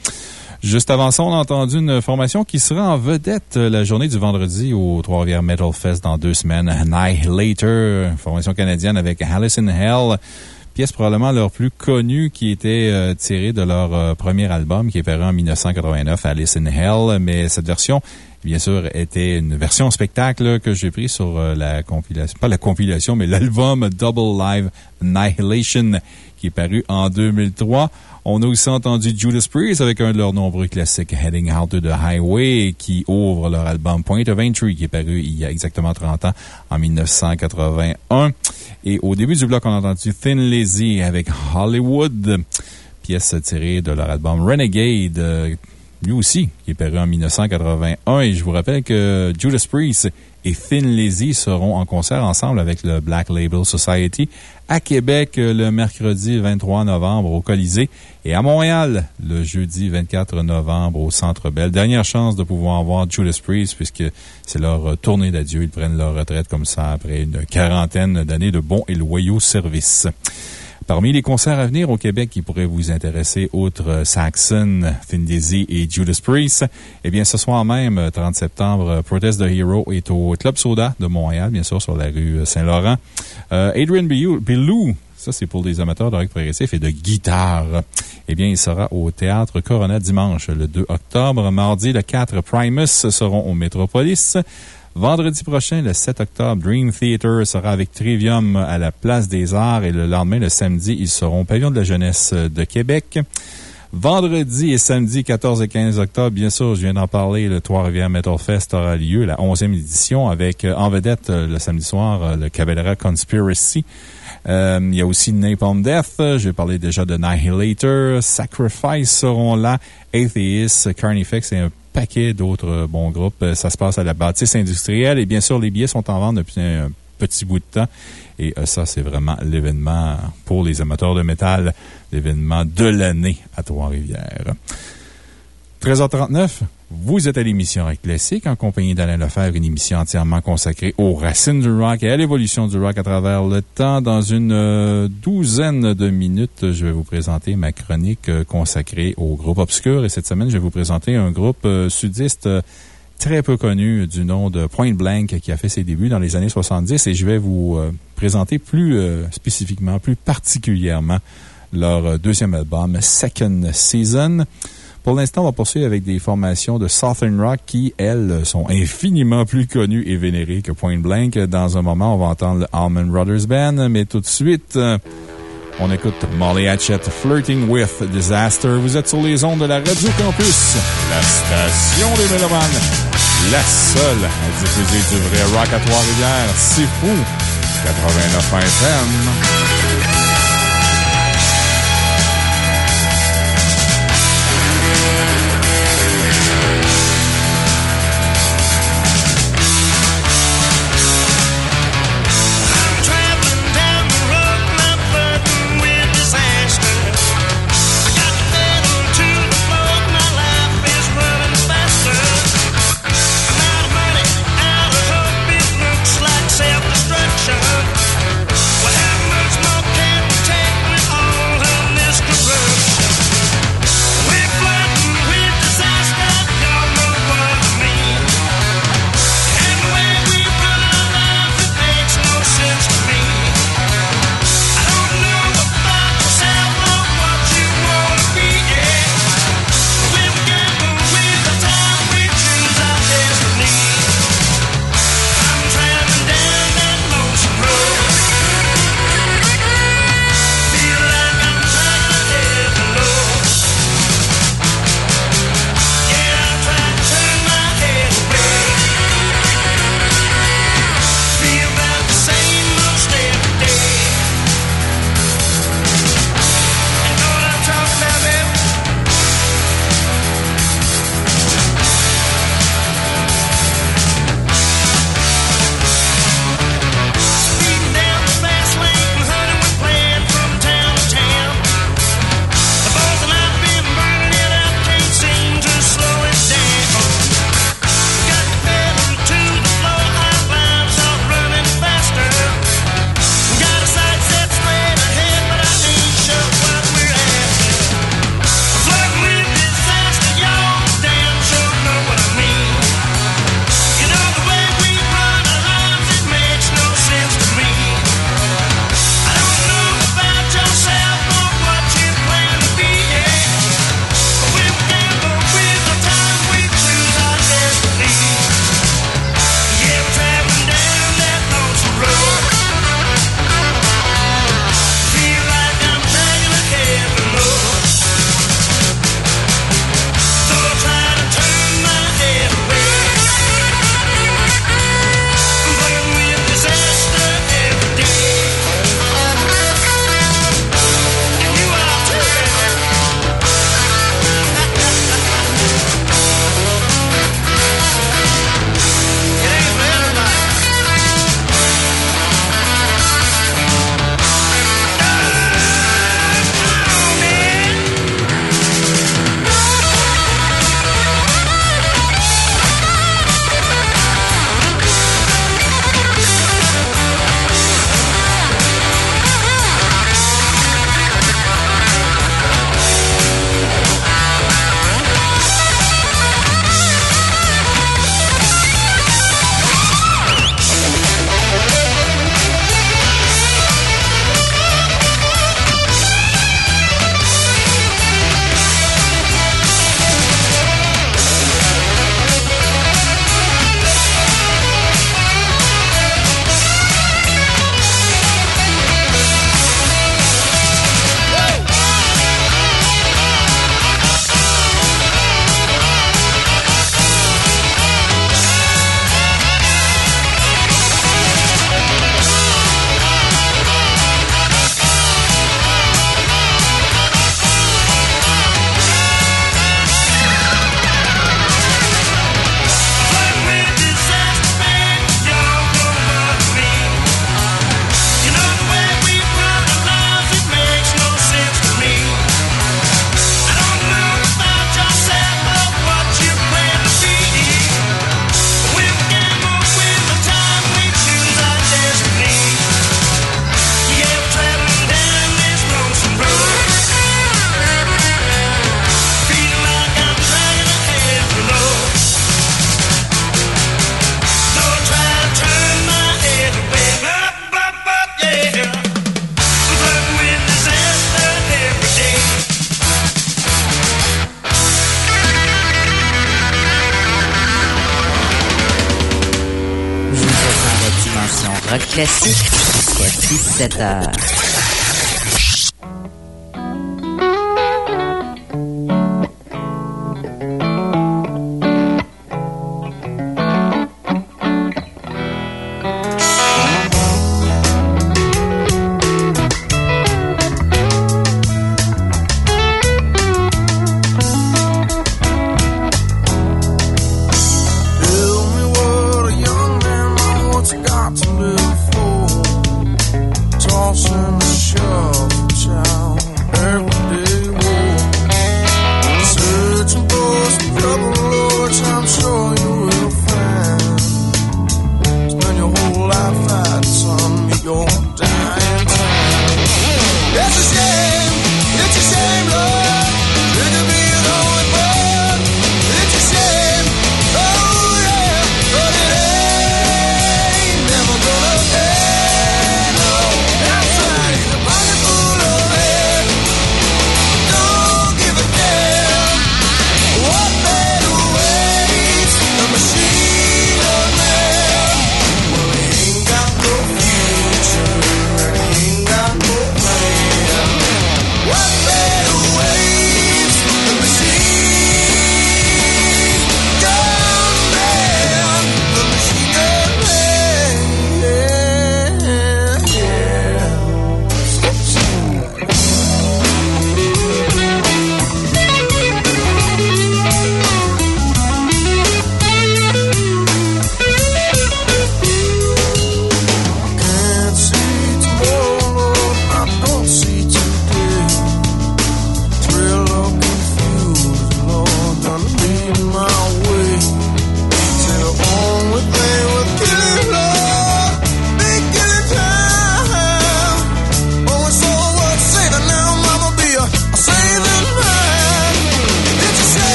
Juste avant ça, on a entendu une formation qui sera en vedette euh, la journée du vendredi au Trois-Rivières Metal Fest dans deux semaines. Annihilator, formation canadienne avec Alice in Hell pièce probablement leur plus connue qui était euh, tirée de leur euh, premier album qui est paru en 1989, Alice in Hell. Mais cette version, bien sûr, était une version spectacle que j'ai pris sur la compilation, pas la compilation, mais l'album Double Live Annihilation qui est paru en 2003. On a aussi entendu Judas Priest avec un de leurs nombreux classiques, Heading Out to the Highway, qui ouvre leur album Point of Entry, qui est paru il y a exactement 30 ans, en 1981. Et au début du bloc, on a entendu Thin Lizzy avec Hollywood, pièce tirée de leur album Renegade, euh, lui aussi, qui est paru en 1981. Et je vous rappelle que Judas Priest et Thin Lizzy seront en concert ensemble avec le Black Label Society à Québec le mercredi 23 novembre au Colisée et à Montréal le jeudi 24 novembre au Centre Bell. Dernière chance de pouvoir voir Judas Priest puisque c'est leur tournée d'adieu. Ils prennent leur retraite comme ça après une quarantaine d'années de bons et loyaux services. Parmi les concerts à venir au Québec qui pourraient vous intéresser, outre Saxon, Thin et Judas Priest, eh bien, ce soir même, 30 septembre, Protest the Hero est au Club Soda de Montréal, bien sûr, sur la rue Saint-Laurent. Euh, Adrian Billou, ça, c'est pour les amateurs de rock progressif et de guitare. Eh bien, il sera au Théâtre Corona dimanche, le 2 octobre. Mardi, le 4, Primus seront au Métropolis. Vendredi prochain, le 7 octobre, Dream Theater sera avec Trivium à la Place des Arts et le lendemain, le samedi, ils seront au Pavillon de la Jeunesse de Québec. Vendredi et samedi 14 et 15 octobre, bien sûr, je viens d'en parler, le Trois-Rivières Metal Fest aura lieu, la 11e édition, avec euh, en vedette euh, le samedi soir, euh, le Cavalera Conspiracy. Il y a aussi Napalm Death. J'ai parlé déjà de Annihilator. Sacrifice seront là. Atheist, Carnifex et un paquet d'autres bons groupes. Ça se passe à la bâtisse industrielle et bien sûr, les billets sont en vente depuis un petit bout de temps. Et euh, ça, c'est vraiment l'événement pour les amateurs de métal, l'événement de l'année à Trois-Rivières. 13h39, vous êtes à l'émission Rock Classique en compagnie d'Alain Lefebvre, une émission entièrement consacrée aux racines du rock et à l'évolution du rock à travers le temps. Dans une euh, douzaine de minutes, je vais vous présenter ma chronique euh, consacrée au groupe Obscur. Et cette semaine, je vais vous présenter un groupe euh, sudiste très peu connu du nom de Point Blank qui a fait ses débuts dans les années 70 et je vais vous présenter plus spécifiquement, plus particulièrement leur deuxième album, Second Season. Pour l'instant, on va poursuivre avec des formations de Southern Rock qui, elles, sont infiniment plus connues et vénérées que Point Blank. Dans un moment, on va entendre le Allman Brothers Band, mais tout de suite, on écoute Molly Hatchet Flirting with Disaster. Vous êtes sur les ondes de la Radio Campus, la station des Mélomanes, la seule à diffuser du vrai rock à Trois-Rivières. C'est fou! 89 FM.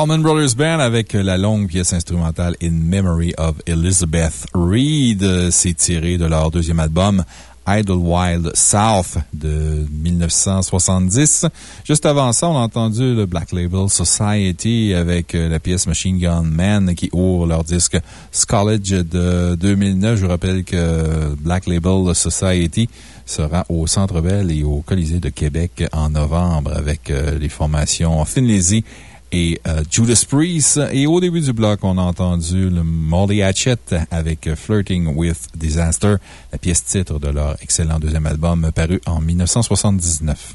Allman Brothers Band avec la longue pièce instrumentale In Memory of Elizabeth Reed. C'est tiré de leur deuxième album Idlewild South de 1970. Juste avant ça, on a entendu le Black Label Society avec la pièce Machine Gun Man qui ouvre leur disque College de 2009. Je vous rappelle que Black Label Society sera au Centre Bell et au Colisée de Québec en novembre avec les formations Finlazy et euh, Judas Priest. Et au début du bloc, on a entendu le Molly Hatchet avec Flirting with Disaster, la pièce titre de leur excellent deuxième album paru en 1979.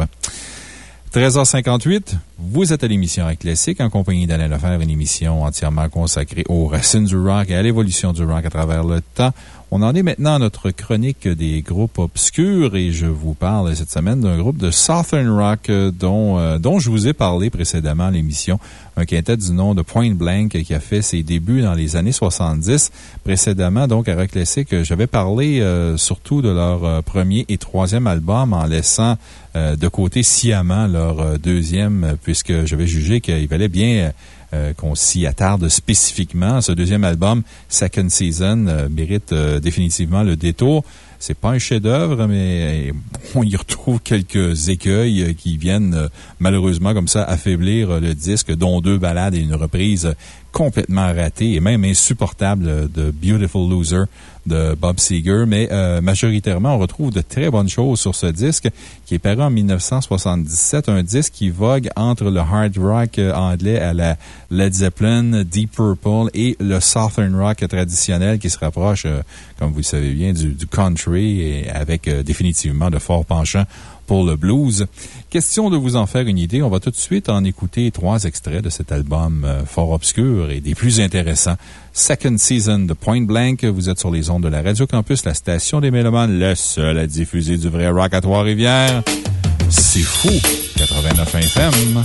13h58, vous êtes à l'émission Rock Classique en compagnie d'Alain Lefebvre, une émission entièrement consacrée aux racines du rock et à l'évolution du rock à travers le temps. On en est maintenant à notre chronique des groupes obscurs et je vous parle cette semaine d'un groupe de Southern Rock euh, dont, euh, dont je vous ai parlé précédemment à l'émission. Un quintet du nom de Point Blank qui a fait ses débuts dans les années 70. Précédemment, donc, à Rock Classic, j'avais parlé euh, surtout de leur premier et troisième album en laissant de côté sciemment leur deuxième puisque j'avais jugé qu'il valait bien euh, qu'on s'y attarde spécifiquement. Ce deuxième album, Second Season, euh, mérite euh, définitivement le détour. C'est pas un chef-d'œuvre, mais on y retrouve quelques écueils qui viennent malheureusement comme ça affaiblir le disque, dont deux ballades et une reprise complètement ratée et même insupportable de Beautiful Loser de Bob Seger, mais euh, majoritairement, on retrouve de très bonnes choses sur ce disque qui est paru en 1977, un disque qui vogue entre le hard rock euh, anglais à la Led Zeppelin, Deep Purple et le Southern rock traditionnel qui se rapproche, euh, comme vous le savez bien, du, du country et avec définitivement de forts penchants pour le blues. Question de vous en faire une idée, on va tout de suite en écouter trois extraits de cet album fort obscur et des plus intéressants. Second Season de Point Blank. Vous êtes sur les ondes de la Radio Campus, la station des Mélomanes, le seul à diffuser du vrai rock à Trois-Rivières. C'est fou! 89 FM.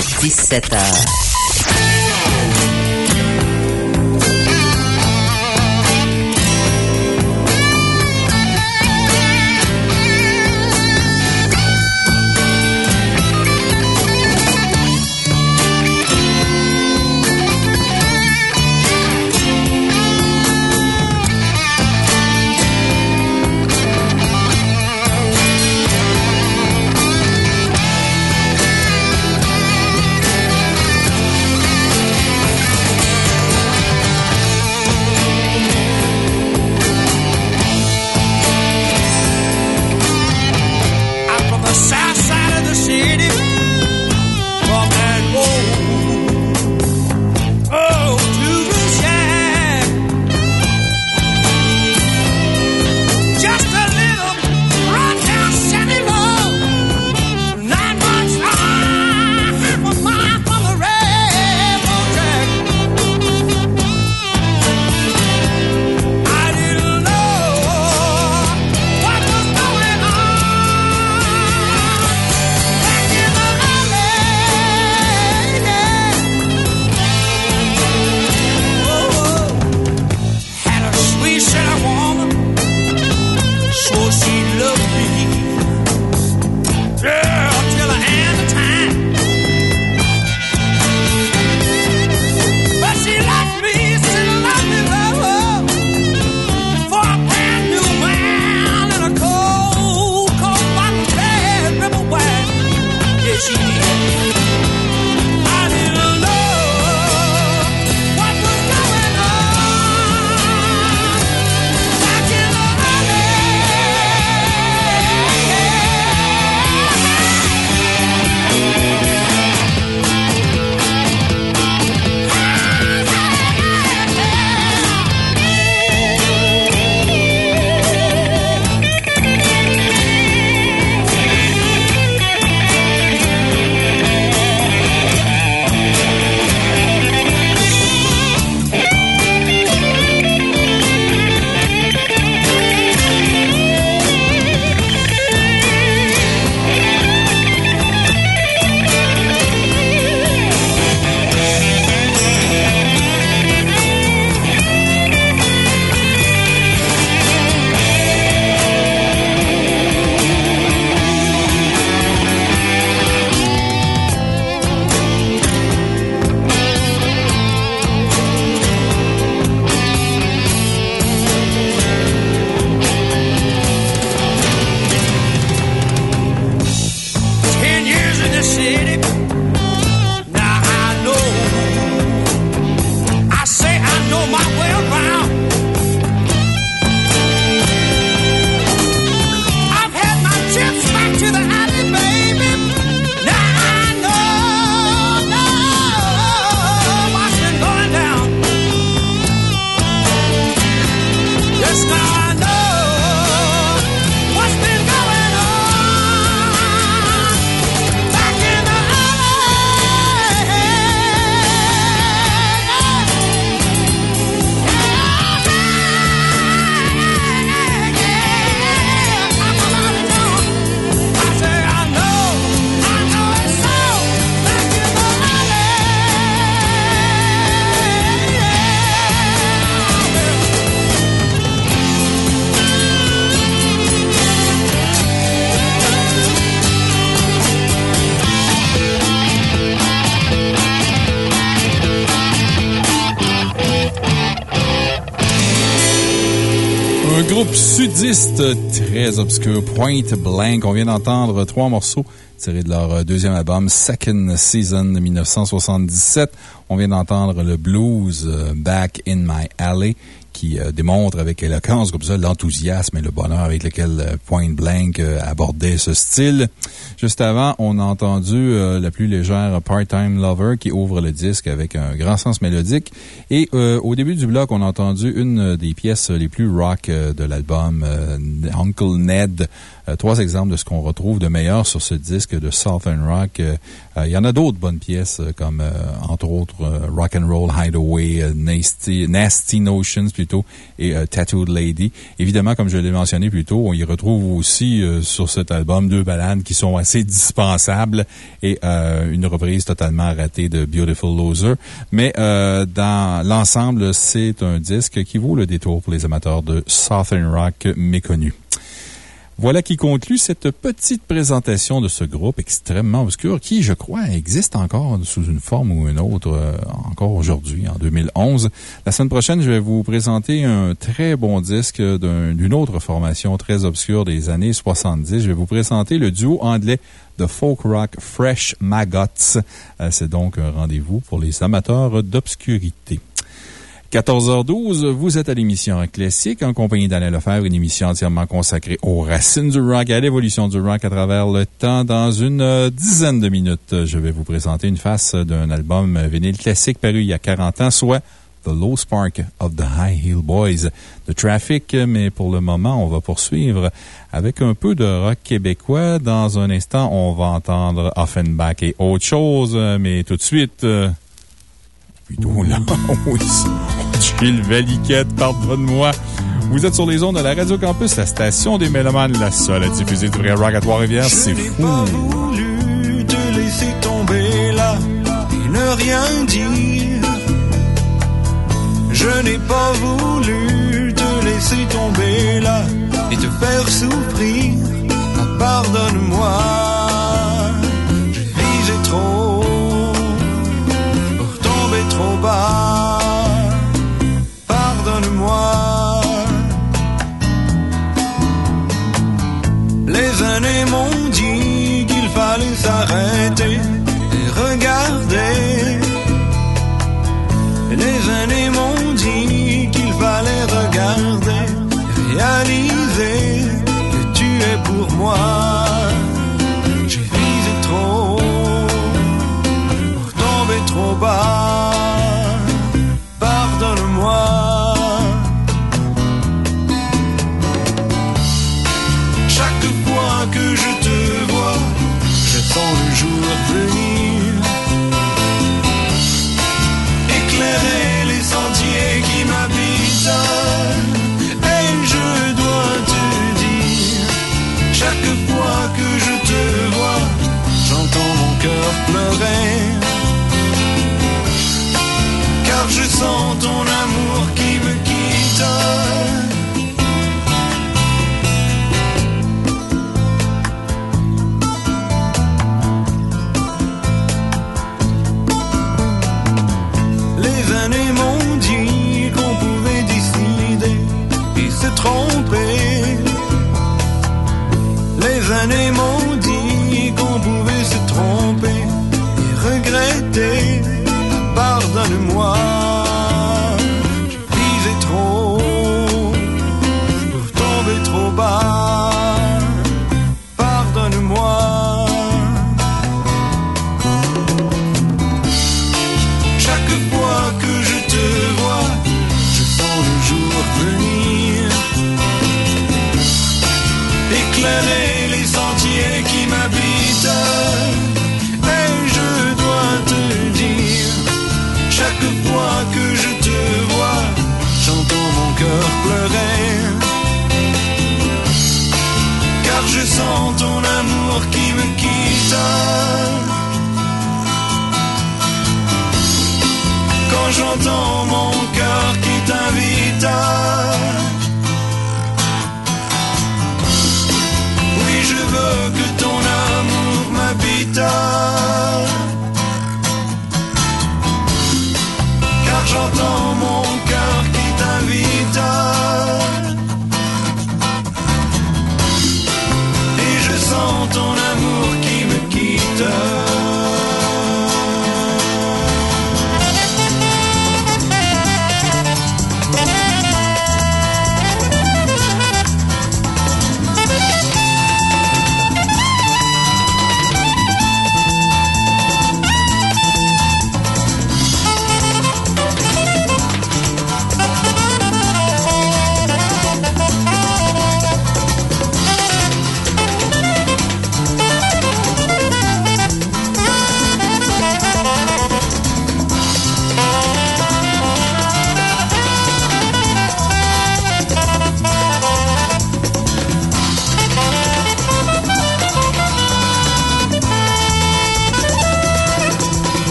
17h. Très Point Blank. On vient d'entendre trois morceaux tirés de leur euh, deuxième album, Second Season de 1977. On vient d'entendre le blues euh, Back in My Alley qui euh, démontre avec éloquence comme ça l'enthousiasme et le bonheur avec lequel Point Blank abordait ce style. Juste avant, on a entendu la plus légère Part-Time Lover qui ouvre le disque avec un grand sens mélodique. Et au début du bloc, on a entendu une des pièces les plus rock de l'album, Uncle Ned. Trois exemples de ce qu'on retrouve de meilleur sur ce disque de Southern Rock. Il y en a d'autres bonnes pièces, comme entre autres Rock and Roll Hideaway, Nasty, Nasty Notions plutôt, et Tattooed Lady. Évidemment, comme je l'ai mentionné plus tôt, on y retrouve aussi sur cet album deux ballades qui sont assez dispensables et une reprise totalement ratée de Beautiful Loser. Mais dans l'ensemble, c'est un disque qui vaut le détour pour les amateurs de Southern Rock méconnus. Voilà qui conclut cette petite présentation de ce groupe extrêmement obscur qui, je crois, existe encore sous une forme ou une autre, encore aujourd'hui, en 2011. La semaine prochaine, je vais vous présenter un très bon disque d'une autre formation très obscure des années 70. Je vais vous présenter le duo anglais de folk rock Fresh Maggots. C'est donc un rendez-vous pour les amateurs d'obscurité. 14h12, vous êtes à l'émission Classique en compagnie d'Alain Lefebvre, une émission entièrement consacrée aux racines du rock et à l'évolution du rock à travers le temps. Dans une euh, dizaine de minutes, je vais vous présenter une face d'un album vinyle classique paru il y a 40 ans, soit The Low Spark of the High Heel Boys de Traffic. Mais pour le moment, on va poursuivre avec un peu de rock québécois. Dans un instant, on va entendre Offenbach et autre chose. Mais tout de suite, euh, plutôt là. oui, Gilles Valiquette, pardonne-moi. Vous êtes sur les ondes de la Radio Campus, la station des Mélomanes, la seule à diffuser du vrai rock à Trois-Rivières. C'est fou. Je n'ai pas voulu te laisser tomber là et ne rien dire. Je n'ai pas voulu te laisser tomber là et te faire souffrir. Pardonne-moi. Tomber trop Pardonne-moi. Les années m'ont dit qu'il fallait s'arrêter et regarder. Les années m'ont dit qu'il fallait regarder, réaliser que tu es pour moi. Sens ton amour qui me quitte. Les années m'ont dit qu'on pouvait décider et se tromper. Les années m'ont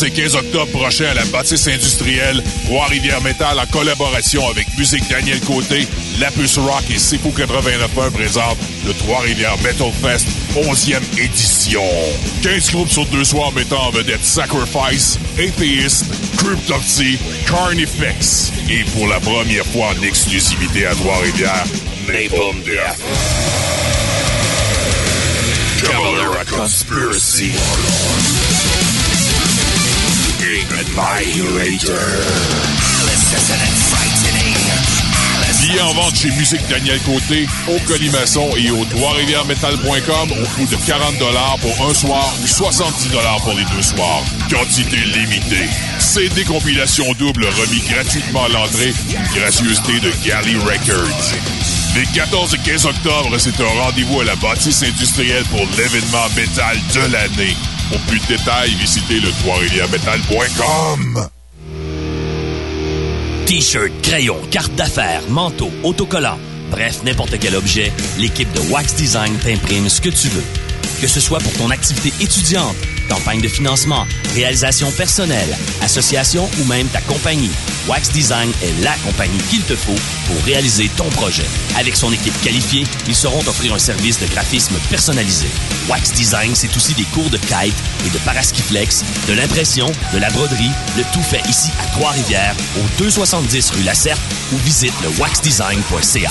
14 et 15 octobre prochains à la bâtisse industrielle, Trois-Rivières Metal en collaboration avec Musique Daniel Côté, Lapus Rock et Sipo 89.1 présente le Trois-Rivières Metal Fest 11e édition. 15 groupes sur deux soirs mettant en vedette Sacrifice, Atheist, Cryptopsy, Carnifex et pour la première fois en exclusivité à Trois-Rivières, Napalm Death. Cavalera Conspiracy. Billets en vente chez Musique Daniel Côté, au Colimaçon et au trois-rivières-metal.com au coût de 40 pour un soir ou 70 pour les deux soirs. Quantité limitée. CD compilation double remis gratuitement à l'entrée, une gracieuseté de Galley Records. Les 14 et 15 octobre, c'est un rendez-vous à la bâtisse industrielle pour l'événement métal de l'année. Pour plus de détails, visitez le. T-shirt, crayon, carte d'affaires, manteau, autocollant, bref, n'importe quel objet, l'équipe de Wax Design t'imprime ce que tu veux. Que ce soit pour ton activité étudiante, campagne de financement, réalisation personnelle, association ou même ta compagnie, Wax Design est la compagnie qu'il te faut pour réaliser ton projet. Avec son équipe qualifiée, ils sauront t'offrir un service de graphisme personnalisé. Wax Design, c'est aussi des cours de kite et de paraskiflex, de l'impression, de la broderie, le tout fait ici à Trois-Rivières, au 270 rue Lacerte ou visite le waxdesign.ca.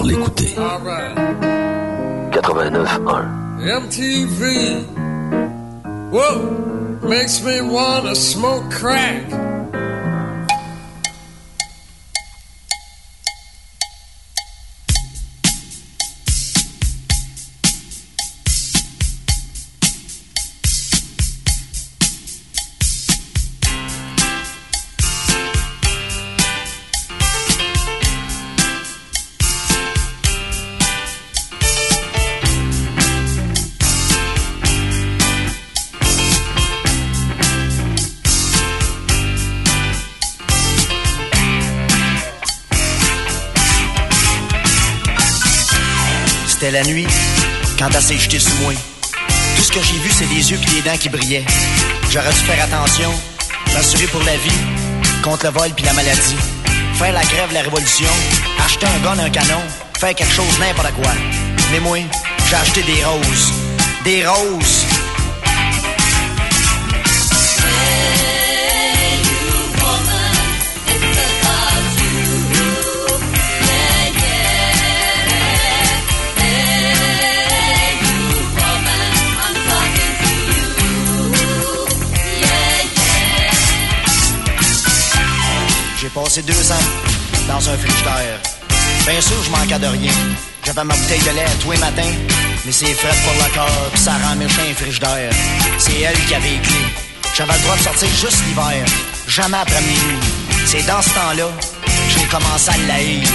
pour l'écouter. 89.1 MTV. Whoa, makes me wanna smoke crack. Sous moi. Tout ce que j'ai vu, c'est les yeux et les dents qui brillaient. J'aurais dû faire attention, m'assurer pour la vie, contre le vol puis la maladie. Faire la grève, la révolution, acheter un gun, un canon, faire quelque chose, n'importe quoi. Mais moi, j'ai acheté des roses. Des roses! Passé deux ans dans un frigidaire. Bien sûr, je manquais de rien. J'avais ma bouteille de lait tous les matins, mais c'est frais pour le corps, pis ça rend méchant un frigidaire. C'est elle qui avait les clés. J'avais le droit de sortir juste l'hiver, jamais après minuit. C'est dans ce temps-là que j'ai commencé à l'haïr.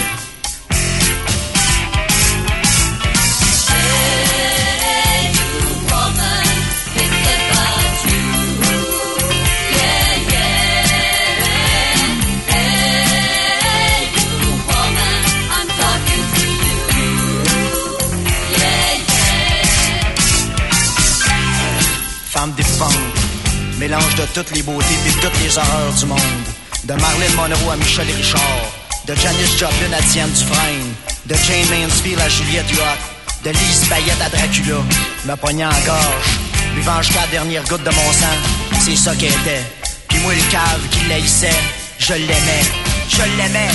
Mélange de toutes les beautés et toutes les horreurs du monde. De Marilyn Monroe à Michel Richard, de Janis Joplin à Diane Dufresne, de Jane Mansfield à Juliette Huot, de Lise Bayette à Dracula, me pognant en gorge, buvant jusqu'à la dernière goutte de mon sang, c'est ça qu'elle était. Puis moi, le cave qui l'haïssait, je l'aimais, je l'aimais.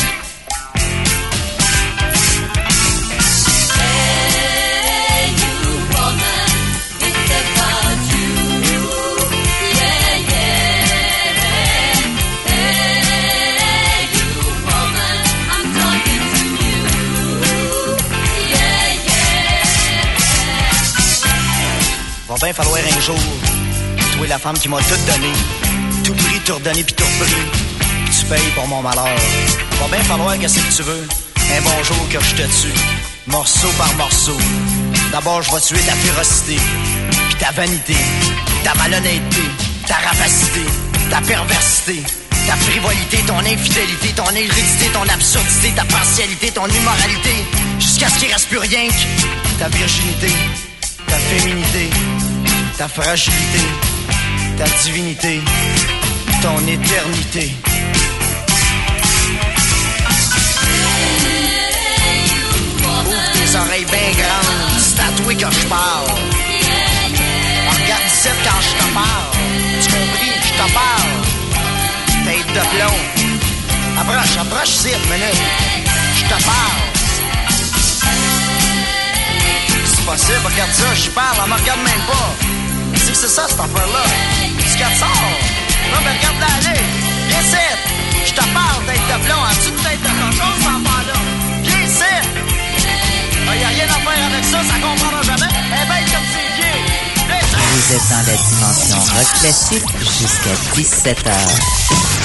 Va bien falloir un jour, toi la femme qui m'a tout donné, tout pris, tout redonné puis tout que tu payes pour mon malheur. Va bien falloir que c'est que tu veux, un bon jour que je te tue, morceau par morceau. D'abord je vais tuer ta férocité, puis ta vanité, ta malhonnêteté, ta rapacité, ta perversité. Ta frivolité, ton infidélité, ton hérédité, ton absurdité, ta partialité, ton immoralité, jusqu'à ce qu'il reste plus rien que ta virginité, ta féminité, ta fragilité, ta divinité, ton éternité. Ouvre tes oreilles bien grandes, c'est à toi que je parle. Regarde ici quand je te parle. Tu compris? Je te parle. Tête de plomb. Approche, approche ici, minute. Je te parle. C'est possible, regarde ça, je parle, elle me regarde même pas. C'est que c'est ça, cette affaire-là. C'est qu'elle sort. Non, mais regarde-la aller. Viens ici. Je te parle, tête de plomb. As-tu une tête de cochon, cette affaire-là? Viens ici. Il n'y a rien à faire avec ça, ça comprendra jamais. Eh ben, comme. Viens ici. Vous êtes dans la dimension rock classique jusqu'à 17h.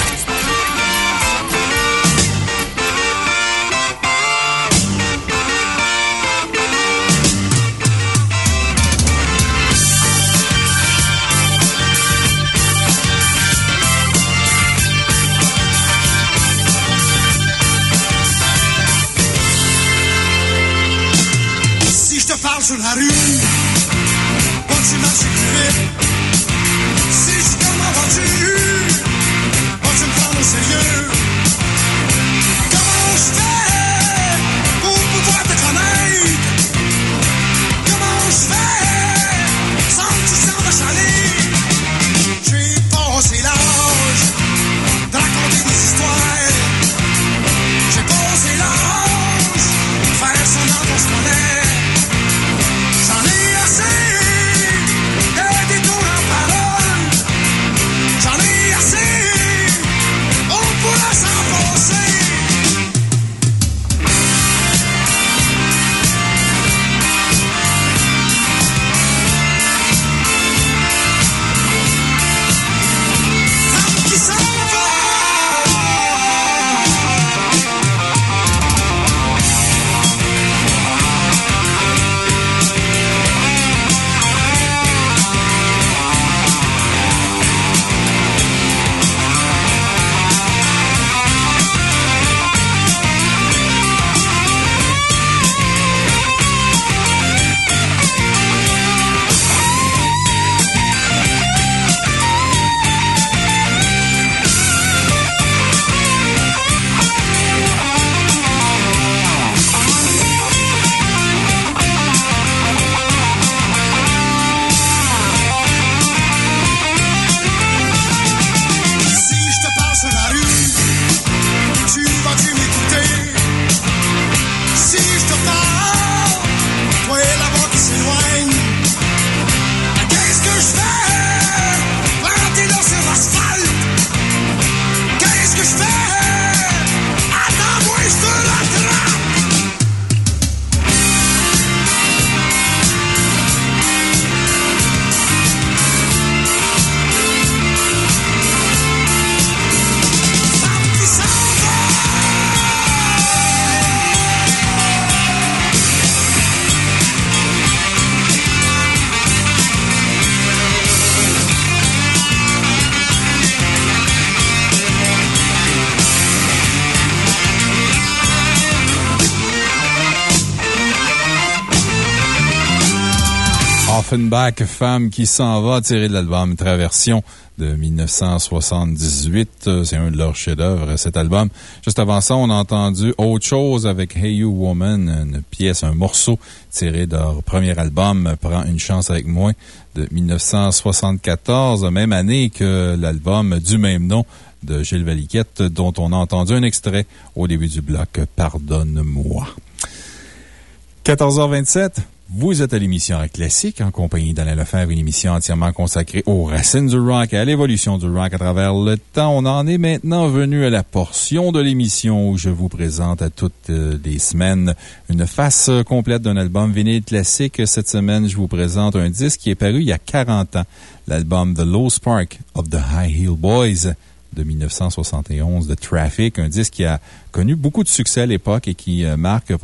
Je Femme qui s'en va, tiré de l'album Traversion de 1978. C'est un de leurs chefs-d'œuvre, cet album. Juste avant ça, on a entendu autre chose avec Hey You Woman, une pièce, un morceau tiré de leur premier album, Prends une chance avec moi, de 1974, même année que l'album du même nom de Gilles Valiquette, dont on a entendu un extrait au début du bloc Pardonne-moi. 14h27. Vous êtes à l'émission Classique en compagnie d'Alain Lefebvre, une émission entièrement consacrée aux racines du rock et à l'évolution du rock à travers le temps. On en est maintenant venu à la portion de l'émission où je vous présente à toutes euh, les semaines une face complète d'un album vinyle classique. Cette semaine, je vous présente un disque qui est paru il y a 40 ans, l'album The Low Spark of the High Heel Boys de 1971 de Traffic, un disque qui a connu beaucoup de succès à l'époque et qui euh, marque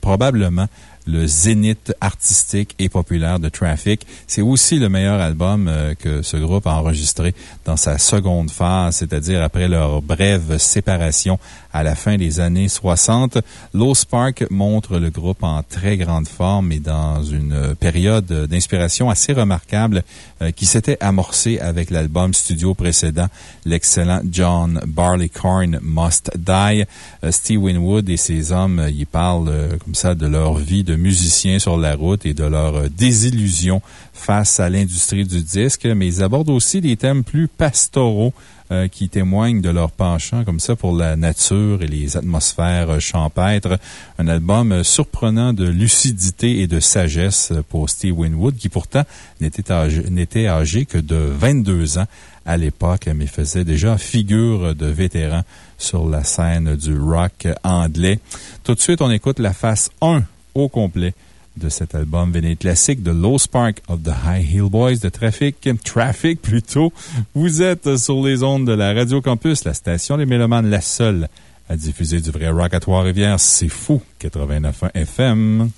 probablement le zénith artistique et populaire de Traffic. C'est aussi le meilleur album euh, que ce groupe a enregistré dans sa seconde phase, c'est-à-dire après leur brève séparation à la fin des années 60. Low Spark montre le groupe en très grande forme et dans une période d'inspiration assez remarquable euh, qui s'était amorcée avec l'album studio précédent, l'excellent John Barleycorn Must Die. Euh, Steve Winwood et ses hommes y parlent comme ça de leur vie de musiciens sur la route et de leur euh, désillusion face à l'industrie du disque, mais ils abordent aussi des thèmes plus pastoraux euh, qui témoignent de leur penchant comme ça pour la nature et les atmosphères euh, champêtres. Un album surprenant de lucidité et de sagesse pour Steve Winwood, qui pourtant n'était âgé, âgé que de 22 ans à l'époque, mais faisait déjà figure de vétéran sur la scène du rock anglais. Tout de suite, on écoute la face 1 au complet de cet album véné classique de Low Spark of the High Heel Boys de Traffic. Traffic, plutôt. Vous êtes sur les ondes de la Radio Campus, la station des Mélomanes, la seule à diffuser du vrai rock à Trois-Rivières. C'est fou. 89.1 FM.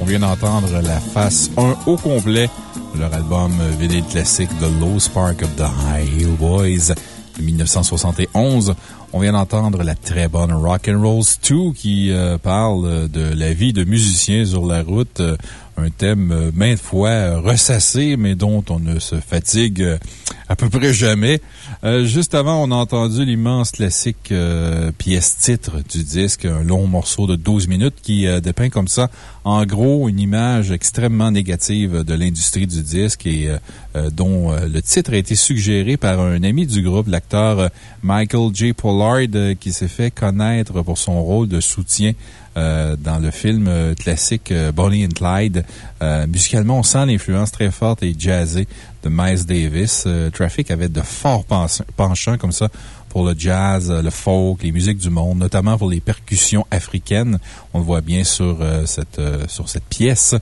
On vient d'entendre la face 1 au complet de leur album vinyle classique The Low Spark of the High Hill Boys de 1971. On vient d'entendre la très bonne Rock and Rolls 2 qui euh, parle de la vie de musicien sur la route. Euh, un thème euh, maintes fois ressassé, mais dont on ne se fatigue à peu près jamais. Euh, juste avant, on a entendu l'immense classique euh, pièce-titre du disque, un long morceau de 12 minutes qui euh, dépeint comme ça, en gros, une image extrêmement négative de l'industrie du disque et dont le titre a été suggéré par un ami du groupe, l'acteur Michael J. Pollard, qui s'est fait connaître pour son rôle de soutien dans le film classique Bonnie and Clyde. musicalement, on sent l'influence très forte et jazzée de Miles Davis. Euh, Traffic avait de forts penchants comme ça pour le jazz, euh, le folk, les musiques du monde, notamment pour les percussions africaines. On le voit bien sur, euh, cette, sur cette pièce.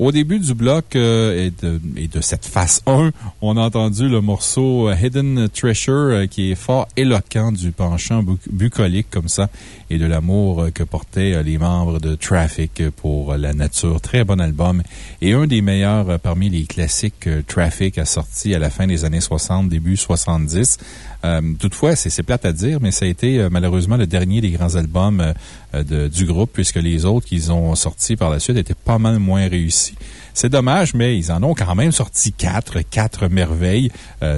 Au début du bloc et, de, et, de, cette phase 1, on a entendu le morceau Hidden Treasure qui est fort éloquent du penchant bucolique comme ça et de l'amour que portaient les membres de Traffic pour la nature. Très bon album et un des meilleurs parmi les classiques que Traffic a à la fin des années 60, début 70. Euh, toutefois, c'est plate à dire, mais ça a été euh, malheureusement le dernier des grands albums euh, de, du groupe, puisque les autres qu'ils ont sortis par la suite étaient pas mal moins réussis. C'est dommage, mais ils en ont quand même sorti quatre, quatre merveilles,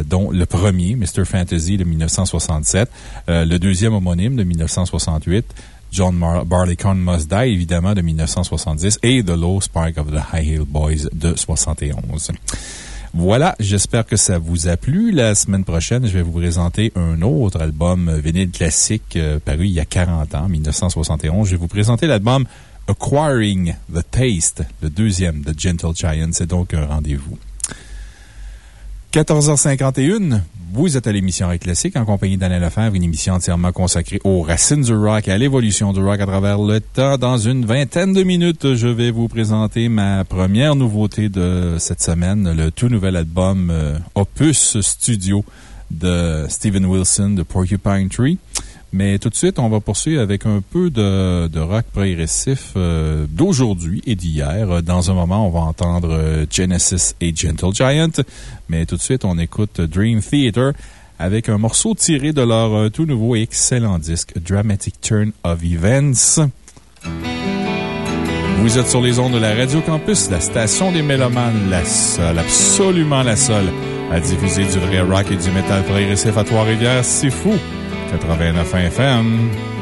dont le premier, Mr. Fantasy de 1967, le deuxième homonyme de 1968, John Barleycorn Must Die, évidemment, de 1970, et The Low Spark of the High Hill Boys de 71. Voilà, j'espère que ça vous a plu. La semaine prochaine, je vais vous présenter un autre album vinyle classique euh, paru il y a 40 ans, 1971. Je vais vous présenter l'album Acquiring the Taste, le deuxième de Gentle Giant. C'est donc un rendez-vous. 14h51, vous êtes à l'émission Rock Classique en compagnie d'Alain Lefebvre, une émission entièrement consacrée aux racines du rock et à l'évolution du rock à travers le temps. Dans une vingtaine de minutes, je vais vous présenter ma première nouveauté de cette semaine, le tout nouvel album euh, Opus Studio de Steven Wilson de Porcupine Tree. Mais tout de suite, on va poursuivre avec un peu de, rock progressif euh, d'aujourd'hui et d'hier. Dans un moment, on va entendre euh, Genesis et Gentle Giant. Mais tout de suite, on écoute Dream Theater avec un morceau tiré de leur euh, tout nouveau et excellent disque Dramatic Turn of Events. Vous êtes sur les ondes de la Radio Campus, la station des Mélomanes, la seule, absolument la seule, à diffuser du vrai rock et du métal progressif à Trois-Rivières. C'est fou! 89 FM.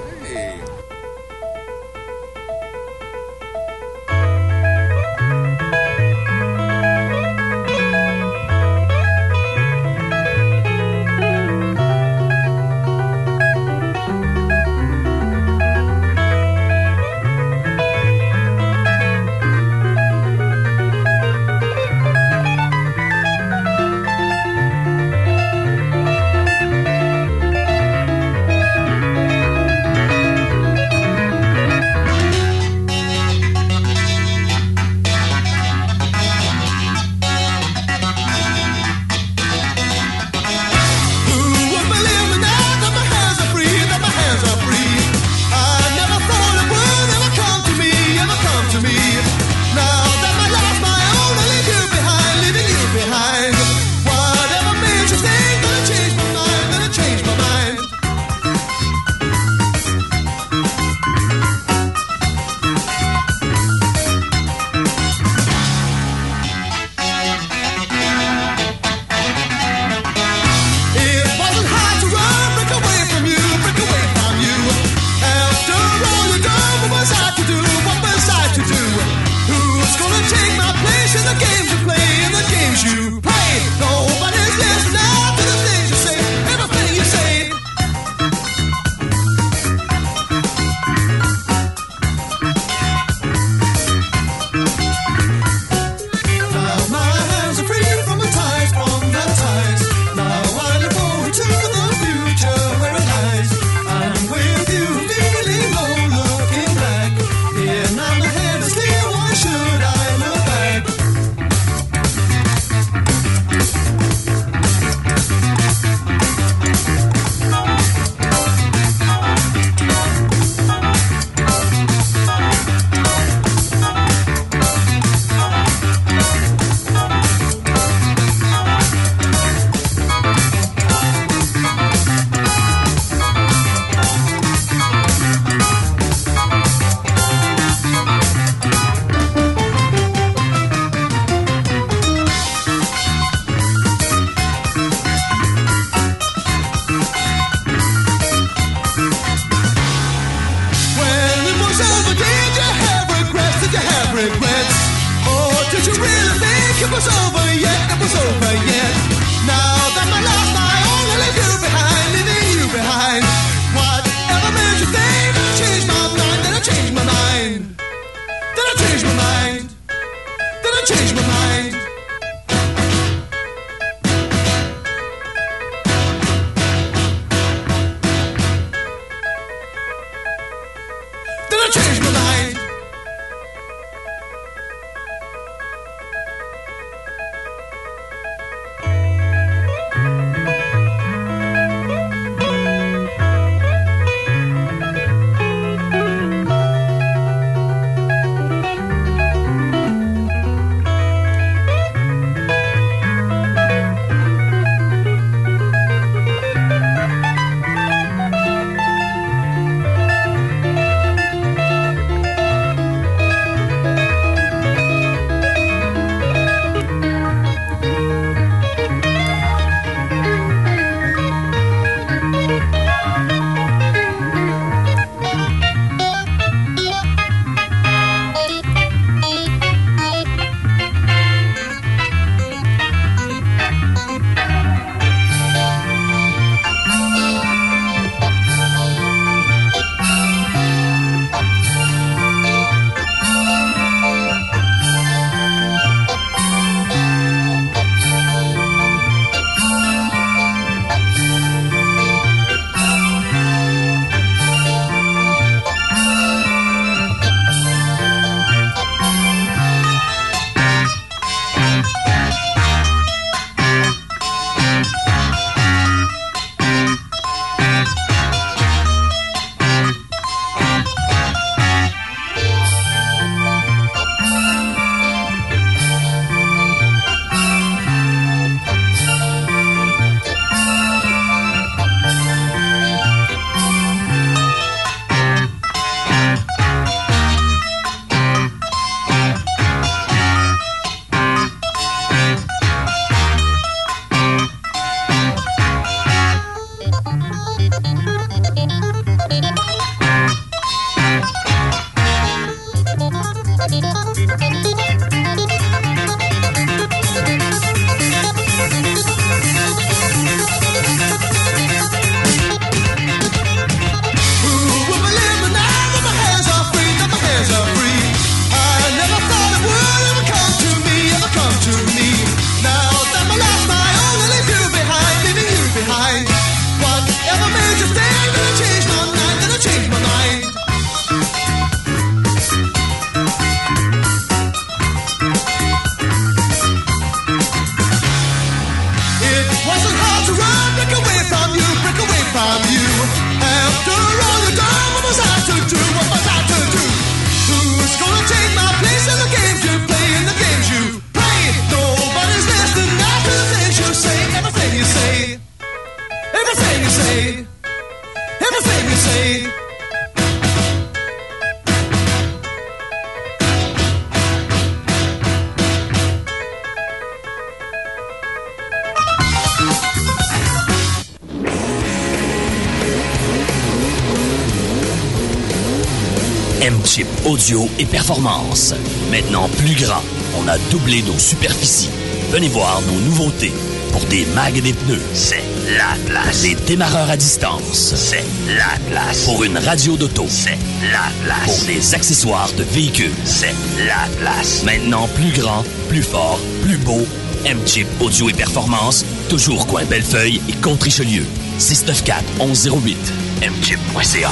Audio et Performance. Maintenant plus grand, on a doublé nos superficies. Venez voir nos nouveautés. Pour des mags et des pneus, c'est la place. Des démarreurs à distance, c'est la place. Pour une radio d'auto, c'est la place. Pour des accessoires de véhicules, c'est la place. Maintenant plus grand, plus fort, plus beau. M-Chip Audio et Performance, toujours coin Bellefeuille et Contre-Richelieu. 694-1108. mchip.ca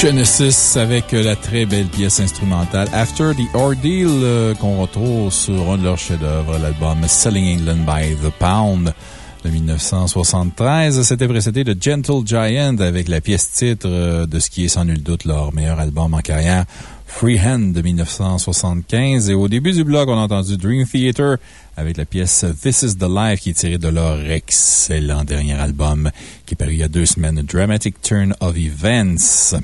Genesis avec la très belle pièce instrumentale After the Ordeal euh, qu'on retrouve sur un de leurs chefs-d'œuvre, l'album Selling England by the Pound de 1973. C'était précédé de Gentle Giant avec la pièce titre euh, de ce qui est sans nul doute leur meilleur album en carrière, Freehand de 1975. Et au début du blog, on a entendu Dream Theater avec la pièce This is the Life qui est tirée de leur excellent dernier album qui est paru il y a deux semaines, Dramatic Turn of Events.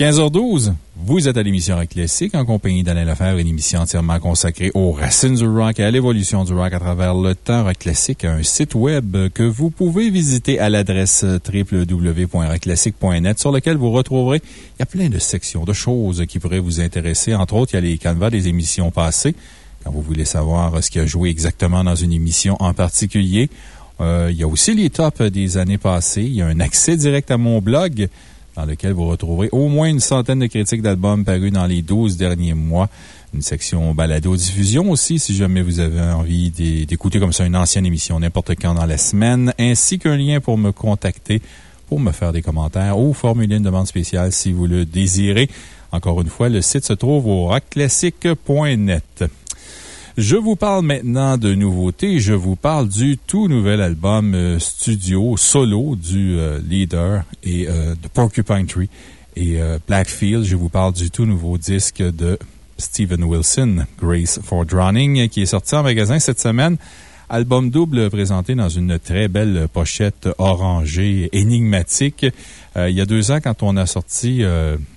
15h12, vous êtes à l'émission Rock Classique en compagnie d'Alain Lefebvre, une émission entièrement consacrée aux racines du rock et à l'évolution du rock à travers le temps. Rock Classique a un site web que vous pouvez visiter à l'adresse www.rockclassique.net sur lequel vous retrouverez, il y a plein de sections, de choses qui pourraient vous intéresser. Entre autres, il y a les canevas des émissions passées. Quand vous voulez savoir ce qui a joué exactement dans une émission en particulier. Euh, il y a aussi les tops des années passées. Il y a un accès direct à mon blog dans lequel vous retrouverez au moins une centaine de critiques d'albums parus dans les 12 derniers mois. Une section balado-diffusion aussi, si jamais vous avez envie d'écouter comme ça une ancienne émission n'importe quand dans la semaine, ainsi qu'un lien pour me contacter, pour me faire des commentaires ou formuler une demande spéciale si vous le désirez. Encore une fois, le site se trouve au rockclassique.net. Je vous parle maintenant de nouveautés. Je vous parle du tout nouvel album euh, studio solo du euh, leader et euh, de Porcupine Tree et Blackfield. Je vous parle du tout nouveau disque de Steven Wilson, Grace for Drowning, qui est sorti en magasin cette semaine. Album double présenté dans une très belle pochette orangée énigmatique. il y a deux ans, quand on a sorti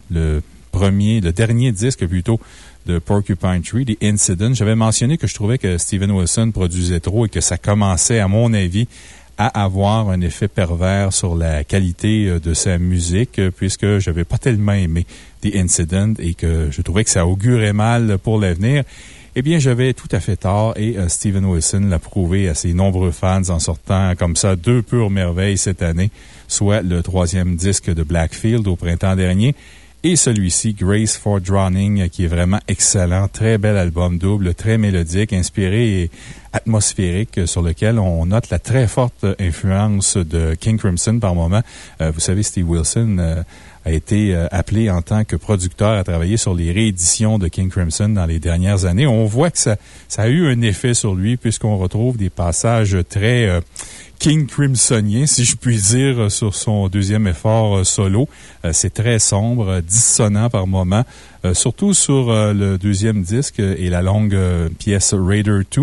le premier, le dernier disque plutôt de Porcupine Tree, The Incident, j'avais mentionné que je trouvais que Steven Wilson produisait trop et que ça commençait, à mon avis, à avoir un effet pervers sur la qualité euh, de sa musique, euh, puisque je n'avais pas tellement aimé The Incident et que je trouvais que ça augurait mal pour l'avenir. Eh bien, j'avais tout à fait tort et euh, Steven Wilson l'a prouvé à ses nombreux fans en sortant comme ça deux pures merveilles cette année, soit le troisième disque de Blackfield au printemps dernier et celui-ci, Grace for Drowning, qui est vraiment excellent. Très bel album double, très mélodique, inspiré et atmosphérique, sur lequel on note la très forte influence de King Crimson par moment. Euh, vous savez, Steve Wilson euh, a été euh, appelé en tant que producteur à travailler sur les rééditions de King Crimson dans les dernières années. On voit que ça, a eu un effet sur lui puisqu'on retrouve des passages très King Crimsonien, si je puis dire, sur son deuxième effort euh, solo. Euh, c'est très sombre, dissonant par moments, euh, surtout sur le deuxième disque et la longue pièce Raider 2.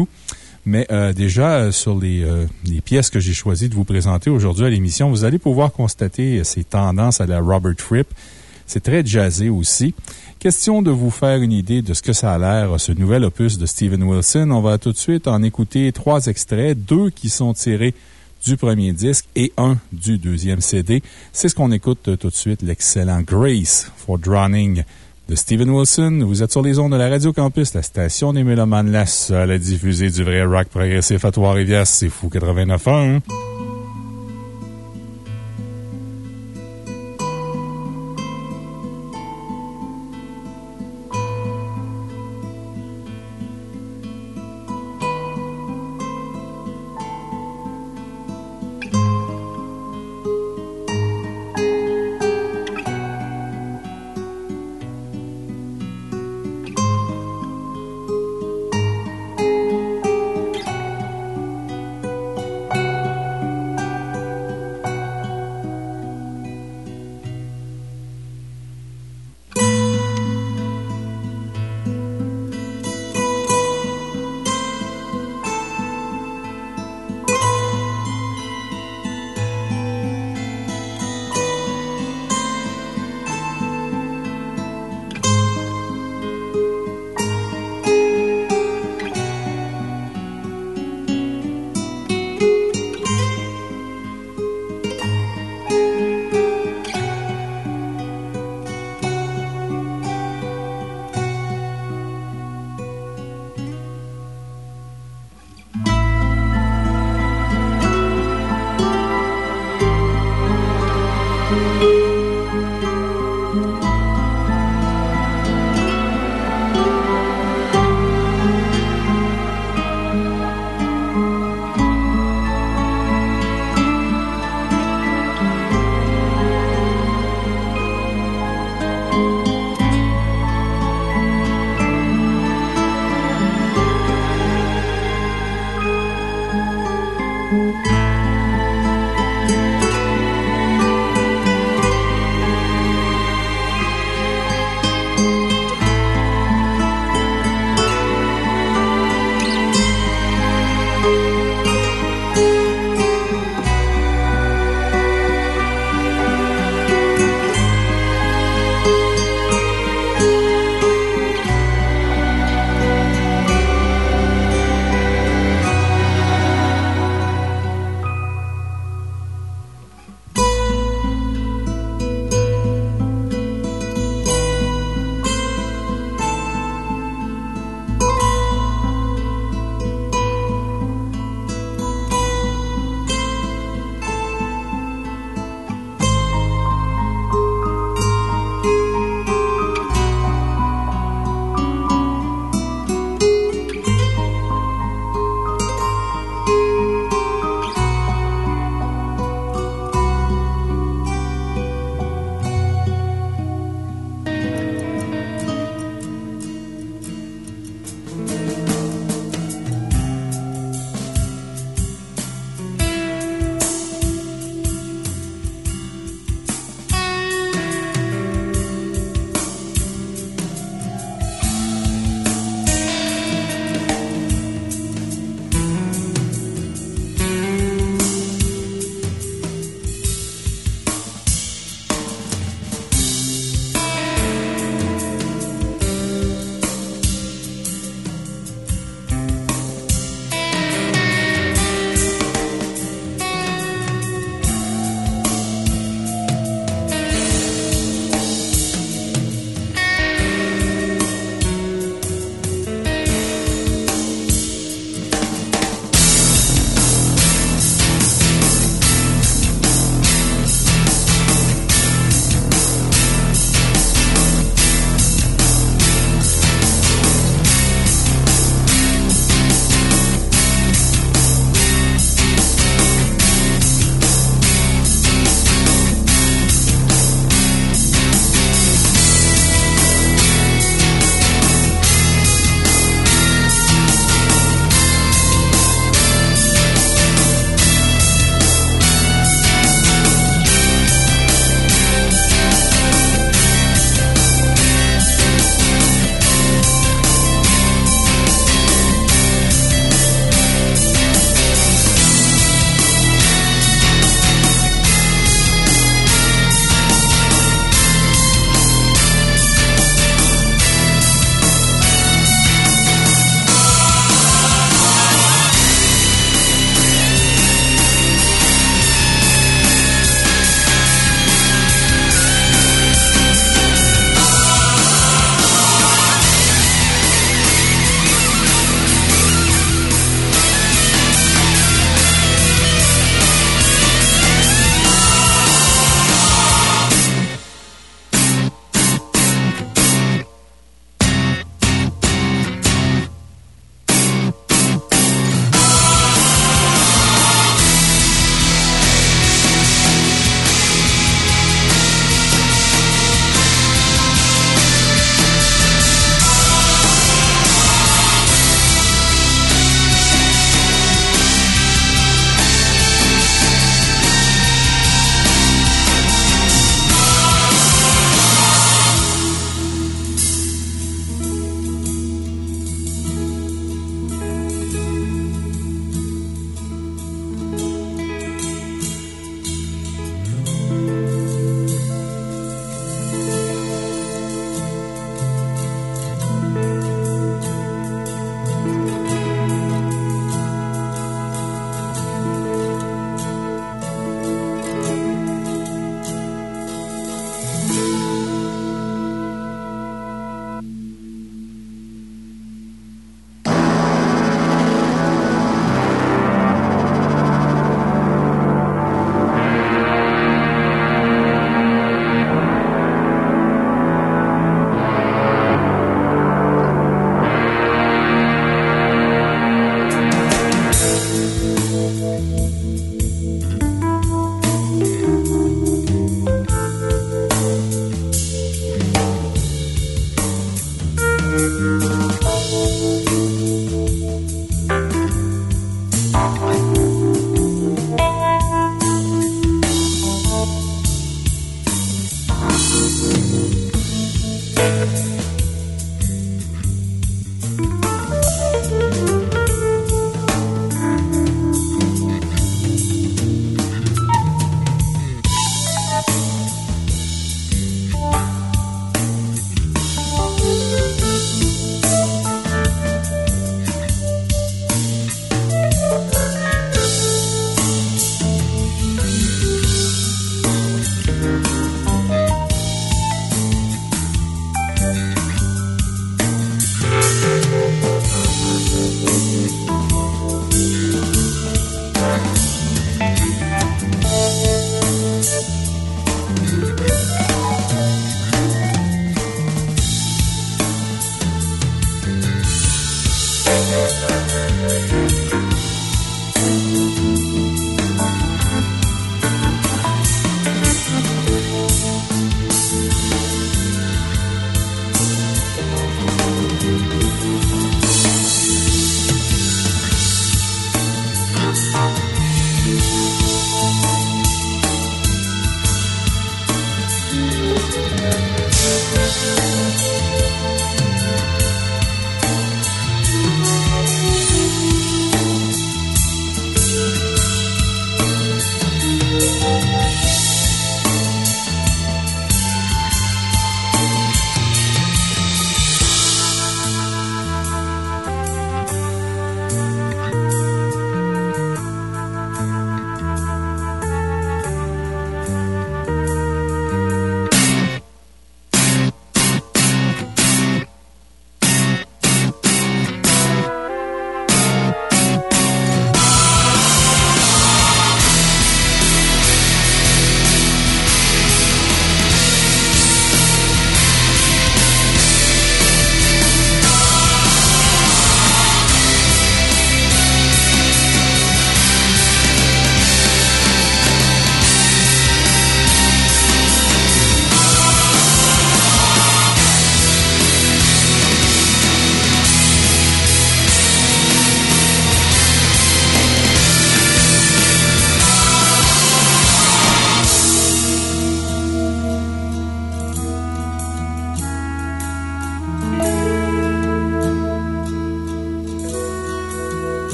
Mais déjà, sur les, les, pièces que j'ai choisi de vous présenter aujourd'hui à l'émission, vous allez pouvoir constater ces tendances à la Robert Fripp. C'est très jazzé aussi. Question de vous faire une idée de ce que ça a l'air, ce nouvel opus de Steven Wilson. On va tout de suite en écouter trois extraits, deux qui sont tirés du premier disque et un du deuxième CD. C'est ce qu'on écoute tout de suite, l'excellent Grace for Drowning de Steven Wilson. Vous êtes sur les ondes de la Radio Campus, la station des Mélomanes, la seule à diffuser du vrai rock progressif à Trois-Rivières. C'est fou 89.1.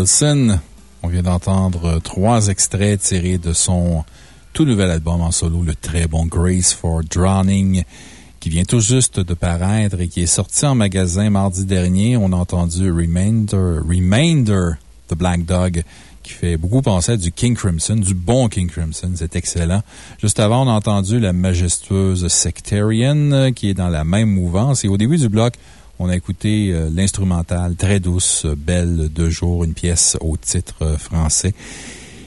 Wilson. On vient d'entendre trois extraits tirés de son tout nouvel album en solo, le très bon Grace for Drowning, qui vient tout juste de paraître et qui est sorti en magasin mardi dernier. On a entendu Remainder, Remainder, The Black Dog, qui fait beaucoup penser à du King Crimson, du bon King Crimson. C'est excellent. Juste avant, on a entendu la majestueuse Sectarian, qui est dans la même mouvance. Et au début du bloc, on a écouté euh, l'instrumental très douce, belle de jour, une pièce au titre euh, français.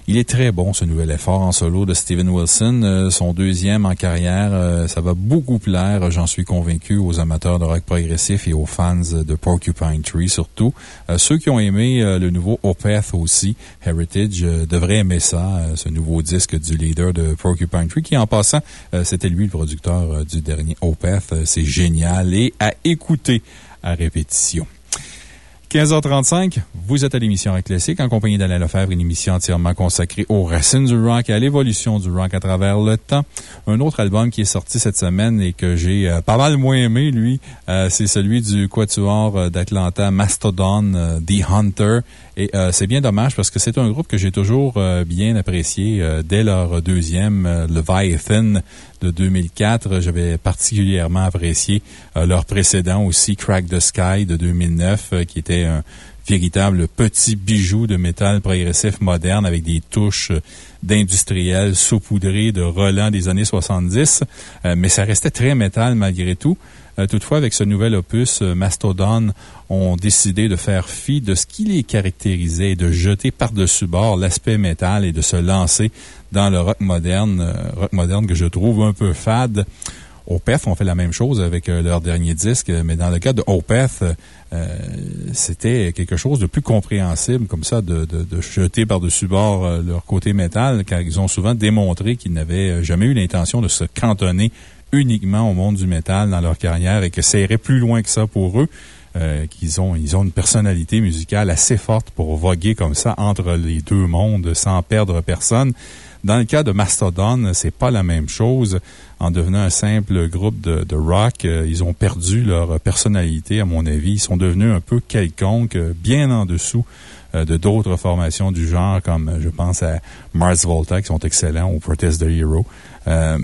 Il est très bon, ce nouvel effort en solo de Steven Wilson. Euh, son deuxième en carrière, euh, ça va beaucoup plaire, j'en suis convaincu, aux amateurs de rock progressif et aux fans de Porcupine Tree surtout. Euh, ceux qui ont aimé le nouveau Opeth aussi, Heritage, devraient aimer ça, ce nouveau disque du leader de Porcupine Tree, qui en passant, c'était lui le producteur du dernier Opeth. C'est génial et à écouter à répétition. 15h35, vous êtes à l'émission Rock Classique en compagnie d'Alain Lefebvre, une émission entièrement consacrée aux racines du rock et à l'évolution du rock à travers le temps. Un autre album qui est sorti cette semaine et que j'ai euh, pas mal moins aimé, lui, euh, c'est celui du quatuor euh, d'Atlanta Mastodon, The Hunter. Et c'est bien dommage parce que c'est un groupe que j'ai toujours bien apprécié dès leur deuxième, Leviathan de 2004. J'avais particulièrement apprécié euh, leur précédent aussi, Crack the Sky de 2009, euh, qui était un véritable petit bijou de métal progressif moderne avec des touches euh, d'industriel saupoudré de Roland des années 70. mais ça restait très métal malgré tout. Toutefois, avec ce nouvel opus, Mastodon ont décidé de faire fi de ce qui les caractérisait de jeter par-dessus bord l'aspect métal et de se lancer dans le rock moderne, euh, rock moderne que je trouve un peu fade. Opeth ont fait la même chose avec euh, leur dernier disque, mais dans le cas de Opeth, euh, c'était quelque chose de plus compréhensible, comme ça, de, jeter par-dessus bord leur côté métal, car ils ont souvent démontré qu'ils n'avaient jamais eu l'intention de se cantonner uniquement au monde du métal dans leur carrière et que ça irait plus loin que ça pour eux. qu'ils ont, ils ont une personnalité musicale assez forte pour voguer comme ça entre les deux mondes sans perdre personne. Dans le cas de Mastodon, c'est pas la même chose. En devenant un simple groupe de, rock, euh, ils ont perdu leur personnalité, à mon avis. Ils sont devenus un peu quelconques, bien en dessous euh, de d'autres formations du genre, comme je pense à Mars Volta, qui sont excellents, ou Protest the Hero. Euh,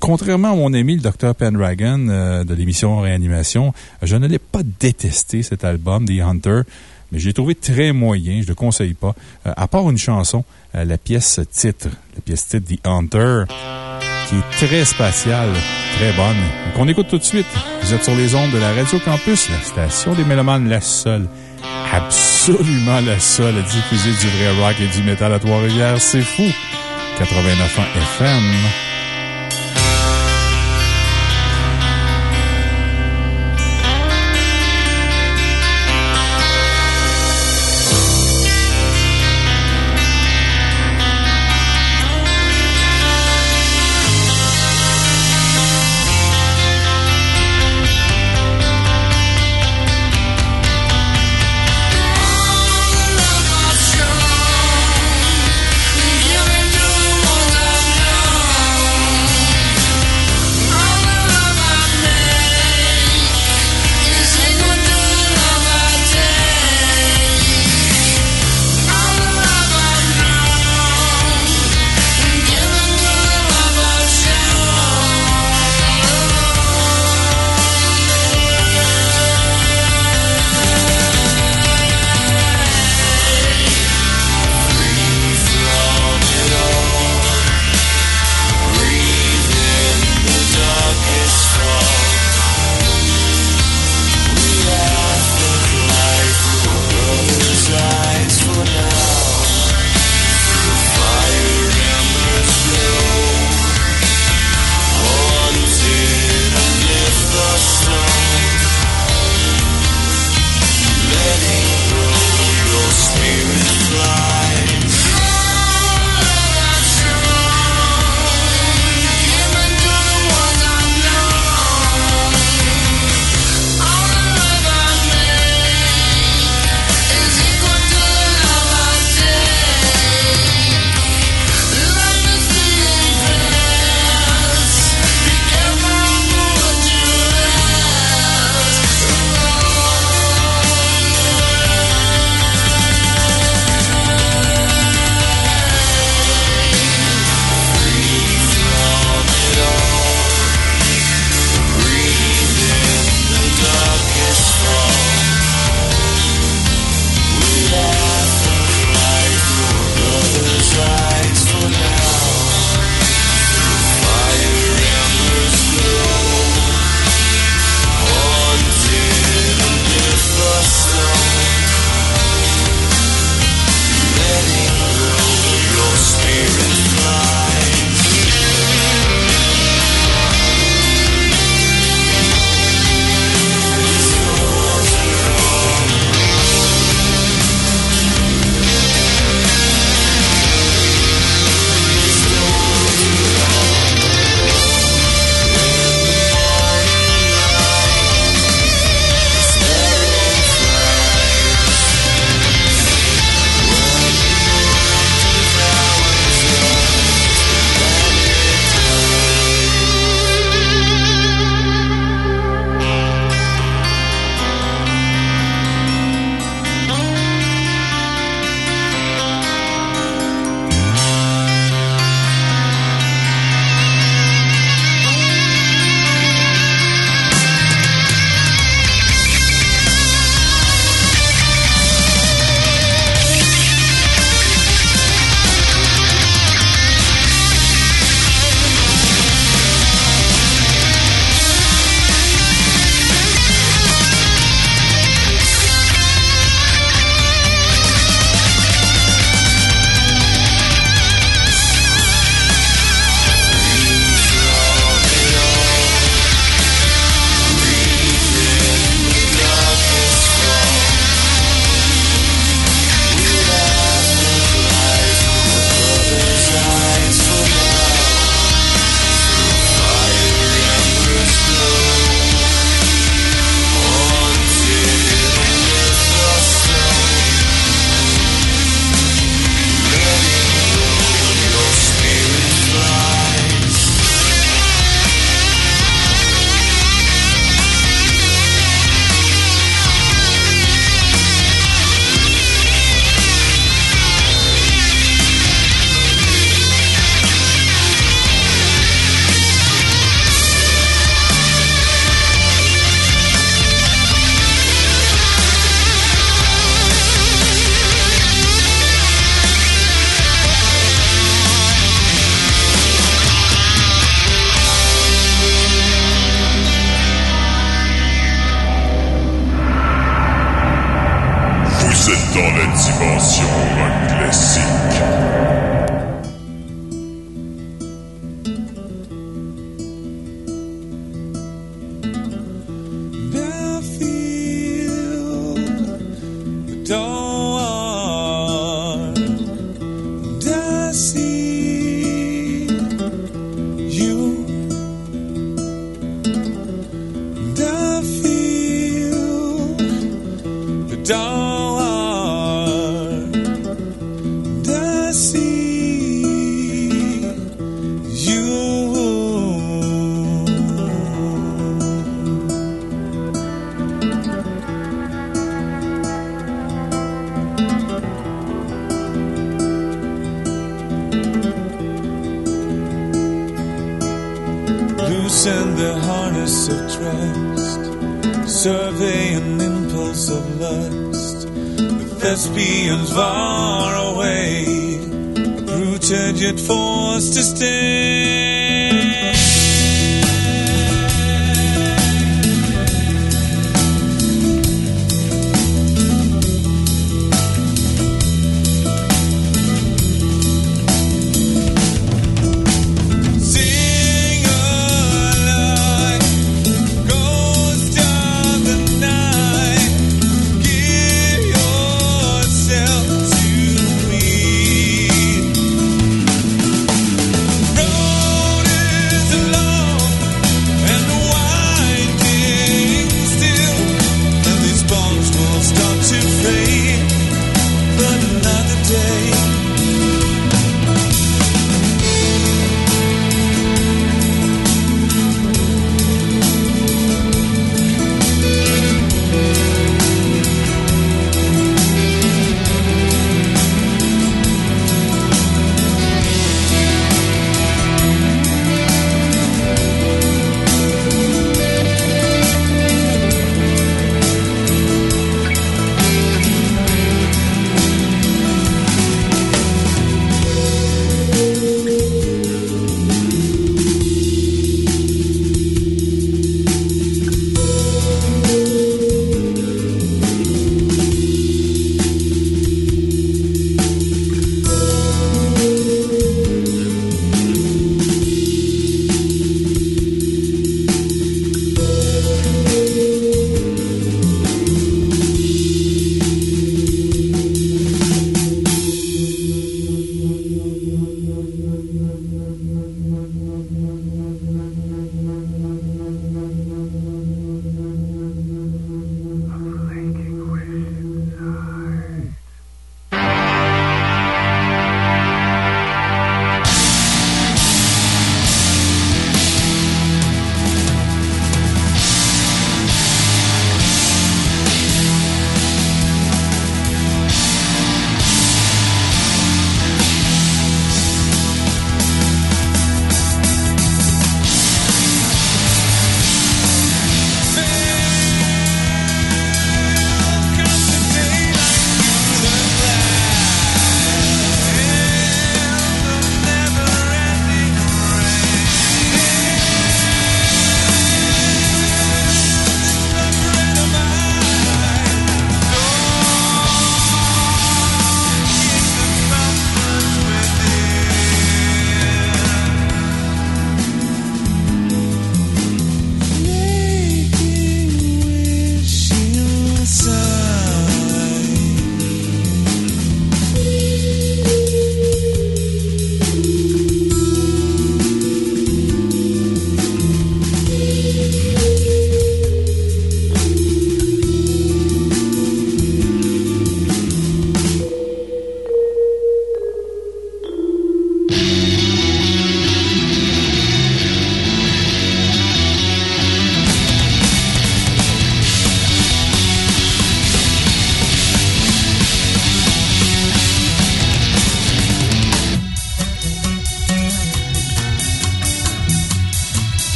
contrairement à mon ami le Dr. Pendragon de l'émission Réanimation, je ne l'ai pas détesté cet album, The Hunter, mais je l'ai trouvé très moyen, je ne le conseille pas. à part une chanson euh, la pièce titre, la pièce titre The Hunter, qui est très spatiale, très bonne. Donc, on écoute tout de suite. Vous êtes sur les ondes de la Radio Campus, la station des Mélomanes, la seule, absolument la seule à diffuser du vrai rock et du métal à Trois-Rivières. C'est fou! 89 FM.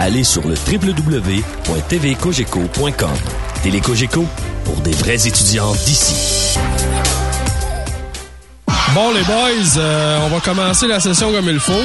allez sur le www.tvcogeco.com. Télécogeco, pour des vrais étudiants d'ici. Bon, les boys, euh, on va commencer la session comme il faut.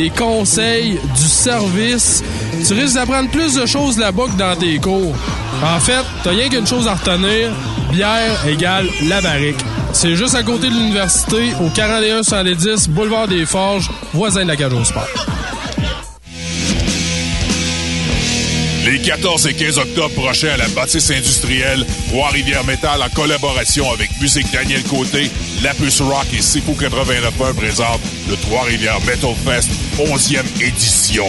des conseils, du service. Tu risques d'apprendre plus de choses là-bas que dans tes cours. En fait, t'as rien qu'une chose à retenir. Bière égale la barrique. C'est juste à côté de l'université, au 41 110 Boulevard des Forges, voisin de la Cage au Sport. Les 14 et 15 octobre prochains à la bâtisse industrielle, Trois-Rivières Métal en collaboration avec Musique Daniel Côté, Lapus Rock et Sipo 89.1 présentent le Trois-Rivières Metal Fest 11e édition.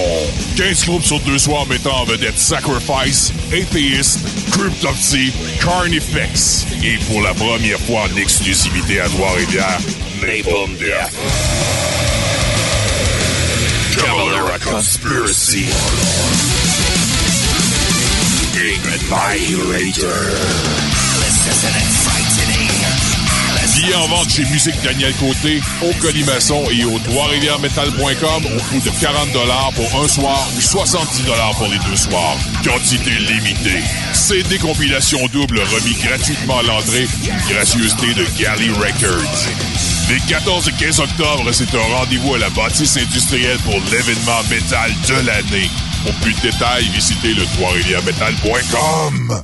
15 groupes sur deux soirs mettant en vedette Sacrifice, Atheist, Cryptopsy, Carnifex et pour la première fois en exclusivité à Trois-Rivières, Napalm Death. Cavalera Conspiracy. Billets en vente chez Musique Daniel Côté, au Colimaçon et au Trois-Rivières-Métal.com au coût de 40 pour un soir ou 70 pour les deux soirs. Quantité limitée. CD compilation double remis gratuitement à l'entrée, gracieuseté de Galley Records. Les 14 et 15 octobre, c'est un rendez-vous à la bâtisse industrielle pour l'événement métal de l'année. Pour plus de détails, visitez le trois-rivières-métal.com.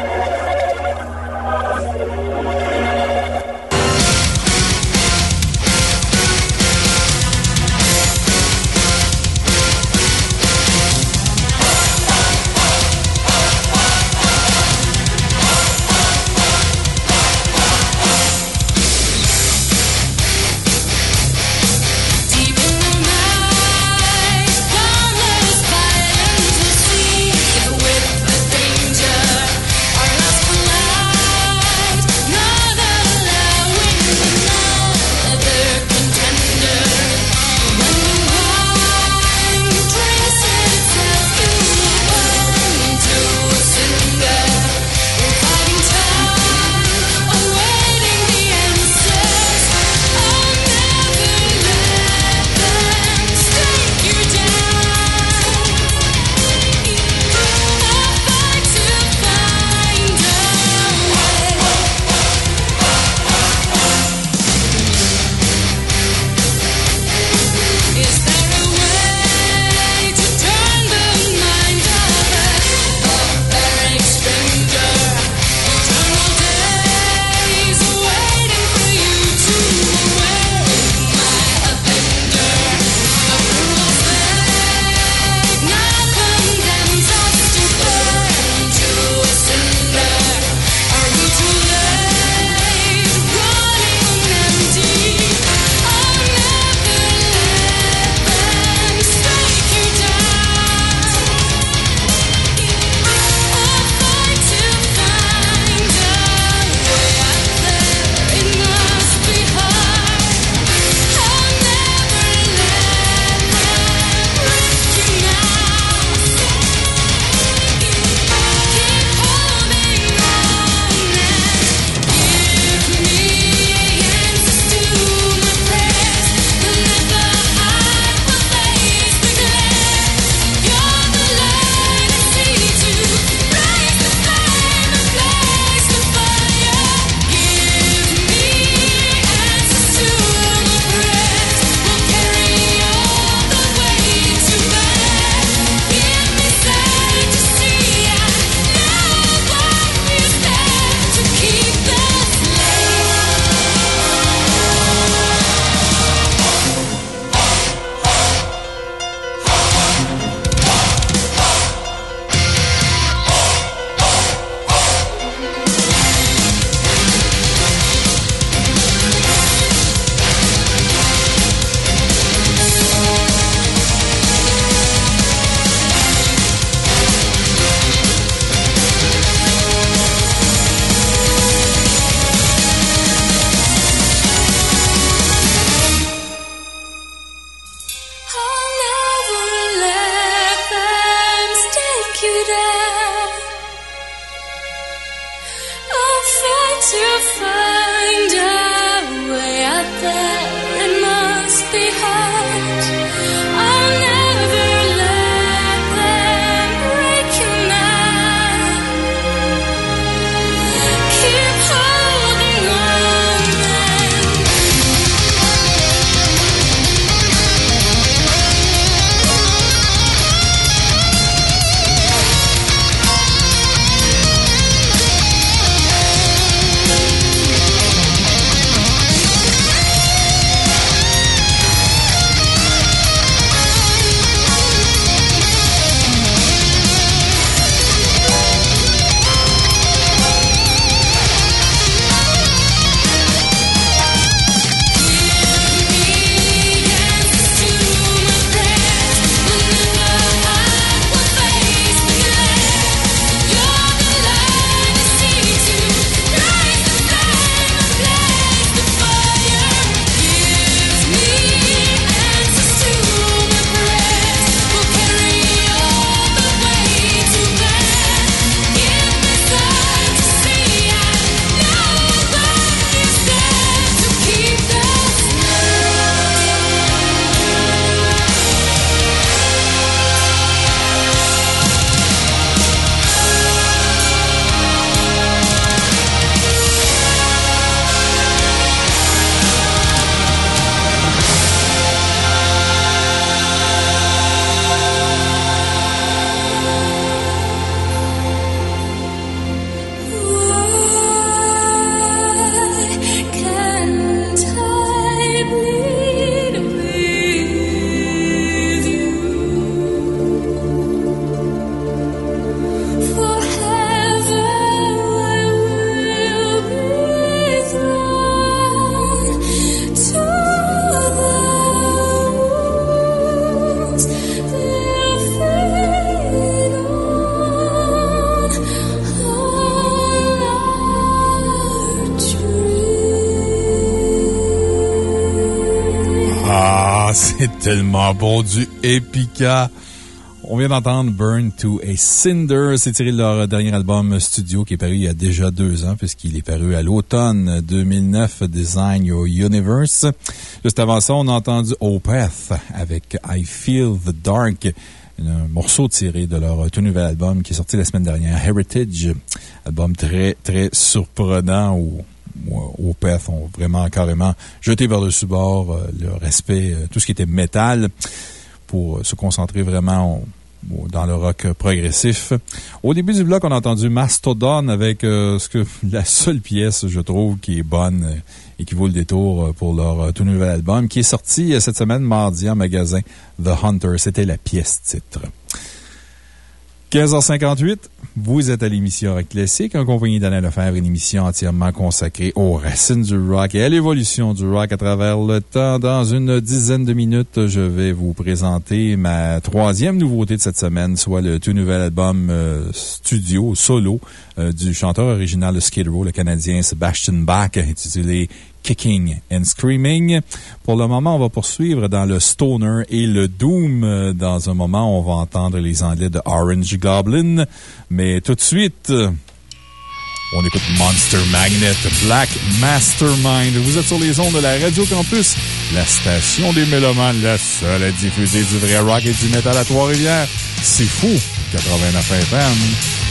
tellement bon du Epica. On vient d'entendre Burn to a Cinder. C'est tiré de leur dernier album studio qui est paru il y a déjà deux ans puisqu'il est paru à l'automne 2009, Design Your Universe. Juste avant ça, on a entendu Opeth avec I Feel the Dark. Un morceau tiré de leur tout nouvel album qui est sorti la semaine dernière, Heritage. Album très, très surprenant où au PEF ont vraiment carrément jeté par-dessus bord euh, le respect, euh, tout ce qui était métal, pour se concentrer vraiment dans le rock progressif. Au début du bloc, on a entendu Mastodon avec euh, ce que la seule pièce, je trouve, qui est bonne et qui vaut le détour pour leur tout nouvel album, qui est sorti cette semaine mardi en magasin The Hunter. C'était la pièce titre. 15h58, vous êtes à l'émission Rock Classique, en compagnie d'Anna Lefebvre, une émission entièrement consacrée aux racines du rock et à l'évolution du rock à travers le temps. Dans une dizaine de minutes, je vais vous présenter ma troisième nouveauté de cette semaine, soit le tout nouvel album euh, studio, solo, euh, du chanteur original de Skid Row, le Canadien Sebastian Bach, intitulé Kicking and Screaming. Pour le moment, on va poursuivre dans le Stoner et le Doom. Dans un moment, on va entendre les Anglais de Orange Goblin. Mais tout de suite, on écoute Monster Magnet Black Mastermind. Vous êtes sur les ondes de la Radio Campus, la station des Mélomanes, la seule à diffuser du vrai rock et du métal à Trois-Rivières. C'est fou! 89 FM.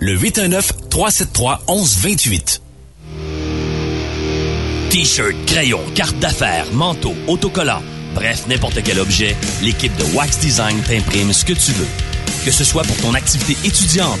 Le 819-373-1128. T-shirt, crayon, carte d'affaires, manteau, autocollant, bref, n'importe quel objet, l'équipe de Wax Design t'imprime ce que tu veux. Que ce soit pour ton activité étudiante,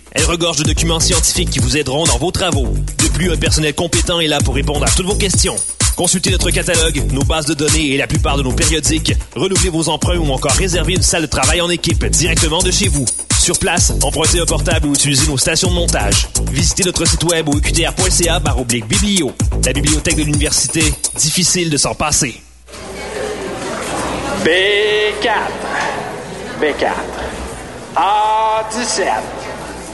Elle regorge de documents scientifiques qui vous aideront dans vos travaux. De plus, un personnel compétent est là pour répondre à toutes vos questions. Consultez notre catalogue, nos bases de données et la plupart de nos périodiques. Renouvelez vos emprunts ou encore réservez une salle de travail en équipe directement de chez vous. Sur place, empruntez un portable ou utilisez nos stations de montage. Visitez notre site web au uqtr.ca oblique biblio. La bibliothèque de l'université, difficile de s'en passer. B4. B4. A17.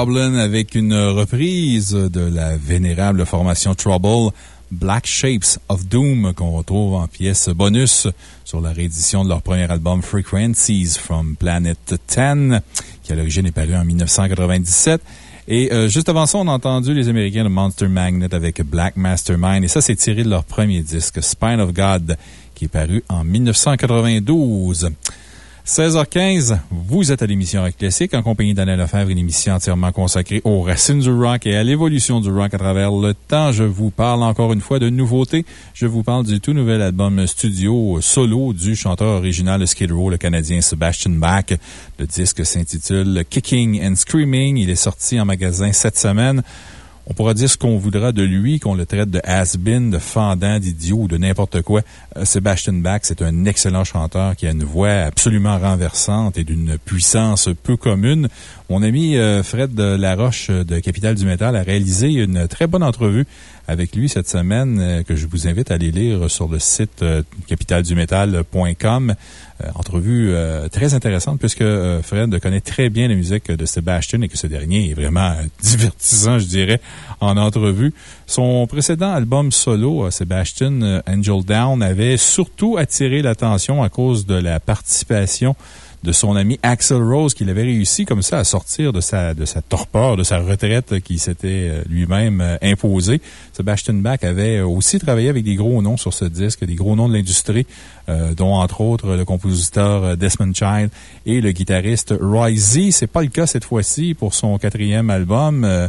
Avec une reprise de la vénérable formation Trouble, Black Shapes of Doom, qu'on retrouve en pièce bonus sur la réédition de leur premier album Frequencies from Planet 10, qui à l'origine est paru en 1997. Et euh, juste avant ça, on a entendu les Américains de Monster Magnet avec Black Mastermind. Et ça, c'est tiré de leur premier disque, Spine of God, qui est paru en 1992. 16h15, vous êtes à l'émission Rock Classique en compagnie d'Anna Lefebvre, une émission entièrement consacrée aux racines du rock et à l'évolution du rock à travers le temps. Je vous parle encore une fois de nouveautés. Je vous parle du tout nouvel album studio solo du chanteur original Skid Row, le Canadien Sebastian Bach. Le disque s'intitule Kicking and Screaming. Il est sorti en magasin cette semaine. On pourra dire ce qu'on voudra de lui, qu'on le traite de has-been, de fendant, d'idiot ou de n'importe quoi. Euh, Sebastian Bach, c'est un excellent chanteur qui a une voix absolument renversante et d'une puissance peu commune. Mon ami euh, Fred Laroche de Capital du Métal a réalisé une très bonne entrevue avec lui cette semaine euh, que je vous invite à aller lire sur le site capitaldumétal.com. Euh, entrevue euh, très intéressante puisque euh, Fred connaît très bien la musique de Sebastian et que ce dernier est vraiment divertissant, je dirais, en entrevue. Son précédent album solo, Sebastian Angel Down, avait surtout attiré l'attention à cause de la participation de son ami Axel Rose, qu'il avait réussi comme ça à sortir de sa, de sa torpeur, de sa retraite qui s'était lui-même imposé. Sebastian Bach avait aussi travaillé avec des gros noms sur ce disque, des gros noms de l'industrie. Euh, dont entre autres le compositeur euh, Desmond Child et le guitariste Roy Z. C'est pas le cas cette fois-ci pour son quatrième album, euh,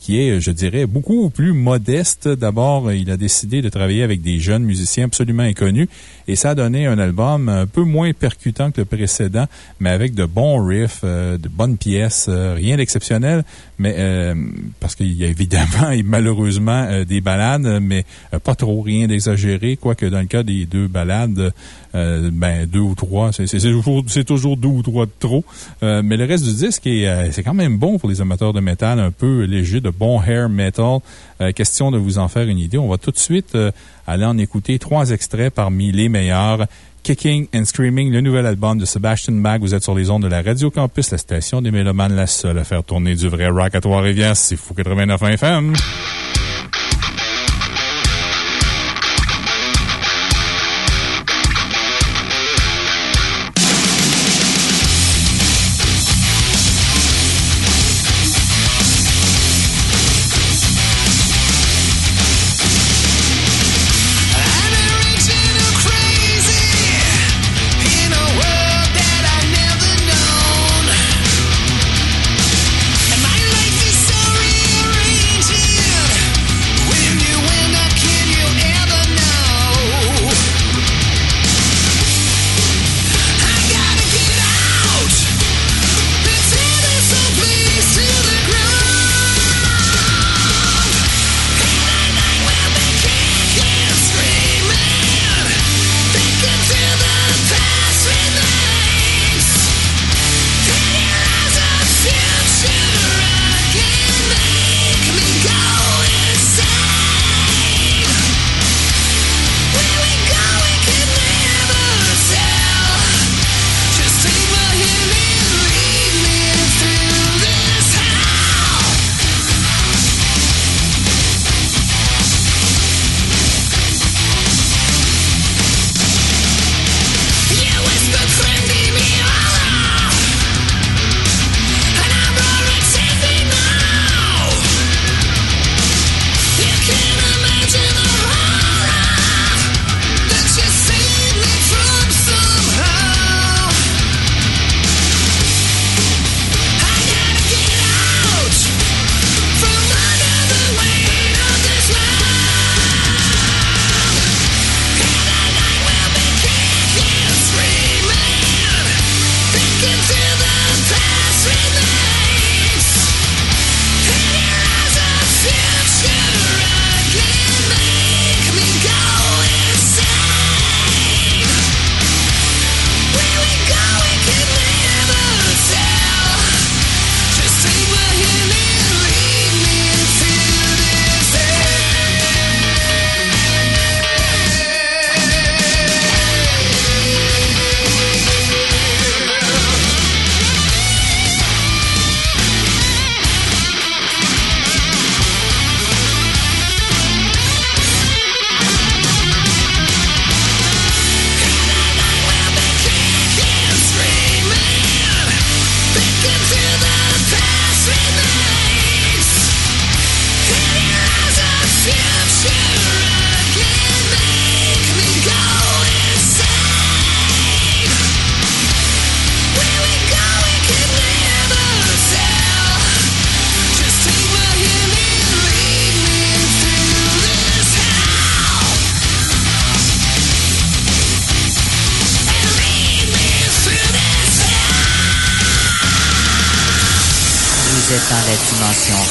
qui est, je dirais, beaucoup plus modeste. D'abord, il a décidé de travailler avec des jeunes musiciens absolument inconnus et ça a donné un album un peu moins percutant que le précédent, mais avec de bons riffs, de bonnes pièces, rien d'exceptionnel, mais parce qu'il y a évidemment et malheureusement des balades, mais pas trop rien d'exagéré, quoique dans le cas des deux balades, euh, ben, deux ou trois. C'est toujours, toujours deux ou trois de trop. Euh, mais le reste du disque, euh, c'est quand même bon pour les amateurs de métal, un peu léger, de bon hair metal. question de vous en faire une idée. On va tout de suite aller en écouter trois extraits parmi les meilleurs. Kicking and Screaming, le nouvel album de Sebastian Bach. Vous êtes sur les ondes de la Radio Campus, la station des Mélomanes, la seule à faire tourner du vrai rock à Trois-Rivières. C'est Fou 89 FM.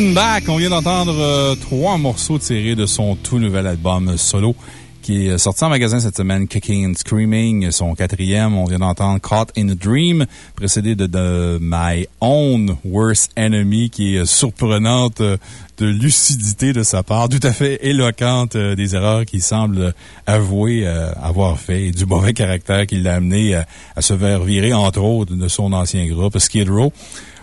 On vient d'entendre euh, trois morceaux tirés de son tout nouvel album solo qui est sorti en magasin cette semaine, Kicking and Screaming, son quatrième. On vient d'entendre Caught in a Dream, précédé de, My Own Worst Enemy, qui est surprenante euh, de lucidité de sa part, tout à fait éloquente euh, des erreurs qu'il semble avouer avoir fait et du mauvais caractère qui l'a amené à se faire virer, entre autres, de son ancien groupe, Skid Row.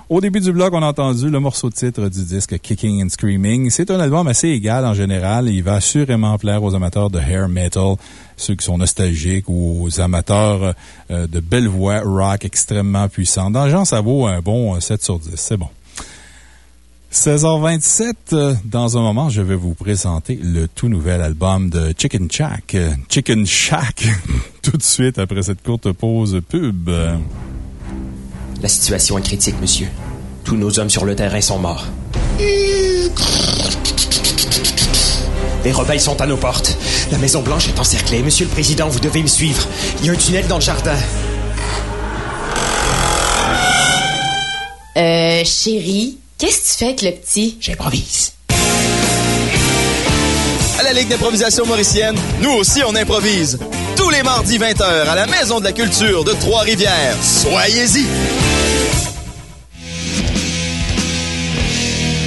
Au début du blog, on a entendu le morceau titre du disque Kicking and Screaming. C'est un album assez égal en général. Il va assurément plaire aux amateurs de hair metal, ceux qui sont nostalgiques ou aux amateurs euh, de belles voix rock extrêmement puissantes. Dans le genre, ça vaut un bon 7 sur 10. C'est bon. 16h27, euh, dans un moment, je vais vous présenter le tout nouvel album de Chicken Shack. Chicken Shack, tout de suite après cette courte pause pub. La situation est critique, monsieur. Tous nos hommes sur le terrain sont morts. Les rebelles sont à nos portes. La Maison Blanche est encerclée. Monsieur le Président, vous devez me suivre. Il y a un tunnel dans le jardin. Euh, chérie, qu'est-ce que tu fais avec le petit? J'improvise. À la Ligue d'improvisation mauricienne, nous aussi on improvise. Tous les mardis 20h à la Maison de la Culture de Trois-Rivières. Soyez-y!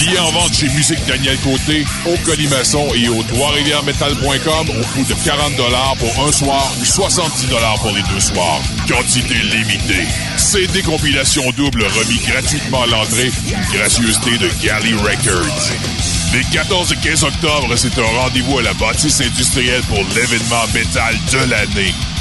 Billets en vente chez Musique Daniel Côté, au Colimaçon et au trois-rivières-metal.com au coût de 40 pour un soir ou 70 pour les deux soirs. Quantité limitée. CD compilation double remis gratuitement à l'entrée, une gracieuseté de Galley Records. Les 14 et 15 octobre, c'est un rendez-vous à la bâtisse industrielle pour l'événement métal de l'année.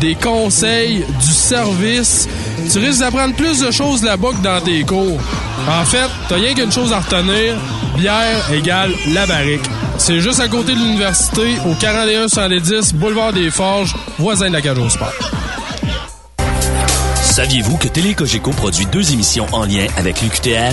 des conseils, du service. Tu risques d'apprendre plus de choses là-bas que dans tes cours. En fait, t'as rien qu'une chose à retenir. Bière égale la barrique. C'est juste à côté de l'université, au 41 110 Boulevard des Forges, voisin de la Cage au Sport. Saviez-vous que Télé produit deux émissions en lien avec l'UQTR?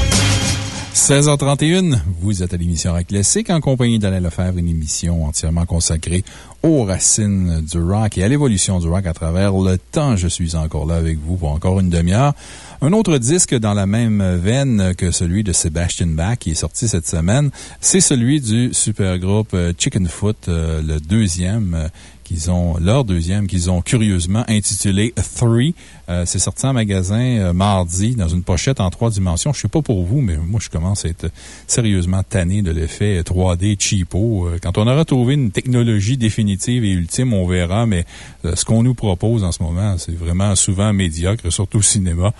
16h31, vous êtes à l'émission Rock Classique en compagnie d'Alain Lefebvre, une émission entièrement consacrée aux racines du rock et à l'évolution du rock à travers le temps. Je suis encore là avec vous pour encore une demi-heure. Un autre disque dans la même veine que celui de Sebastian Bach qui est sorti cette semaine, c'est celui du super groupe Chicken Foot, euh, le deuxième euh, qu'ils ont, leur deuxième qu'ils ont curieusement intitulé Three. Euh, c'est sorti en magasin euh, mardi dans une pochette en trois dimensions. Je sais pas pour vous, mais moi, je commence à être sérieusement tanné de l'effet 3D cheapo. Euh, quand on aura trouvé une technologie définitive et ultime, on verra, mais ce qu'on nous propose en ce moment, c'est vraiment souvent médiocre, surtout au cinéma.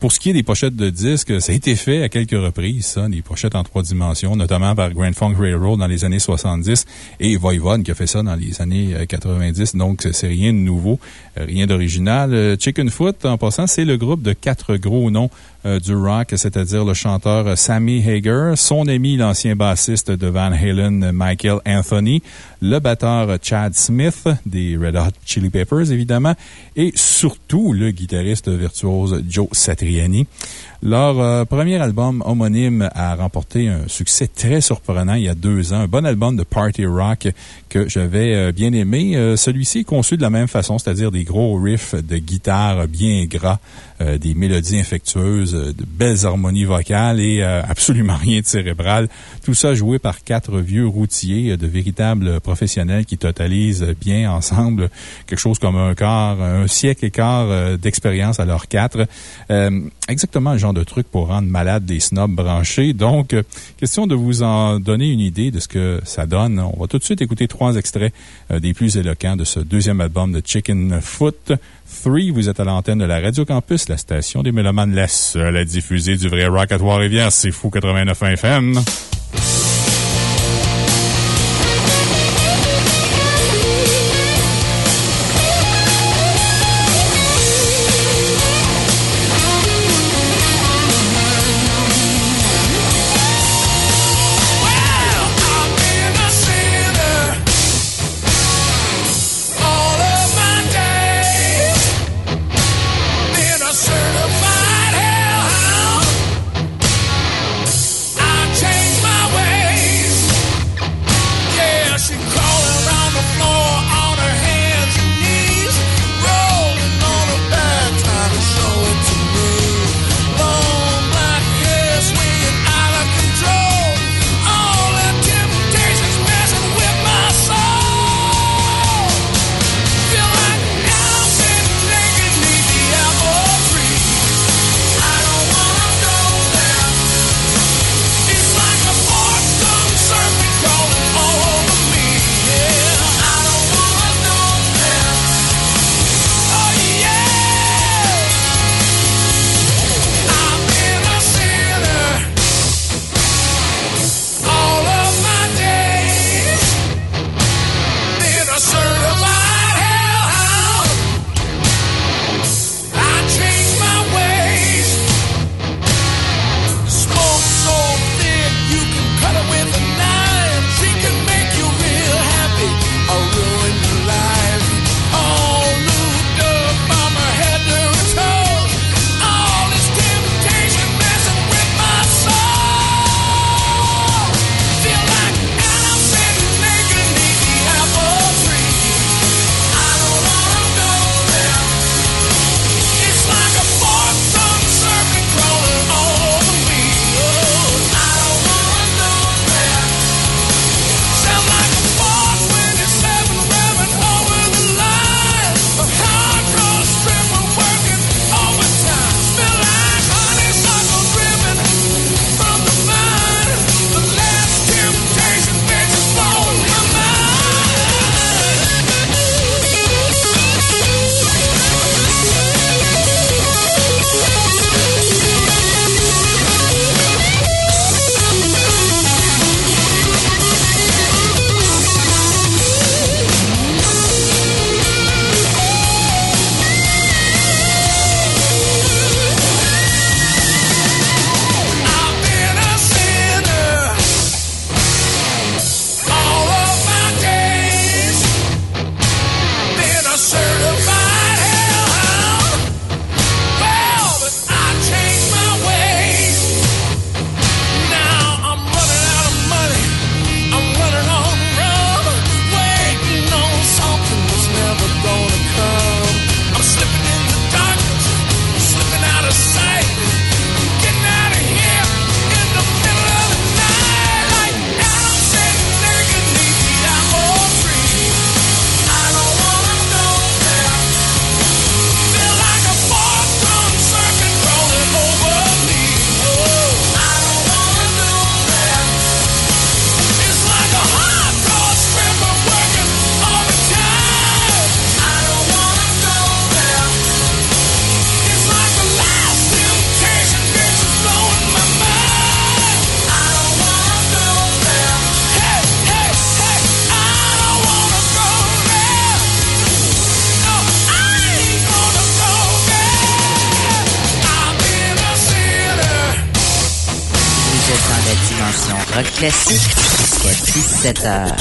Pour ce qui est des pochettes de disques, ça a été fait à quelques reprises, ça, des pochettes en trois dimensions, notamment par Grand Funk Railroad dans les années 70 et Voivod qui a fait ça dans les années 90. Donc, c'est rien de nouveau, rien d'original. Chicken Foot, en passant, c'est le groupe de quatre gros noms euh, du rock, c'est-à-dire le chanteur Sammy Hager, son ami, l'ancien bassiste de Van Halen, Michael Anthony, le batteur Chad Smith des Red Hot Chili Peppers, évidemment, et surtout le guitariste virtuose Joe Satriani. Leur euh, premier album homonyme a remporté un succès très surprenant il y a deux ans. Un bon album de party rock que j'avais euh, bien aimé. Euh, celui-ci est conçu de la même façon, c'est-à-dire des gros riffs de guitare bien gras, des mélodies infectueuses, de belles harmonies vocales et absolument rien de cérébral. Tout ça joué par quatre vieux routiers, de véritables professionnels qui totalisent bien ensemble quelque chose comme un quart, un siècle et quart d'expérience à leurs quatre. exactement le genre de trucs pour rendre malade des snobs branchés. Donc, euh, question de vous en donner une idée de ce que ça donne. On va tout de suite écouter trois extraits euh, des plus éloquents de ce deuxième album de Chicken Foot. 3, vous êtes à l'antenne de la Radio Campus, la station des Mélomanes, la seule à diffuser du vrai rock à Trois-Rivières. C'est fou 89 FM. Uh,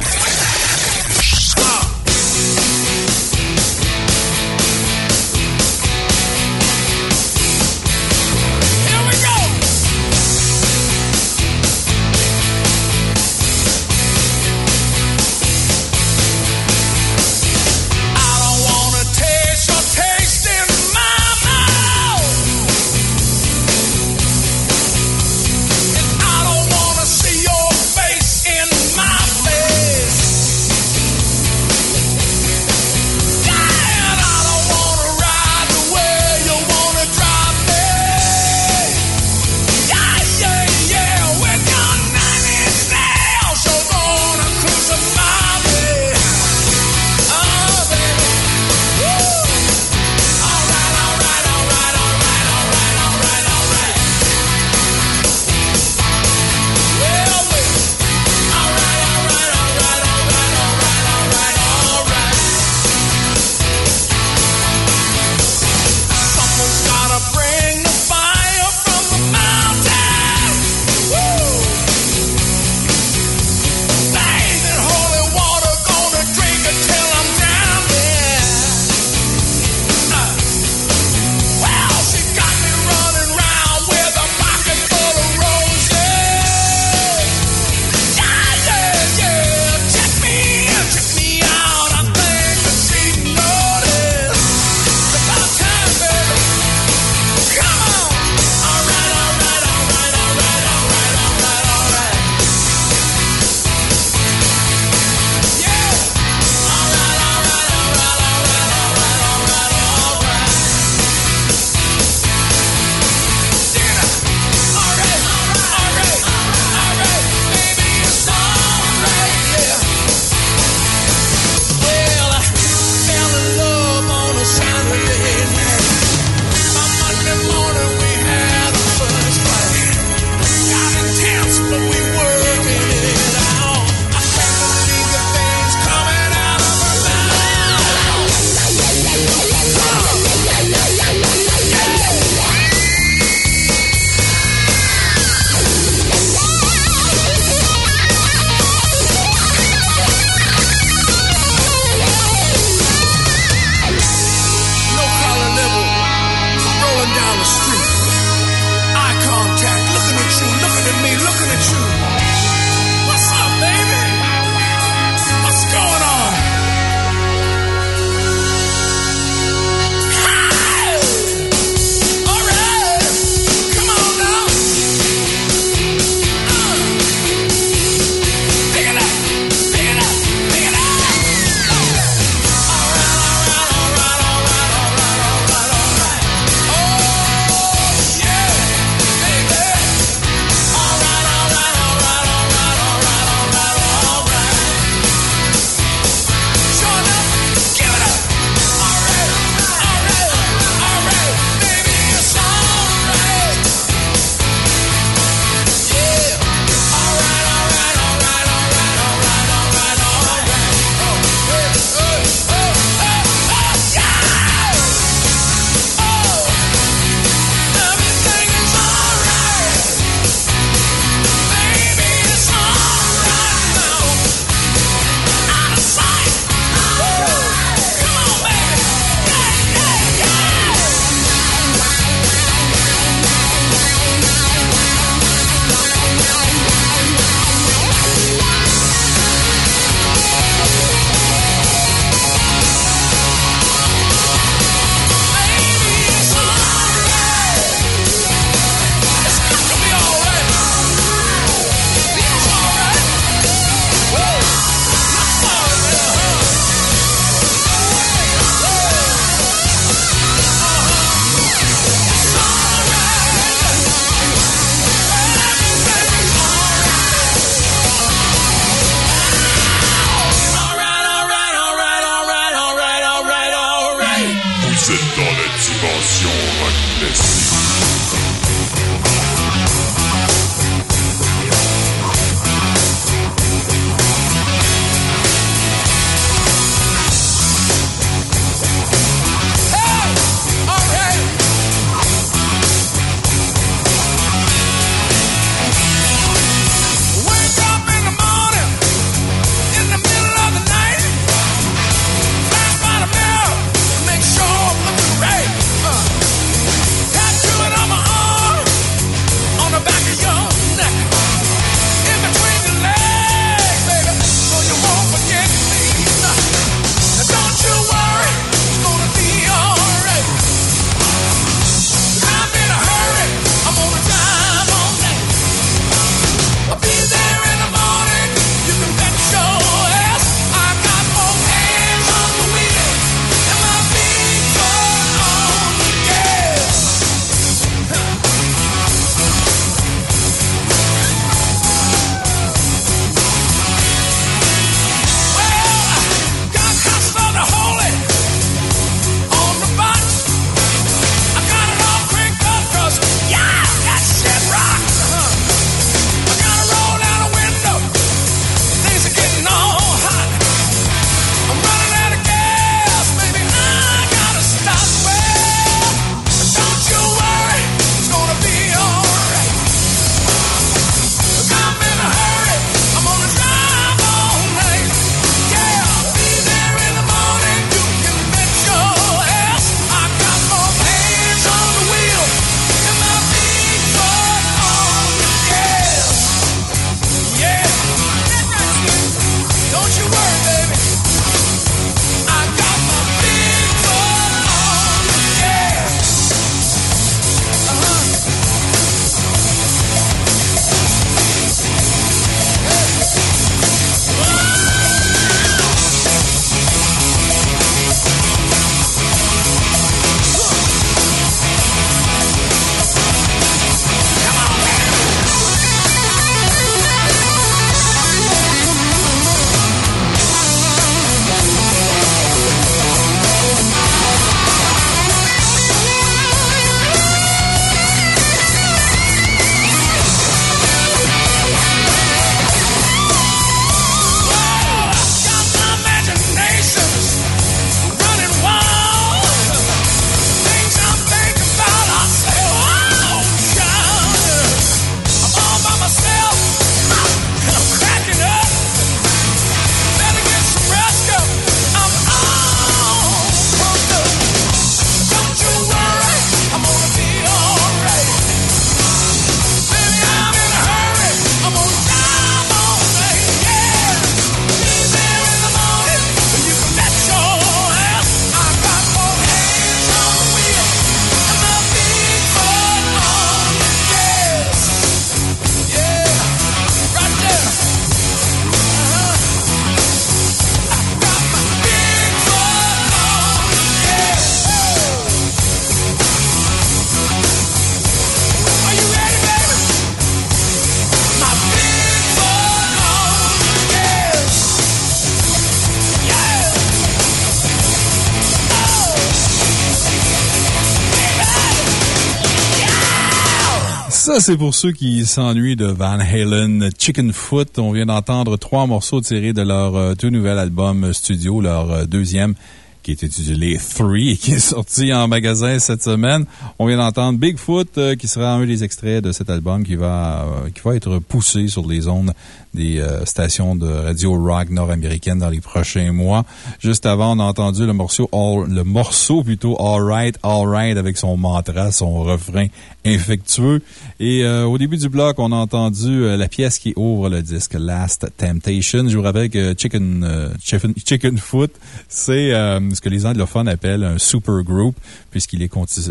Ça, c'est pour ceux qui s'ennuient de Van Halen Chicken Foot. On vient d'entendre trois morceaux tirés de leur euh, tout nouvel album studio, leur euh, deuxième qui est intitulé Three et qui est sorti en magasin cette semaine. On vient d'entendre Bigfoot, euh, qui sera un des extraits de cet album qui va, euh, qui va être poussé sur les ondes des euh, stations de radio rock nord-américaines dans les prochains mois. Juste avant, on a entendu le morceau, All- le morceau plutôt All Right, All Right avec son mantra, son refrain infectueux. Et au début du bloc, on a entendu la pièce qui ouvre le disque, Last Temptation. Je vous rappelle que Chicken, Chicken, Chicken Foot, c'est ce que les anglophones appellent un super group, puisqu'il est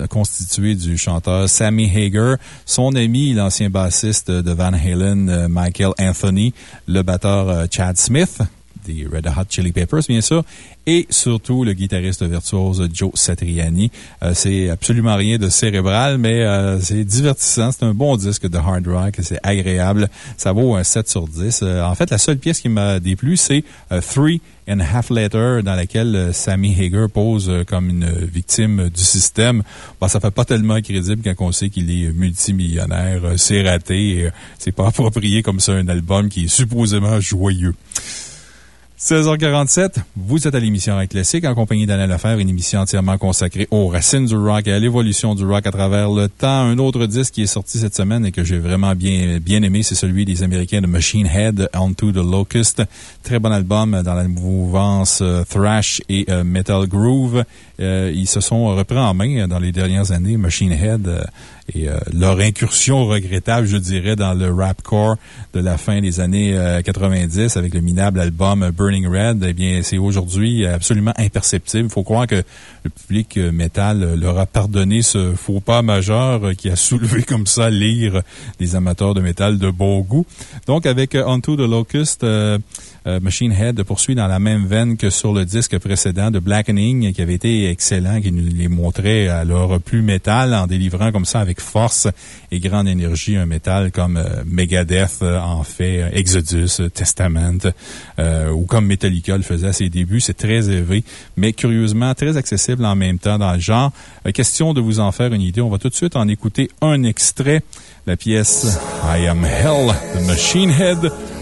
constitué du chanteur Sammy Hager, son ami, l'ancien bassiste de Van Halen, euh, Michael Anthony, le batteur euh, Chad Smith, des Red Hot Chili Peppers, bien sûr, et surtout le guitariste virtuose Joe Satriani. Euh, c'est absolument rien de cérébral, mais euh, c'est divertissant. C'est un bon disque de hard rock. C'est agréable. Ça vaut un 7 sur 10. Euh, en fait, la seule pièce qui m'a déplu, c'est Three and a Half Letter, dans laquelle Sammy Hager pose comme une victime du système. Bon, ça fait pas tellement crédible quand on sait qu'il est multimillionnaire. C'est raté. C'est pas approprié comme ça un album qui est supposément joyeux. 16h47, vous êtes à l'émission Rock Classique en compagnie d'Alain Lefebvre, une émission entièrement consacrée aux racines du rock et à l'évolution du rock à travers le temps. Un autre disque qui est sorti cette semaine et que j'ai vraiment bien, bien aimé, c'est celui des Américains de Machine Head, Onto the Locust. Très bon album dans la mouvance euh, thrash et euh, metal groove. Euh, ils se sont repris en main dans les dernières années, Machine Head, euh, et euh, leur incursion regrettable, je dirais, dans le rapcore de la fin des années euh, 90 avec le minable album Burning Red, eh bien, c'est aujourd'hui absolument imperceptible. Il faut croire que le public euh, métal euh, leur a pardonné ce faux pas majeur euh, qui a soulevé comme ça l'ire des amateurs de métal de bon goût. Donc, avec euh, Onto the Locust, euh, euh, Machine Head poursuit dans la même veine que sur le disque précédent de Blackening, qui avait été excellent, qui nous les montrait à leur plus métal en délivrant comme ça avec force et grande énergie un métal comme euh, Megadeth euh, en fait, euh, Exodus, Testament, ou comme Metallica le faisait à ses débuts. C'est très élevé, mais curieusement très accessible en même temps dans le genre. Question de vous en faire une idée. On va tout de suite en écouter un extrait. La pièce I Am Hell de Machine Head.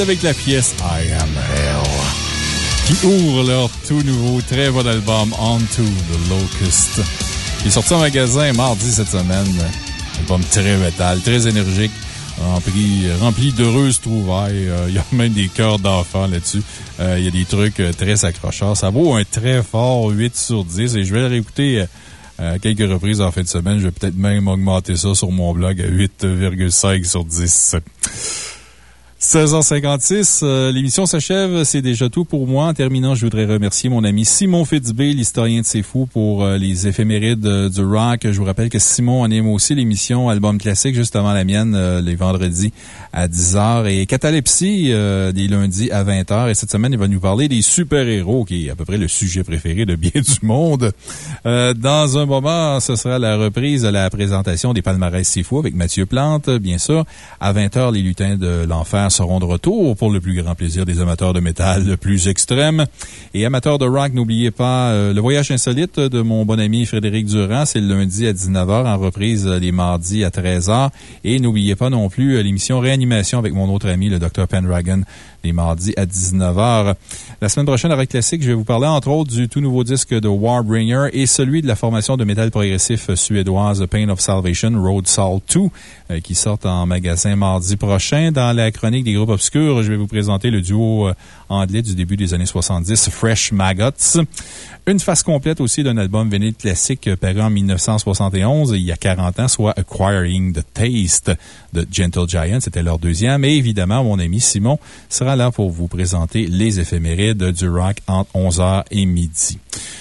Avec la pièce I Am Hell, qui ouvre leur tout nouveau, très bon album Onto the Locust, qui est sorti en magasin mardi cette semaine. Album très métal, très énergique, rempli, rempli d'heureuses trouvailles. Euh, Il y a même des cœurs d'enfants là-dessus. Euh, Il y a des trucs euh, très accrocheurs. Ça vaut un très fort 8 sur 10 et je vais le réécouter à quelques reprises en fin de semaine. Je vais peut-être même augmenter ça sur mon blog à 8,5 sur 10. 16h56, euh, l'émission s'achève. C'est déjà tout pour moi. En terminant, je voudrais remercier mon ami Simon Fitzbé, l'historien de C'est Fou, pour euh, les éphémérides euh, du rock. Je vous rappelle que Simon anime aussi l'émission Album Classique, juste avant la mienne, les vendredis à 10h, et Catalepsie, des lundis à 20h. Et cette semaine, il va nous parler des super-héros, qui est à peu près le sujet préféré de bien du monde. Dans un moment, ce sera la reprise de la présentation des palmarès C'est Fou avec Mathieu Plante, bien sûr. À 20h, les lutins de l'enfer seront de retour pour le plus grand plaisir des amateurs de métal le plus extrême. Et amateurs de rock, n'oubliez pas euh, le voyage insolite de mon bon ami Frédéric Durand. C'est le lundi à 19h, en reprise euh, les mardis à 13h. Et n'oubliez pas non plus euh, l'émission Réanimation avec mon autre ami, le Dr. Pendragon, les mardis à 19h. La semaine prochaine, Rock Classique, je vais vous parler entre autres du tout nouveau disque de Warbringer et celui de la formation de métal progressif suédoise Pain of Salvation, Road Salt 2, euh, qui sortent en magasin mardi prochain. Dans la chronique des groupes obscurs, je vais vous présenter le duo euh, anglais du début des années 70, Fresh Maggots. Une face complète aussi d'un album vinyle classique paru en 1971, il y a 40 ans, soit Acquiring the Taste de Gentle Giant. C'était leur deuxième. Et évidemment, mon ami Simon sera là pour vous présenter les éphémérides du rock entre 11h et midi.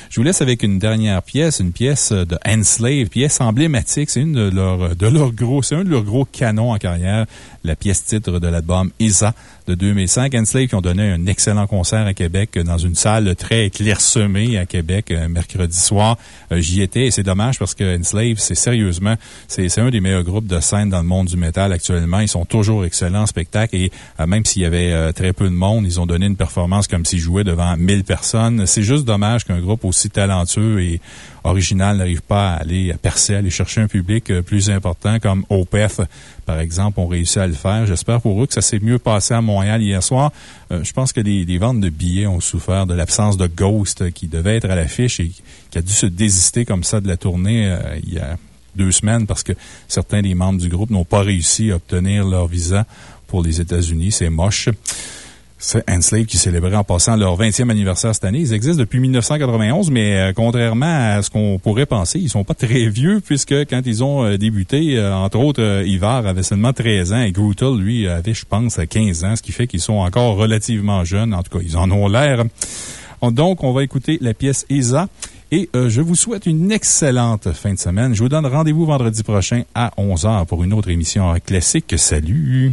Je vous laisse avec une dernière pièce, une pièce de Enslave, pièce emblématique. C'est une de leurs, de leurs gros, c'est un de leurs gros canons en carrière. La pièce titre de l'album Isa de 2005. Enslave qui ont donné un excellent concert à Québec dans une salle très clairsemée à Québec euh, mercredi soir. Euh, J'y étais et c'est dommage parce que Enslave, c'est sérieusement, c'est un des meilleurs groupes de scène dans le monde du métal actuellement. Ils sont toujours excellents en spectacle et euh, même s'il y avait euh, très peu de monde, ils ont donné une performance comme s'ils jouaient devant 1000 personnes. C'est juste dommage qu'un groupe aussi talentueux et original n'arrive pas à aller à percer, à aller chercher un public euh, plus important comme Opeth, par exemple, ont réussi à le faire. J'espère pour eux que ça s'est mieux passé à Montréal hier soir. Euh, je pense que les, ventes de billets ont souffert de l'absence de Ghost euh, qui devait être à l'affiche et qui a dû se désister comme ça de la tournée il y a deux semaines parce que certains des membres du groupe n'ont pas réussi à obtenir leur visa pour les États-Unis. C'est moche. C'est Enslave qui célébrait en passant leur 20e anniversaire cette année. Ils existent depuis 1991, mais euh, contrairement à ce qu'on pourrait penser, ils sont pas très vieux puisque quand ils ont euh, débuté, euh, entre autres, Ivar avait seulement 13 ans et Grutel, lui, avait, je pense, 15 ans, ce qui fait qu'ils sont encore relativement jeunes. En tout cas, ils en ont l'air. On- Donc, on va écouter la pièce Isa. Et je vous souhaite une excellente fin de semaine. Je vous donne rendez-vous vendredi prochain à 11h pour une autre émission classique. Salut!